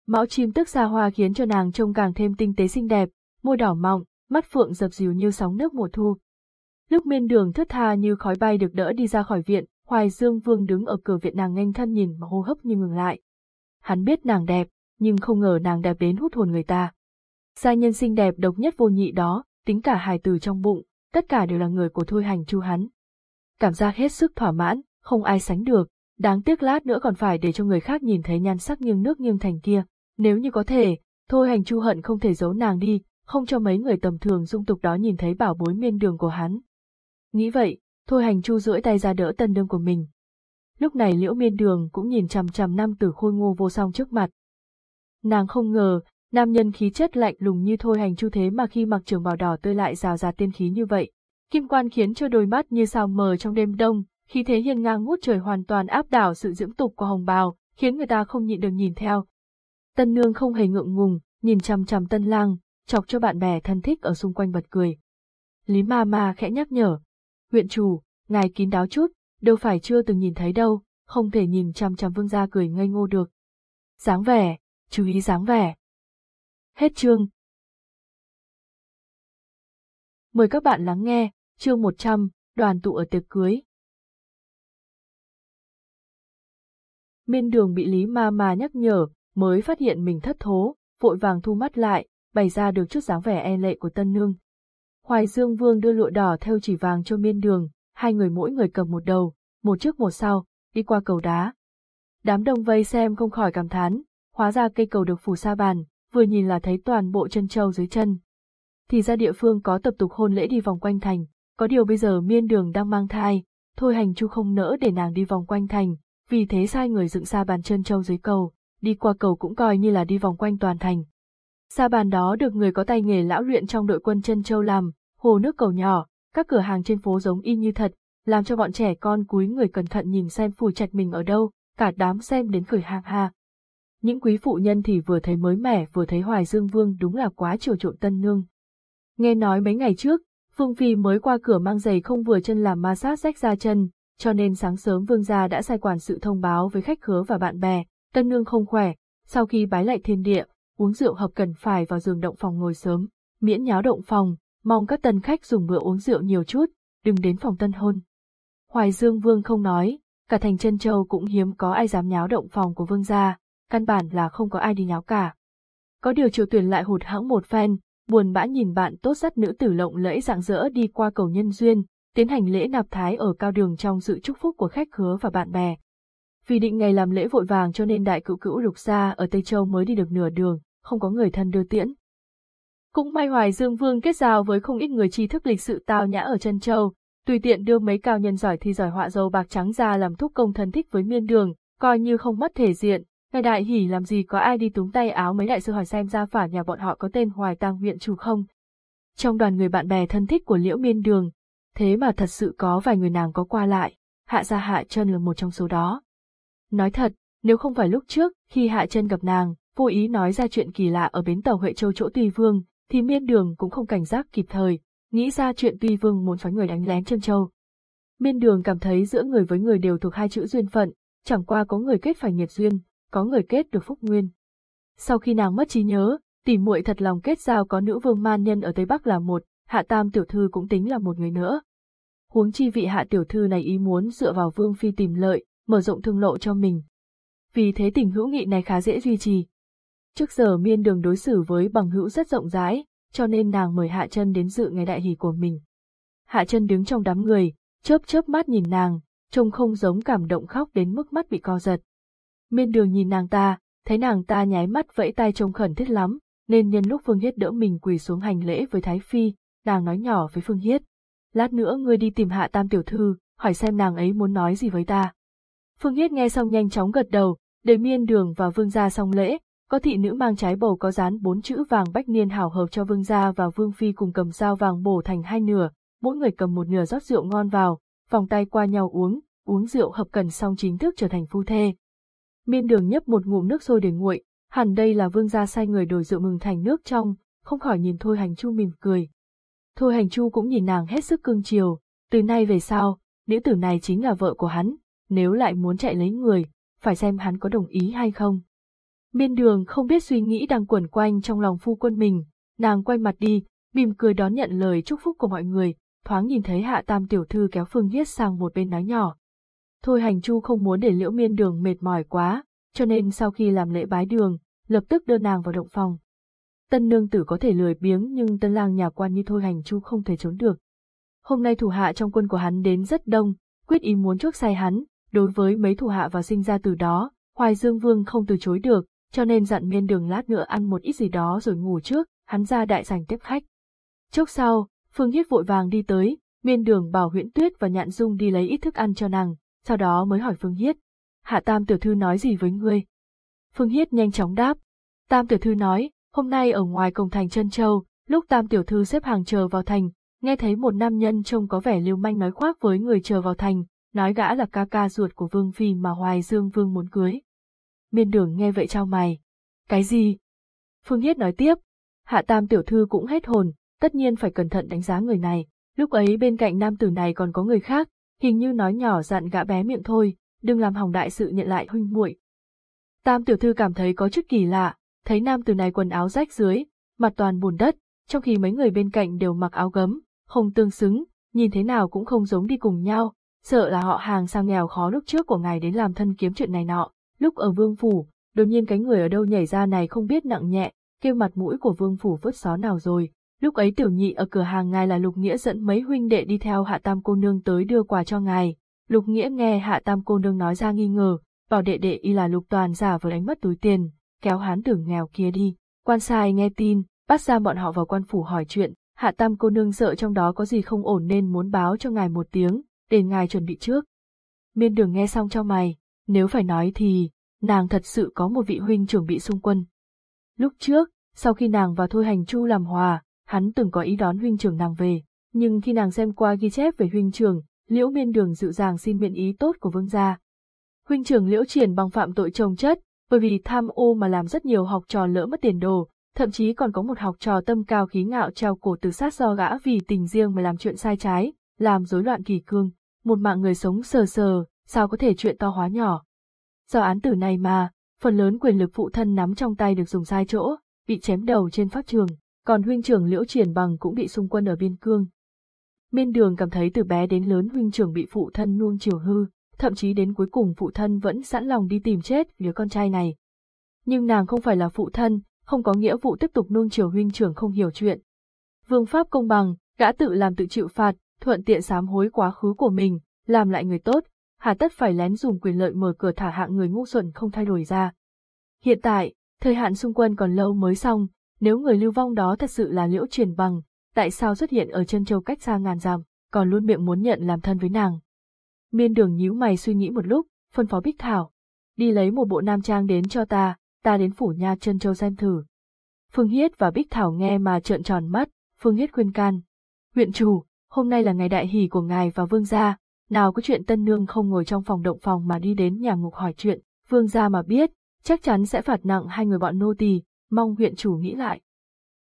Mão chim tước xa hoa khiến cho nàng trông càng thêm tinh tế xinh đẹp, môi đỏ mọng, mắt phượng dập dìu như sóng nước mùa thu. Lúc miên đường thất tha như khói bay được đỡ đi ra khỏi viện, Hoài Dương Vương đứng ở cửa viện nàng nhanh thân nhìn mà hô hấp như ngừng lại. Hắn biết nàng đẹp, nhưng không ngờ nàng đẹp đến hút hồn người ta. Gia nhân xinh đẹp độc nhất vô nhị đó, tính cả hài tử trong bụng, tất cả đều là người của thôi hành chu hắn. Cảm giác hết sức thỏa mãn, không ai sánh được, đáng tiếc lát nữa còn phải để cho người khác nhìn thấy nhan sắc nghiêng nước nghiêng thành kia. Nếu như có thể, thôi hành chu hận không thể giấu nàng đi, không cho mấy người tầm thường dung tục đó nhìn thấy bảo bối miên đường của hắn. Nghĩ vậy, thôi hành chu duỗi tay ra đỡ tân đương của mình. Lúc này liễu miên đường cũng nhìn chằm chằm nam tử khôi ngô vô song trước mặt. Nàng không ngờ, nam nhân khí chất lạnh lùng như thôi hành chu thế mà khi mặc trường bào đỏ tươi lại rào rạt tiên khí như vậy. Kim quan khiến cho đôi mắt như sao mờ trong đêm đông, khí thế hiên ngang ngút trời hoàn toàn áp đảo sự dưỡng tục của hồng bào, khiến người ta không nhịn được nhìn theo. Tân nương không hề ngượng ngùng, nhìn chằm chằm tân lang, chọc cho bạn bè thân thích ở xung quanh bật cười. Lý ma ma khẽ nhắc nhở. Huyện chủ, ngài kín đáo chút, đâu phải chưa từng nhìn thấy đâu, không thể nhìn chằm chằm vương gia cười ngây ngô được. Dáng vẻ, chú ý dáng vẻ. Hết chương. Mời các bạn lắng nghe, chương 100, đoàn tụ ở tiệc cưới. Miên đường bị Lý Ma Ma nhắc nhở, mới phát hiện mình thất thố, vội vàng thu mắt lại, bày ra được chút dáng vẻ e lệ của tân nương. Hoài Dương Vương đưa lụa đỏ theo chỉ vàng cho miên đường, hai người mỗi người cầm một đầu, một trước một sau, đi qua cầu đá. Đám đông vây xem không khỏi cảm thán, hóa ra cây cầu được phủ sa bàn, vừa nhìn là thấy toàn bộ chân châu dưới chân. Thì ra địa phương có tập tục hôn lễ đi vòng quanh thành, có điều bây giờ miên đường đang mang thai, thôi hành chu không nỡ để nàng đi vòng quanh thành, vì thế sai người dựng sa bàn chân châu dưới cầu, đi qua cầu cũng coi như là đi vòng quanh toàn thành. Sa bàn đó được người có tay nghề lão luyện trong đội quân chân châu làm, hồ nước cầu nhỏ, các cửa hàng trên phố giống y như thật, làm cho bọn trẻ con cúi người cẩn thận nhìn xem phù trạch mình ở đâu, cả đám xem đến cười hàng ha. Những quý phụ nhân thì vừa thấy mới mẻ vừa thấy Hoài Dương Vương đúng là quá chiều trộn tân nương. Nghe nói mấy ngày trước, phương Phi mới qua cửa mang giày không vừa chân làm ma sát rách ra chân, cho nên sáng sớm Vương gia đã sai quản sự thông báo với khách khứa và bạn bè, tân nương không khỏe, sau khi bái lại thiên địa, uống rượu hợp cần phải vào giường động phòng ngồi sớm, miễn nháo động phòng, mong các tân khách dùng bữa uống rượu nhiều chút, đừng đến phòng tân hôn. Hoài Dương Vương không nói, cả thành chân châu cũng hiếm có ai dám nháo động phòng của Vương gia, căn bản là không có ai đi nháo cả. Có điều triệu tuyển lại hụt hẫng một phen, buồn bã nhìn bạn tốt dắt nữ tử lộng lẫy dạng dỡ đi qua cầu nhân duyên, tiến hành lễ nạp thái ở cao đường trong sự chúc phúc của khách khứa và bạn bè. Vì định ngày làm lễ vội vàng cho nên đại cựu cữu lục gia ở Tây Châu mới đi được nửa đường, không có người thân đưa tiễn. Cũng may Hoài Dương Vương kết giao với không ít người tri thức lịch sự tao nhã ở chân châu, tùy tiện đưa mấy cao nhân giỏi thi giỏi họa dầu bạc trắng ra làm thúc công thân thích với miên đường, coi như không mất thể diện, Ngài đại hỉ làm gì có ai đi túng tay áo mấy đại sư hỏi xem ra phả nhà bọn họ có tên Hoài Tang huyện chủ không. Trong đoàn người bạn bè thân thích của Liễu Miên Đường, thế mà thật sự có vài người nàng có qua lại, hạ gia hạ chân là một trong số đó. Nói thật, nếu không phải lúc trước, khi hạ chân gặp nàng, vô ý nói ra chuyện kỳ lạ ở bến tàu Huệ Châu chỗ Tuy Vương, thì miên đường cũng không cảnh giác kịp thời, nghĩ ra chuyện Tuy Vương muốn phái người đánh lén chân châu. Miên đường cảm thấy giữa người với người đều thuộc hai chữ duyên phận, chẳng qua có người kết phải nghiệp duyên, có người kết được phúc nguyên. Sau khi nàng mất trí nhớ, tỉ muội thật lòng kết giao có nữ vương man nhân ở Tây Bắc là một, hạ tam tiểu thư cũng tính là một người nữa. Huống chi vị hạ tiểu thư này ý muốn dựa vào vương phi tìm lợi, mở rộng thương lộ cho mình. Vì thế tình hữu nghị này khá dễ duy trì. Trước giờ miên đường đối xử với bằng hữu rất rộng rãi, cho nên nàng mời hạ chân đến dự ngày đại hỷ của mình. Hạ chân đứng trong đám người, chớp chớp mắt nhìn nàng, trông không giống cảm động khóc đến mức mắt bị co giật. Miên đường nhìn nàng ta, thấy nàng ta nháy mắt vẫy tay trông khẩn thiết lắm, nên nhân lúc vương Hiết đỡ mình quỳ xuống hành lễ với Thái Phi, nàng nói nhỏ với Phương Hiết. Lát nữa ngươi đi tìm hạ tam tiểu thư, hỏi xem nàng ấy muốn nói gì với ta. Phương Hiết nghe xong nhanh chóng gật đầu, để miên đường và vương gia xong lễ, có thị nữ mang trái bầu có dán bốn chữ vàng bách niên hảo hợp cho vương gia và vương phi cùng cầm dao vàng bổ thành hai nửa, mỗi người cầm một nửa rót rượu ngon vào, vòng tay qua nhau uống, uống rượu hợp cần xong chính thức trở thành phu thê. Miên đường nhấp một ngụm nước sôi để nguội, hẳn đây là vương gia sai người đổi rượu mừng thành nước trong, không khỏi nhìn Thôi Hành Chu mỉm cười. Thôi Hành Chu cũng nhìn nàng hết sức cưng chiều, từ nay về sau, nữ tử này chính là vợ của hắn, nếu lại muốn chạy lấy người, phải xem hắn có đồng ý hay không. Miên đường không biết suy nghĩ đang quẩn quanh trong lòng phu quân mình, nàng quay mặt đi, mỉm cười đón nhận lời chúc phúc của mọi người, thoáng nhìn thấy hạ tam tiểu thư kéo phương hiết sang một bên nói nhỏ, Thôi hành chu không muốn để liễu miên đường mệt mỏi quá, cho nên sau khi làm lễ bái đường, lập tức đưa nàng vào động phòng. Tân nương tử có thể lười biếng nhưng tân lang nhà quan như thôi hành chu không thể trốn được. Hôm nay thủ hạ trong quân của hắn đến rất đông, quyết ý muốn chuốc say hắn, đối với mấy thủ hạ và sinh ra từ đó, Hoài Dương Vương không từ chối được, cho nên dặn miên đường lát nữa ăn một ít gì đó rồi ngủ trước, hắn ra đại sảnh tiếp khách. Chốc sau, Phương Hiết vội vàng đi tới, miên đường bảo huyễn tuyết và nhạn dung đi lấy ít thức ăn cho nàng, sau đó mới hỏi Phương Hiết. Hạ Tam tiểu thư nói gì với ngươi? Phương Hiết nhanh chóng đáp. Tam tiểu thư nói, hôm nay ở ngoài cổng thành Trân châu, lúc Tam tiểu thư xếp hàng chờ vào thành, nghe thấy một nam nhân trông có vẻ lưu manh nói khoác với người chờ vào thành, nói gã là ca ca ruột của Vương Phi mà Hoài Dương Vương muốn cưới. Miên đường nghe vậy trao mày. Cái gì? Phương Hiết nói tiếp. Hạ Tam tiểu thư cũng hết hồn, tất nhiên phải cẩn thận đánh giá người này. Lúc ấy bên cạnh nam tử này còn có người khác, hình như nói nhỏ dặn gã bé miệng thôi, đừng làm hỏng đại sự nhận lại huynh muội. Tam tiểu thư cảm thấy có chút kỳ lạ, thấy nam tử này quần áo rách dưới, mặt toàn bùn đất, trong khi mấy người bên cạnh đều mặc áo gấm, không tương xứng, nhìn thế nào cũng không giống đi cùng nhau, sợ là họ hàng sang nghèo khó lúc trước của ngài đến làm thân kiếm chuyện này nọ, lúc ở vương phủ, đột nhiên cái người ở đâu nhảy ra này không biết nặng nhẹ, kêu mặt mũi của vương phủ vứt xó nào rồi. Lúc ấy tiểu nhị ở cửa hàng ngài là Lục Nghĩa dẫn mấy huynh đệ đi theo hạ tam cô nương tới đưa quà cho ngài. Lục Nghĩa nghe hạ tam cô nương nói ra nghi ngờ, bảo đệ đệ y là lục toàn giả vừa đánh mất túi tiền, kéo hán tưởng nghèo kia đi. Quan sai nghe tin, bắt ra bọn họ vào quan phủ hỏi chuyện, hạ tam cô nương sợ trong đó có gì không ổn nên muốn báo cho ngài một tiếng, để ngài chuẩn bị trước. Miên đường nghe xong cho mày, nếu phải nói thì, nàng thật sự có một vị huynh trưởng bị xung quân. Lúc trước, sau khi nàng và Thôi Hành Chu làm hòa, hắn từng có ý đón huynh trưởng nàng về, nhưng khi nàng xem qua ghi chép về huynh trưởng, Liễu Miên Đường dịu dàng xin miễn ý tốt của vương gia. Huynh trưởng Liễu Triển bằng phạm tội trồng chất, bởi vì tham ô mà làm rất nhiều học trò lỡ mất tiền đồ, thậm chí còn có một học trò tâm cao khí ngạo treo cổ tự sát do gã vì tình riêng mà làm chuyện sai trái, làm rối loạn kỳ cương, một mạng người sống sờ sờ, sao có thể chuyện to hóa nhỏ. Do án tử này mà, phần lớn quyền lực phụ thân nắm trong tay được dùng sai chỗ, bị chém đầu trên pháp trường, còn huynh trưởng Liễu Triển Bằng cũng bị xung quân ở biên cương. Miên đường cảm thấy từ bé đến lớn huynh trưởng bị phụ thân nuông chiều hư, thậm chí đến cuối cùng phụ thân vẫn sẵn lòng đi tìm chết đứa con trai này. Nhưng nàng không phải là phụ thân, không có nghĩa vụ tiếp tục nuông chiều huynh trưởng không hiểu chuyện. Vương pháp công bằng, gã tự làm tự chịu phạt, thuận tiện sám hối quá khứ của mình, làm lại người tốt, hà tất phải lén dùng quyền lợi mở cửa thả hạng người ngu xuẩn không thay đổi ra. Hiện tại, thời hạn xung quân còn lâu mới xong, nếu người lưu vong đó thật sự là liễu truyền bằng, tại sao xuất hiện ở chân châu cách xa ngàn dặm, còn luôn miệng muốn nhận làm thân với nàng. Miên đường nhíu mày suy nghĩ một lúc, phân phó Bích Thảo. Đi lấy một bộ nam trang đến cho ta, ta đến phủ nha chân châu xem thử. Phương Hiết và Bích Thảo nghe mà trợn tròn mắt, Phương Hiết khuyên can. Huyện chủ, hôm nay là ngày đại hỷ của ngài và vương gia, nào có chuyện tân nương không ngồi trong phòng động phòng mà đi đến nhà ngục hỏi chuyện, vương gia mà biết, chắc chắn sẽ phạt nặng hai người bọn nô tỳ, mong huyện chủ nghĩ lại.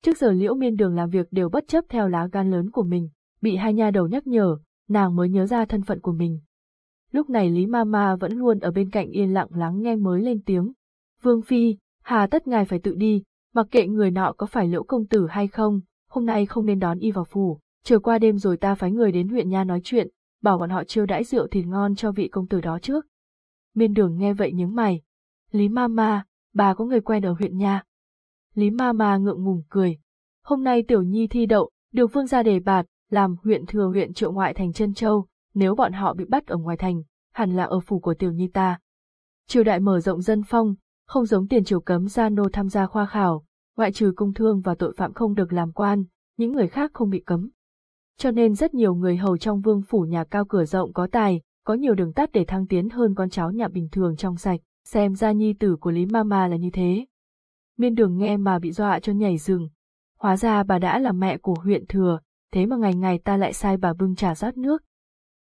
Trước giờ liễu miên đường làm việc đều bất chấp theo lá gan lớn của mình, bị hai nha đầu nhắc nhở, nàng mới nhớ ra thân phận của mình. Lúc này Lý Mama vẫn luôn ở bên cạnh yên lặng lắng nghe mới lên tiếng. Vương Phi, hà tất ngài phải tự đi, mặc kệ người nọ có phải liễu công tử hay không, hôm nay không nên đón y vào phủ, chờ qua đêm rồi ta phái người đến huyện nha nói chuyện, bảo bọn họ chiêu đãi rượu thịt ngon cho vị công tử đó trước. Miên đường nghe vậy nhướng mày. Lý Mama, bà có người quen ở huyện nha. Lý Mama ngượng ngùng cười. Hôm nay Tiểu Nhi thi đậu, được vương gia đề bạt, làm huyện thừa huyện triệu ngoại thành chân châu, nếu bọn họ bị bắt ở ngoài thành, hẳn là ở phủ của Tiểu Nhi ta. Triều đại mở rộng dân phong, không giống tiền triều cấm gia nô tham gia khoa khảo, ngoại trừ công thương và tội phạm không được làm quan, những người khác không bị cấm. Cho nên rất nhiều người hầu trong vương phủ nhà cao cửa rộng có tài, có nhiều đường tắt để thăng tiến hơn con cháu nhà bình thường trong sạch, xem ra nhi tử của Lý Mama là như thế. Miên đường nghe mà bị dọa cho nhảy rừng. Hóa ra bà đã là mẹ của huyện thừa, thế mà ngày ngày ta lại sai bà bưng trà rót nước.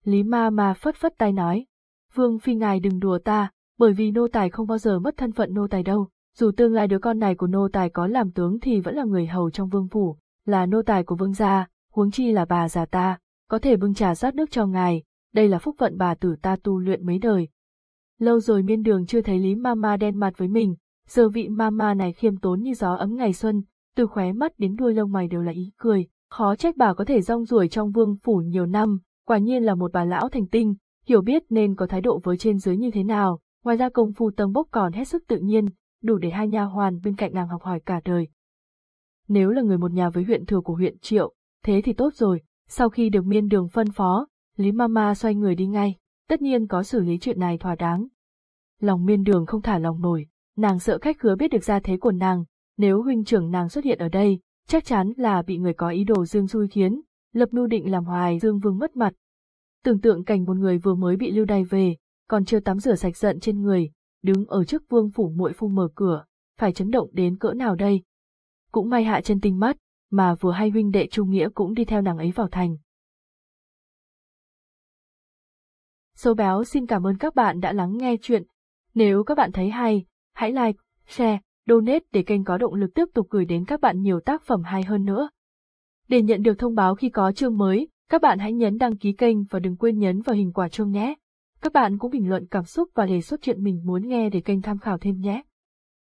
Lý Mama phất phất tay nói, Vương Phi ngài đừng đùa ta, bởi vì nô tài không bao giờ mất thân phận nô tài đâu, dù tương lai đứa con này của nô tài có làm tướng thì vẫn là người hầu trong vương phủ, là nô tài của vương gia, huống chi là bà già ta, có thể bưng trà rót nước cho ngài, đây là phúc vận bà tử ta tu luyện mấy đời. Lâu rồi miên đường chưa thấy Lý Mama đen mặt với mình, giờ vị Mama này khiêm tốn như gió ấm ngày xuân, từ khóe mắt đến đuôi lông mày đều là ý cười, khó trách bà có thể rong ruổi trong vương phủ nhiều năm, quả nhiên là một bà lão thành tinh, hiểu biết nên có thái độ với trên dưới như thế nào, ngoài ra công phu tầng bốc còn hết sức tự nhiên, đủ để hai nha hoàn bên cạnh nàng học hỏi cả đời. Nếu là người một nhà với huyện thừa của huyện Triệu, thế thì tốt rồi, sau khi được miên đường phân phó, Lý Mama xoay người đi ngay, tất nhiên có xử lý chuyện này thỏa đáng. Lòng miên đường không thả lòng nổi, nàng sợ khách khứa biết được ra thế của nàng, nếu huynh trưởng nàng xuất hiện ở đây, chắc chắn là bị người có ý đồ dương xui khiến, lập nu định làm hoài dương vương mất mặt. Tưởng tượng cảnh một người vừa mới bị lưu đày về, còn chưa tắm rửa sạch giận trên người, đứng ở trước vương phủ muội phu mở cửa, phải chấn động đến cỡ nào đây? Cũng may hạ chân tinh mắt, mà vừa hay huynh đệ Trung Nghĩa cũng đi theo nàng ấy vào thành. Sâu béo xin cảm ơn các bạn đã lắng nghe chuyện. Nếu các bạn thấy hay, hãy like, share, donate để kênh có động lực tiếp tục gửi đến các bạn nhiều tác phẩm hay hơn nữa. Để nhận được thông báo khi có chương mới, các bạn hãy nhấn đăng ký kênh và đừng quên nhấn vào hình quả chuông nhé. Các bạn cũng bình luận cảm xúc và đề xuất chuyện mình muốn nghe để kênh tham khảo thêm nhé.